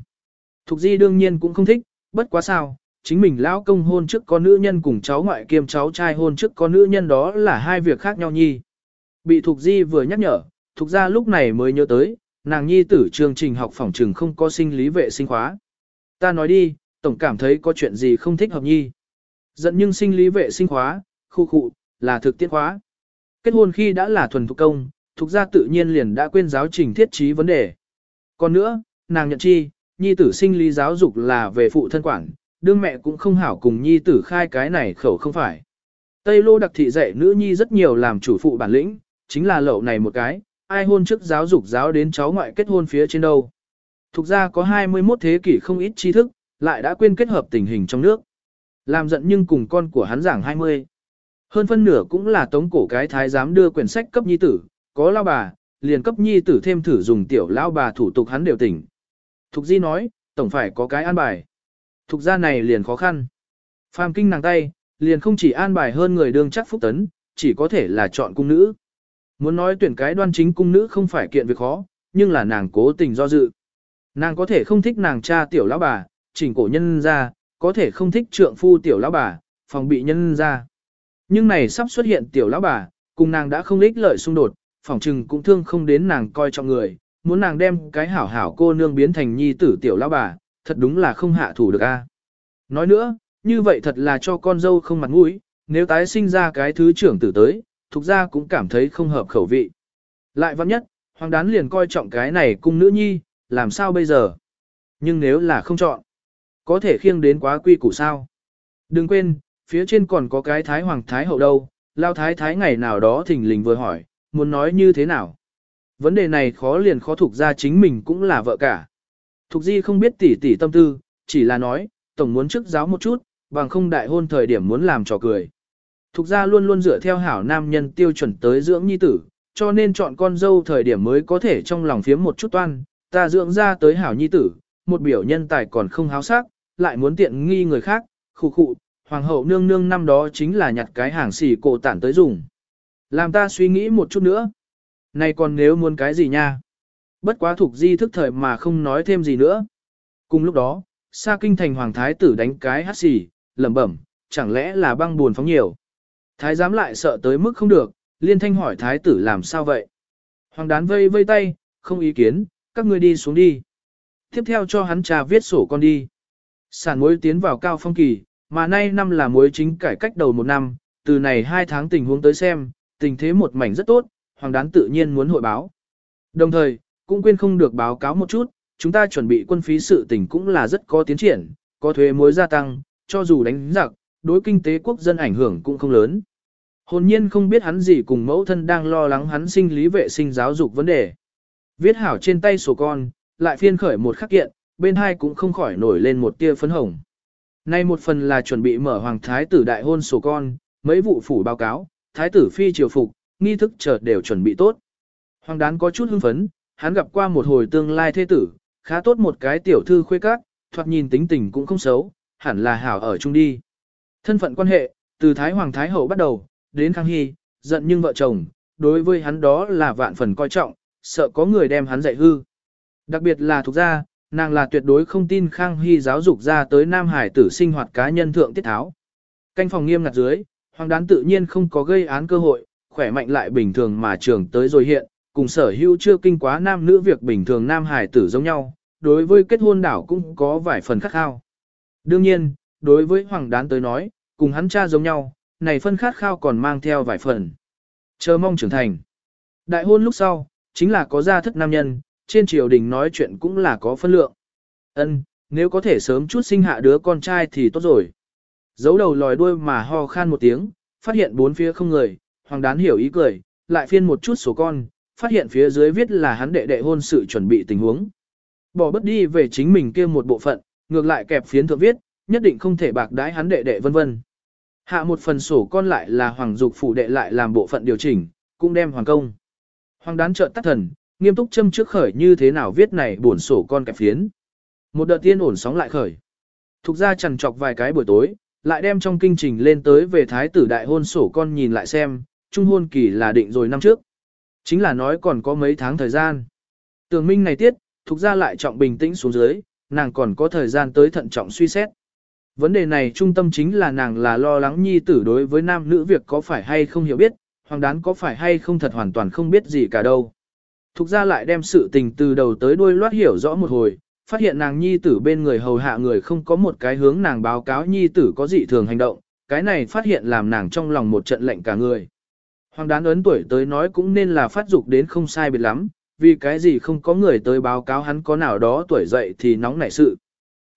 Thục di đương nhiên cũng không thích, bất quá sao, chính mình lão công hôn trước có nữ nhân cùng cháu ngoại kiêm cháu trai hôn trước có nữ nhân đó là hai việc khác nhau nhi. Bị Thục Di vừa nhắc nhở, Thục Gia lúc này mới nhớ tới, nàng nhi tử chương trình học phòng trường không có sinh lý vệ sinh khóa. Ta nói đi, tổng cảm thấy có chuyện gì không thích hợp nhi. Giận nhưng sinh lý vệ sinh khóa, khu khu, là thực tiễn khóa. Kết hôn khi đã là thuần thục công, thuộc Gia tự nhiên liền đã quên giáo trình thiết trí vấn đề. Còn nữa, nàng nhận chi, nhi tử sinh lý giáo dục là về phụ thân quản, đương mẹ cũng không hảo cùng nhi tử khai cái này khẩu không phải. Tây lô đặc thị dạy nữ nhi rất nhiều làm chủ phụ bản lĩnh, chính là lậu này một cái, ai hôn trước giáo dục giáo đến cháu ngoại kết hôn phía trên đâu. Thục ra có 21 thế kỷ không ít tri thức, lại đã quên kết hợp tình hình trong nước. Làm giận nhưng cùng con của hắn giảng 20. Hơn phân nửa cũng là tống cổ cái thái giám đưa quyển sách cấp nhi tử, có lao bà, liền cấp nhi tử thêm thử dùng tiểu lao bà thủ tục hắn đều tỉnh. Thục di nói, tổng phải có cái an bài. Thục gia này liền khó khăn. Phàm kinh nàng tay, liền không chỉ an bài hơn người đương chắc phúc tấn, chỉ có thể là chọn cung nữ. Muốn nói tuyển cái đoan chính cung nữ không phải kiện việc khó, nhưng là nàng cố tình do dự. Nàng có thể không thích nàng cha tiểu lão bà, chỉnh cổ nhân ra, có thể không thích trượng phu tiểu lão bà, phòng bị nhân ra. Nhưng này sắp xuất hiện tiểu lão bà, cùng nàng đã không ích lợi xung đột, phòng trừng cũng thương không đến nàng coi trọng người, muốn nàng đem cái hảo hảo cô nương biến thành nhi tử tiểu lão bà, thật đúng là không hạ thủ được a. Nói nữa, như vậy thật là cho con dâu không mặt mũi, nếu tái sinh ra cái thứ trưởng tử tới, thuộc ra cũng cảm thấy không hợp khẩu vị. Lại văn nhất, hoàng đán liền coi trọng cái này cung nữ nhi, làm sao bây giờ? Nhưng nếu là không chọn, có thể khiêng đến quá quy củ sao? Đừng quên, phía trên còn có cái thái hoàng thái hậu đâu, lao thái thái ngày nào đó thỉnh lình vừa hỏi, muốn nói như thế nào? Vấn đề này khó liền khó thuộc ra chính mình cũng là vợ cả. Thục di không biết tỉ tỉ tâm tư, chỉ là nói, tổng muốn trước giáo một chút, bằng không đại hôn thời điểm muốn làm trò cười. Thục gia luôn luôn dựa theo hảo nam nhân tiêu chuẩn tới dưỡng nhi tử, cho nên chọn con dâu thời điểm mới có thể trong lòng phiếm một chút toan, ta dưỡng ra tới hảo nhi tử, một biểu nhân tài còn không háo sắc, lại muốn tiện nghi người khác, khụ khụ, hoàng hậu nương nương năm đó chính là nhặt cái hàng xỉ cổ tản tới dùng. Làm ta suy nghĩ một chút nữa. Này còn nếu muốn cái gì nha? Bất quá thuộc di thức thời mà không nói thêm gì nữa. Cùng lúc đó, Sa Kinh thành hoàng thái tử đánh cái hát xì, lẩm bẩm, chẳng lẽ là băng buồn phóng nhiều. Thái giám lại sợ tới mức không được, liên thanh hỏi thái tử làm sao vậy. Hoàng đán vây vây tay, không ý kiến, các ngươi đi xuống đi. Tiếp theo cho hắn trà viết sổ con đi. Sản muối tiến vào cao phong kỳ, mà nay năm là muối chính cải cách đầu một năm, từ này hai tháng tình huống tới xem, tình thế một mảnh rất tốt, hoàng đán tự nhiên muốn hội báo. Đồng thời, cũng quên không được báo cáo một chút, chúng ta chuẩn bị quân phí sự tình cũng là rất có tiến triển, có thuế mối gia tăng, cho dù đánh giặc, đối kinh tế quốc dân ảnh hưởng cũng không lớn. Hồn nhiên không biết hắn gì cùng mẫu thân đang lo lắng hắn sinh lý vệ sinh giáo dục vấn đề. Viết hảo trên tay sổ con, lại phiên khởi một khắc kiện, bên hai cũng không khỏi nổi lên một tia phấn hồng. Nay một phần là chuẩn bị mở hoàng thái tử đại hôn sổ con, mấy vụ phủ báo cáo, thái tử phi triều phục, nghi thức chợt đều chuẩn bị tốt. Hoàng đán có chút hưng phấn, hắn gặp qua một hồi tương lai thế tử, khá tốt một cái tiểu thư khuê các, thoạt nhìn tính tình cũng không xấu, hẳn là hảo ở chung đi. Thân phận quan hệ, từ Thái Hoàng Thái Hậu bắt đầu, đến Khang Hy, giận nhưng vợ chồng, đối với hắn đó là vạn phần coi trọng, sợ có người đem hắn dạy hư. Đặc biệt là thuộc gia, nàng là tuyệt đối không tin Khang Hy giáo dục ra tới Nam Hải tử sinh hoạt cá nhân thượng tiết tháo. Canh phòng nghiêm ngặt dưới, hoàng đán tự nhiên không có gây án cơ hội, khỏe mạnh lại bình thường mà trường tới rồi hiện, cùng sở hữu chưa kinh quá nam nữ việc bình thường Nam Hải tử giống nhau, đối với kết hôn đảo cũng có vài phần khát khao. Đương nhiên, đối với hoàng đán tới nói, cùng hắn cha giống nhau, này phân khát khao còn mang theo vài phần. Chờ mong trưởng thành. Đại hôn lúc sau, chính là có gia thất nam nhân, trên triều đình nói chuyện cũng là có phân lượng. Ân, nếu có thể sớm chút sinh hạ đứa con trai thì tốt rồi. Giấu đầu lòi đuôi mà ho khan một tiếng, phát hiện bốn phía không người, hoàng đán hiểu ý cười, lại phiên một chút số con, phát hiện phía dưới viết là hắn đệ đệ hôn sự chuẩn bị tình huống. Bỏ bất đi về chính mình kia một bộ phận, ngược lại kẹp phiến thượng viết, nhất định không thể bạc đái hắn đệ đệ vân vân. Hạ một phần sổ con lại là hoàng dục phủ đệ lại làm bộ phận điều chỉnh, cũng đem hoàng công. Hoàng đán trợn tắt thần, nghiêm túc châm trước khởi như thế nào viết này buồn sổ con kẹp phiến. Một đợt tiên ổn sóng lại khởi. Thục ra chằn chọc vài cái buổi tối, lại đem trong kinh trình lên tới về thái tử đại hôn sổ con nhìn lại xem, trung hôn kỳ là định rồi năm trước. Chính là nói còn có mấy tháng thời gian. Tường minh này tiết, thục ra lại trọng bình tĩnh xuống dưới, nàng còn có thời gian tới thận trọng suy xét. Vấn đề này trung tâm chính là nàng là lo lắng nhi tử đối với nam nữ việc có phải hay không hiểu biết, hoàng đán có phải hay không thật hoàn toàn không biết gì cả đâu. Thục ra lại đem sự tình từ đầu tới đuôi loát hiểu rõ một hồi, phát hiện nàng nhi tử bên người hầu hạ người không có một cái hướng nàng báo cáo nhi tử có dị thường hành động, cái này phát hiện làm nàng trong lòng một trận lệnh cả người. Hoàng đán ấn tuổi tới nói cũng nên là phát dục đến không sai biệt lắm, vì cái gì không có người tới báo cáo hắn có nào đó tuổi dậy thì nóng nảy sự.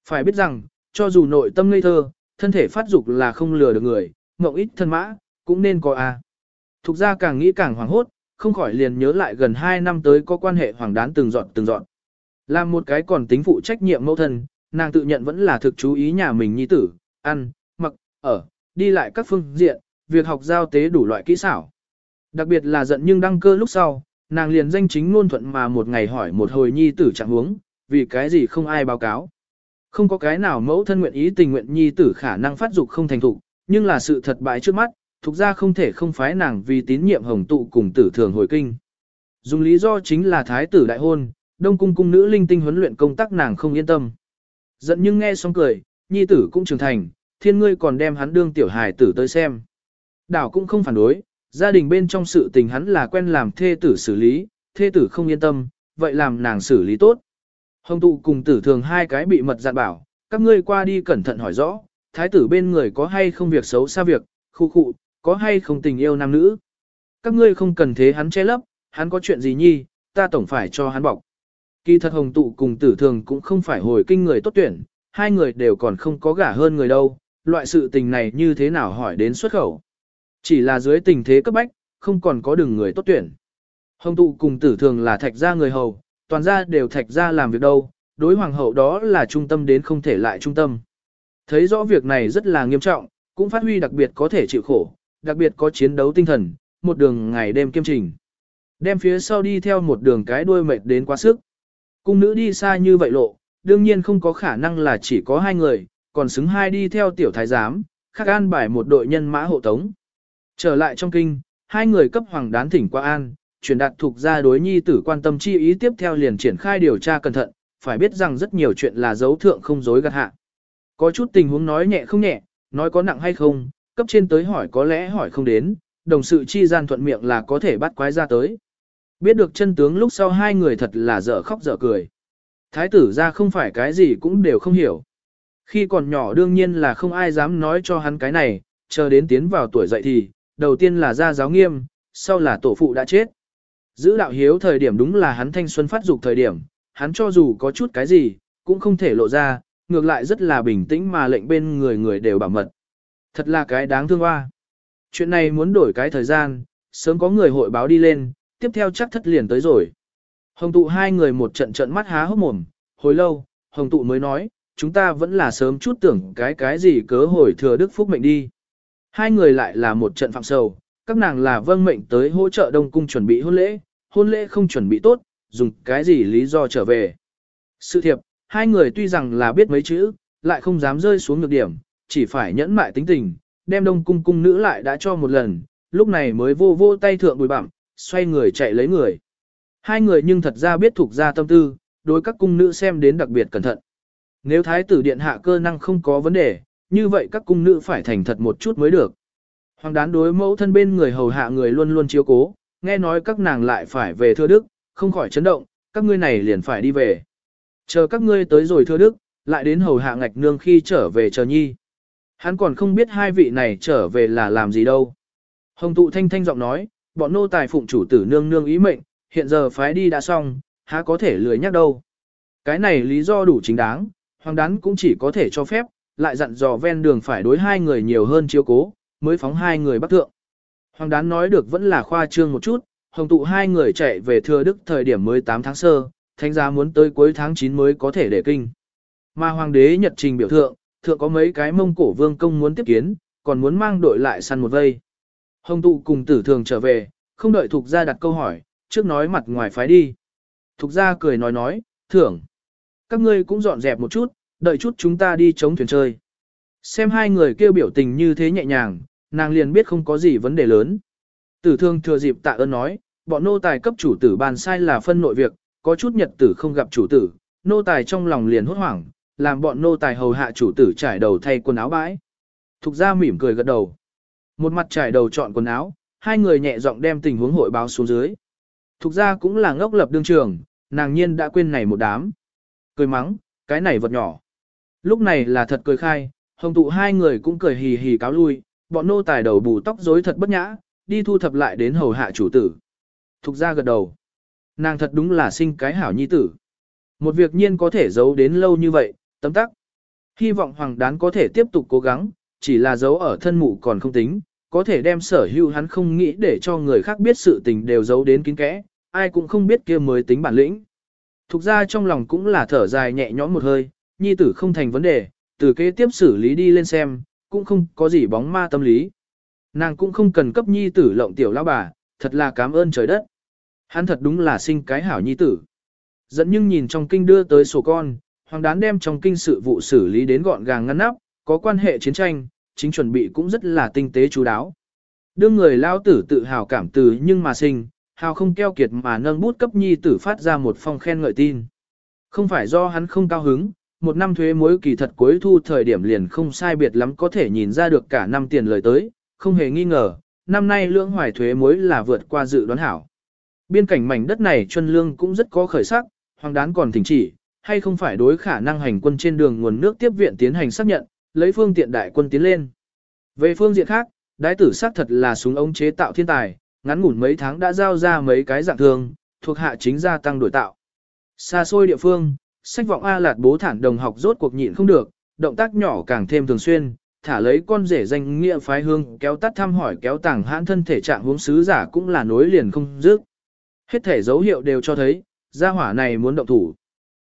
Phải biết rằng, cho dù nội tâm ngây thơ, thân thể phát dục là không lừa được người, mộng ít thân mã, cũng nên có a. Thục ra càng nghĩ càng hoảng hốt, không khỏi liền nhớ lại gần 2 năm tới có quan hệ hoàng đán từng dọn từng dọn. Làm một cái còn tính phụ trách nhiệm mẫu thân, nàng tự nhận vẫn là thực chú ý nhà mình nhi tử, ăn, mặc, ở, đi lại các phương diện, việc học giao tế đủ loại kỹ xảo. Đặc biệt là giận nhưng đăng cơ lúc sau, nàng liền danh chính ngôn thuận mà một ngày hỏi một hồi nhi tử trạng huống, vì cái gì không ai báo cáo. Không có cái nào mẫu thân nguyện ý tình nguyện nhi tử khả năng phát dục không thành thục, nhưng là sự thật bại trước mắt, thuộc ra không thể không phái nàng vì tín nhiệm hồng tụ cùng tử thường hồi kinh. Dùng lý do chính là thái tử đại hôn, đông cung cung nữ linh tinh huấn luyện công tác nàng không yên tâm. Giận nhưng nghe xong cười, nhi tử cũng trưởng thành, thiên ngươi còn đem hắn đương tiểu hài tử tới xem. Đảo cũng không phản đối, gia đình bên trong sự tình hắn là quen làm thê tử xử lý, thê tử không yên tâm, vậy làm nàng xử lý tốt. Hồng tụ cùng tử thường hai cái bị mật dặn bảo, các ngươi qua đi cẩn thận hỏi rõ, thái tử bên người có hay không việc xấu xa việc, khu khu, có hay không tình yêu nam nữ. Các ngươi không cần thế hắn che lấp, hắn có chuyện gì nhi, ta tổng phải cho hắn bọc. Kỳ thật hồng tụ cùng tử thường cũng không phải hồi kinh người tốt tuyển, hai người đều còn không có gả hơn người đâu, loại sự tình này như thế nào hỏi đến xuất khẩu. Chỉ là dưới tình thế cấp bách, không còn có đường người tốt tuyển. Hồng tụ cùng tử thường là thạch gia người hầu, toàn gia đều thạch gia làm việc đâu, đối hoàng hậu đó là trung tâm đến không thể lại trung tâm. Thấy rõ việc này rất là nghiêm trọng, cũng phát huy đặc biệt có thể chịu khổ, đặc biệt có chiến đấu tinh thần, một đường ngày đêm kiêm trình. Đem phía sau đi theo một đường cái đuôi mệt đến quá sức. Cung nữ đi xa như vậy lộ, đương nhiên không có khả năng là chỉ có hai người, còn xứng hai đi theo tiểu thái giám, khác an bài một đội nhân mã hộ tống. Trở lại trong kinh, hai người cấp hoàng đán thỉnh qua an, truyền đạt thuộc ra đối nhi tử quan tâm chi ý tiếp theo liền triển khai điều tra cẩn thận, phải biết rằng rất nhiều chuyện là dấu thượng không dối gạt hạ. Có chút tình huống nói nhẹ không nhẹ, nói có nặng hay không, cấp trên tới hỏi có lẽ hỏi không đến, đồng sự chi gian thuận miệng là có thể bắt quái ra tới. Biết được chân tướng lúc sau hai người thật là dở khóc dở cười. Thái tử ra không phải cái gì cũng đều không hiểu. Khi còn nhỏ đương nhiên là không ai dám nói cho hắn cái này, chờ đến tiến vào tuổi dậy thì, đầu tiên là gia giáo nghiêm, sau là tổ phụ đã chết. Giữ đạo hiếu thời điểm đúng là hắn thanh xuân phát dục thời điểm, hắn cho dù có chút cái gì, cũng không thể lộ ra, ngược lại rất là bình tĩnh mà lệnh bên người người đều bảo mật. Thật là cái đáng thương hoa. Chuyện này muốn đổi cái thời gian, sớm có người hội báo đi lên, tiếp theo chắc thất liền tới rồi. Hồng tụ hai người một trận trận mắt há hốc mồm, hồi lâu, hồng tụ mới nói, chúng ta vẫn là sớm chút tưởng cái cái gì cớ hồi thừa đức phúc mệnh đi. Hai người lại là một trận phạm sầu, các nàng là vâng mệnh tới hỗ trợ đông cung chuẩn bị hôn lễ, hôn lễ không chuẩn bị tốt, dùng cái gì lý do trở về. Sự thiệp, hai người tuy rằng là biết mấy chữ, lại không dám rơi xuống nhược điểm, chỉ phải nhẫn mại tính tình, đem đông cung cung nữ lại đã cho một lần, lúc này mới vô vô tay thượng bùi bặm, xoay người chạy lấy người. Hai người nhưng thật ra biết thuộc ra tâm tư, đối các cung nữ xem đến đặc biệt cẩn thận. Nếu thái tử điện hạ cơ năng không có vấn đề, như vậy các cung nữ phải thành thật một chút mới được. Hoàng đán đối mẫu thân bên người hầu hạ người luôn luôn chiếu cố, nghe nói các nàng lại phải về thưa đức, không khỏi chấn động, các ngươi này liền phải đi về. Chờ các ngươi tới rồi thưa đức, lại đến hầu hạ ngạch nương khi trở về chờ nhi. Hắn còn không biết hai vị này trở về là làm gì đâu. Hồng tụ thanh thanh giọng nói, bọn nô tài phụng chủ tử nương nương ý mệnh, hiện giờ phái đi đã xong, há có thể lười nhắc đâu. Cái này lý do đủ chính đáng, hoàng đán cũng chỉ có thể cho phép, lại dặn dò ven đường phải đối hai người nhiều hơn chiếu cố, mới phóng hai người bắt thượng. Hoàng đán nói được vẫn là khoa trương một chút, hồng tụ hai người chạy về thừa đức thời điểm mới 8 tháng sơ, thánh giá muốn tới cuối tháng 9 mới có thể để kinh. Mà hoàng đế nhật trình biểu thượng, thượng có mấy cái mông cổ vương công muốn tiếp kiến, còn muốn mang đội lại săn một vây. Hồng tụ cùng tử thường trở về, không đợi thuộc gia đặt câu hỏi, trước nói mặt ngoài phái đi. Thục gia cười nói nói, thưởng. Các ngươi cũng dọn dẹp một chút, đợi chút chúng ta đi chống thuyền chơi. Xem hai người kêu biểu tình như thế nhẹ nhàng, nàng liền biết không có gì vấn đề lớn. Tử thương thừa dịp tạ ơn nói, bọn nô tài cấp chủ tử bàn sai là phân nội việc, có chút nhật tử không gặp chủ tử, nô tài trong lòng liền hốt hoảng, làm bọn nô tài hầu hạ chủ tử trải đầu thay quần áo bãi. Thục gia mỉm cười gật đầu. Một mặt trải đầu chọn quần áo, hai người nhẹ giọng đem tình huống hội báo xuống dưới. Thục gia cũng là ngốc lập đương trường, nàng nhiên đã quên này một đám. Cười mắng, cái này vật nhỏ. Lúc này là thật cười khai, hồng tụ hai người cũng cười hì hì cáo lui, bọn nô tài đầu bù tóc rối thật bất nhã, đi thu thập lại đến hầu hạ chủ tử. Thục gia gật đầu. Nàng thật đúng là sinh cái hảo nhi tử. Một việc nhiên có thể giấu đến lâu như vậy, tấm tắc. Hy vọng hoàng đán có thể tiếp tục cố gắng, chỉ là giấu ở thân mụ còn không tính, có thể đem sở hữu hắn không nghĩ để cho người khác biết sự tình đều giấu đến kín kẽ, ai cũng không biết kia mới tính bản lĩnh. Thục ra trong lòng cũng là thở dài nhẹ nhõm một hơi, nhi tử không thành vấn đề, từ kế tiếp xử lý đi lên xem, cũng không có gì bóng ma tâm lý. Nàng cũng không cần cấp nhi tử lộng tiểu lão bà, thật là cảm ơn trời đất. Hắn thật đúng là sinh cái hảo nhi tử. Dẫn nhưng nhìn trong kinh đưa tới sổ con, hoàng đán đem trong kinh sự vụ xử lý đến gọn gàng ngăn nắp, có quan hệ chiến tranh, chính chuẩn bị cũng rất là tinh tế chú đáo. Đương người lao tử tự hào cảm từ nhưng mà sinh, hào không keo kiệt mà nâng bút cấp nhi tử phát ra một phong khen ngợi tin. Không phải do hắn không cao hứng, một năm thuế mối kỳ thật cuối thu thời điểm liền không sai biệt lắm có thể nhìn ra được cả năm tiền lời tới, không hề nghi ngờ, năm nay lưỡng hoài thuế mối là vượt qua dự đoán hảo. Biên cảnh mảnh đất này chân lương cũng rất có khởi sắc, hoàng đán còn thỉnh chỉ, hay không phải đối khả năng hành quân trên đường nguồn nước tiếp viện tiến hành xác nhận, lấy phương tiện đại quân tiến lên. Về phương diện khác, đái tử xác thật là súng ống chế tạo thiên tài, ngắn ngủn mấy tháng đã giao ra mấy cái dạng thường, thuộc hạ chính gia tăng đổi tạo. Xa xôi địa phương, sách vọng A lạt bố thản đồng học rốt cuộc nhịn không được, động tác nhỏ càng thêm thường xuyên, thả lấy con rể danh nghĩa phái hương kéo tắt thăm hỏi kéo tàng hãn thân thể trạng huống sứ giả cũng là nối liền không dứt. Hết thể dấu hiệu đều cho thấy, gia hỏa này muốn động thủ.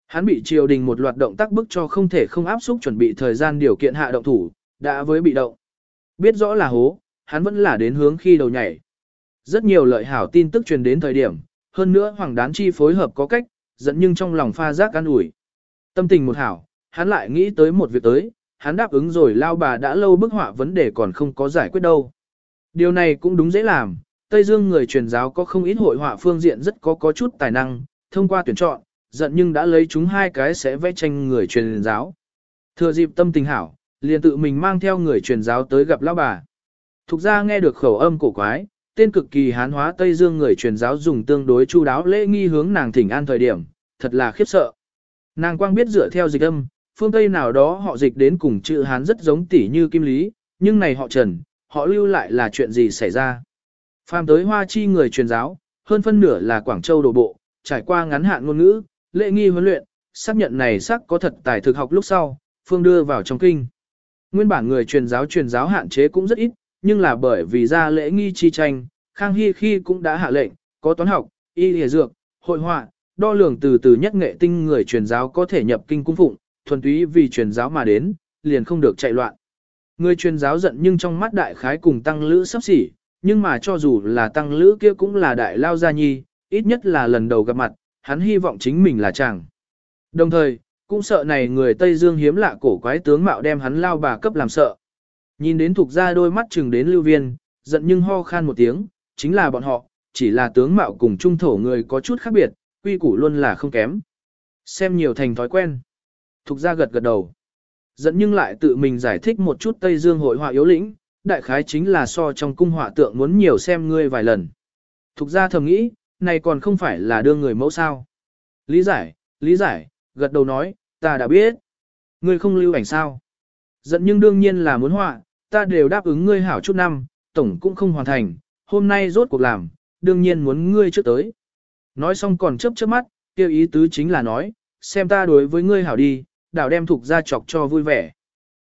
Hắn bị triều đình một loạt động tác bức cho không thể không áp xúc chuẩn bị thời gian điều kiện hạ động thủ, đã với bị động. Biết rõ là hố, hắn vẫn là đến hướng khi đầu nhảy. Rất nhiều lợi hảo tin tức truyền đến thời điểm, hơn nữa Hoàng Đán Chi phối hợp có cách, dẫn nhưng trong lòng pha giác an ủi. Tâm tình một hảo, hắn lại nghĩ tới một việc tới, hắn đáp ứng rồi lao bà đã lâu bức họa vấn đề còn không có giải quyết đâu. Điều này cũng đúng dễ làm, Tây Dương người truyền giáo có không ít hội họa phương diện rất có có chút tài năng, thông qua tuyển chọn, giận nhưng đã lấy chúng hai cái sẽ vẽ tranh người truyền giáo. Thừa dịp tâm tình hảo, liền tự mình mang theo người truyền giáo tới gặp lão bà. Thục ra nghe được khẩu âm cổ quái, tên cực kỳ hán hóa Tây Dương người truyền giáo dùng tương đối chu đáo lễ nghi hướng nàng thỉnh an thời điểm, thật là khiếp sợ. Nàng quang biết dựa theo dịch âm, phương Tây nào đó họ dịch đến cùng chữ hán rất giống tỉ như kim lý, nhưng này họ trần, họ lưu lại là chuyện gì xảy ra. Phàm tới hoa chi người truyền giáo, hơn phân nửa là Quảng Châu đổ bộ, trải qua ngắn hạn ngôn ngữ, lễ nghi huấn luyện, xác nhận này xác có thật tài thực học lúc sau, phương đưa vào trong kinh. Nguyên bản người truyền giáo truyền giáo hạn chế cũng rất ít, nhưng là bởi vì ra lễ nghi chi tranh, Khang Hy khi cũng đã hạ lệnh, có toán học, y lìa dược, hội họa, đo lường từ từ nhất nghệ tinh người truyền giáo có thể nhập kinh cung phụng, thuần túy vì truyền giáo mà đến, liền không được chạy loạn. Người truyền giáo giận nhưng trong mắt đại khái cùng tăng lữ sắp xỉ, nhưng mà cho dù là tăng lữ kia cũng là đại lao gia nhi, ít nhất là lần đầu gặp mặt, hắn hy vọng chính mình là chàng. Đồng thời, cũng sợ này người Tây Dương hiếm lạ cổ quái tướng mạo đem hắn lao bà cấp làm sợ. Nhìn đến thuộc ra đôi mắt chừng đến lưu viên, giận nhưng ho khan một tiếng, chính là bọn họ, chỉ là tướng mạo cùng trung thổ người có chút khác biệt, quy củ luôn là không kém. Xem nhiều thành thói quen. Thục ra gật gật đầu. Dẫn nhưng lại tự mình giải thích một chút Tây Dương hội họa yếu lĩnh, đại khái chính là so trong cung họa tượng muốn nhiều xem ngươi vài lần. Thục ra thầm nghĩ, này còn không phải là đưa người mẫu sao. Lý giải, lý giải, gật đầu nói, ta đã biết. Ngươi không lưu ảnh sao. Giận nhưng đương nhiên là muốn họa, ta đều đáp ứng ngươi hảo chút năm, tổng cũng không hoàn thành, hôm nay rốt cuộc làm, đương nhiên muốn ngươi trước tới. Nói xong còn chớp chớp mắt, kêu ý tứ chính là nói, xem ta đối với ngươi hảo đi, đảo đem thuộc ra chọc cho vui vẻ.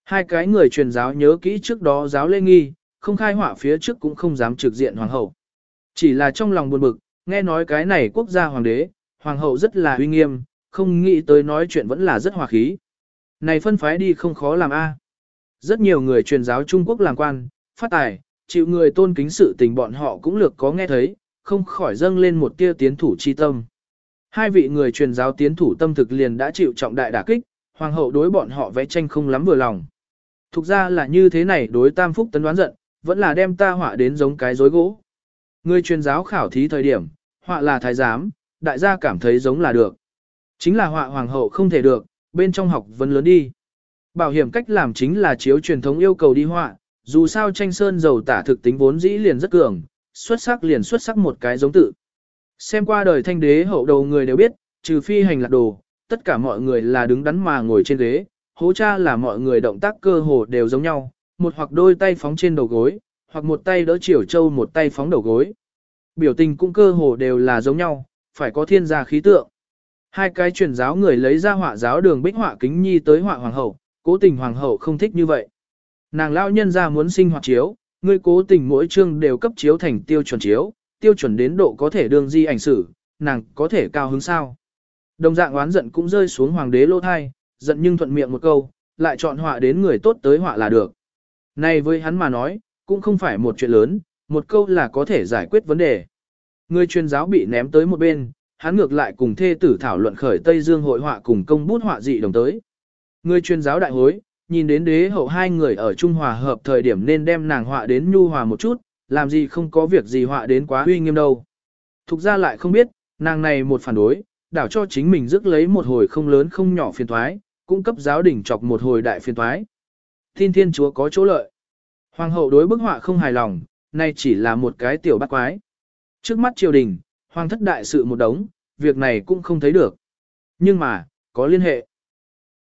Hai cái người truyền giáo nhớ kỹ trước đó giáo lê nghi, không khai hỏa phía trước cũng không dám trực diện hoàng hậu. Chỉ là trong lòng buồn bực, nghe nói cái này quốc gia hoàng đế, hoàng hậu rất là uy nghiêm, không nghĩ tới nói chuyện vẫn là rất hòa khí. Này phân phái đi không khó làm a. Rất nhiều người truyền giáo Trung Quốc làm quan, phát tài, chịu người tôn kính sự tình bọn họ cũng lược có nghe thấy, không khỏi dâng lên một tia tiến thủ chi tâm. Hai vị người truyền giáo tiến thủ tâm thực liền đã chịu trọng đại đả kích, hoàng hậu đối bọn họ vẽ tranh không lắm vừa lòng. Thực ra là như thế này đối tam phúc tấn đoán giận, vẫn là đem ta họa đến giống cái rối gỗ. Người truyền giáo khảo thí thời điểm, họa là thái giám, đại gia cảm thấy giống là được. Chính là họa hoàng hậu không thể được, bên trong học vấn lớn đi. Bảo hiểm cách làm chính là chiếu truyền thống yêu cầu đi họa, dù sao tranh sơn dầu tả thực tính vốn dĩ liền rất cường, xuất sắc liền xuất sắc một cái giống tự. Xem qua đời thanh đế hậu đầu người đều biết, trừ phi hành lạc đồ, tất cả mọi người là đứng đắn mà ngồi trên ghế, hố cha là mọi người động tác cơ hồ đều giống nhau, một hoặc đôi tay phóng trên đầu gối, hoặc một tay đỡ chiều châu một tay phóng đầu gối. Biểu tình cũng cơ hồ đều là giống nhau, phải có thiên gia khí tượng. Hai cái truyền giáo người lấy ra họa giáo đường bích họa kính nhi tới họa hoàng hậu, cố tình hoàng hậu không thích như vậy. Nàng lão nhân ra muốn sinh hoạt chiếu, ngươi cố tình mỗi chương đều cấp chiếu thành tiêu chuẩn chiếu, tiêu chuẩn đến độ có thể đương di ảnh sử, nàng có thể cao hứng sao. Đồng dạng oán giận cũng rơi xuống hoàng đế lô thai, giận nhưng thuận miệng một câu, lại chọn họa đến người tốt tới họa là được. Này với hắn mà nói, cũng không phải một chuyện lớn, một câu là có thể giải quyết vấn đề. Người chuyên giáo bị ném tới một bên, hắn ngược lại cùng thê tử thảo luận khởi Tây Dương hội họa cùng công bút họa dị đồng tới. Người chuyên giáo đại hối, nhìn đến đế hậu hai người ở Trung Hòa hợp thời điểm nên đem nàng họa đến nhu hòa một chút, làm gì không có việc gì họa đến quá uy nghiêm đâu. Thục ra lại không biết, nàng này một phản đối, đảo cho chính mình rước lấy một hồi không lớn không nhỏ phiền thoái, cung cấp giáo đỉnh chọc một hồi đại phiền thoái. Thiên thiên chúa có chỗ lợi. Hoàng hậu đối bức họa không hài lòng, nay chỉ là một cái tiểu bắt quái. Trước mắt triều đình, hoàng thất đại sự một đống, việc này cũng không thấy được. Nhưng mà, có liên hệ.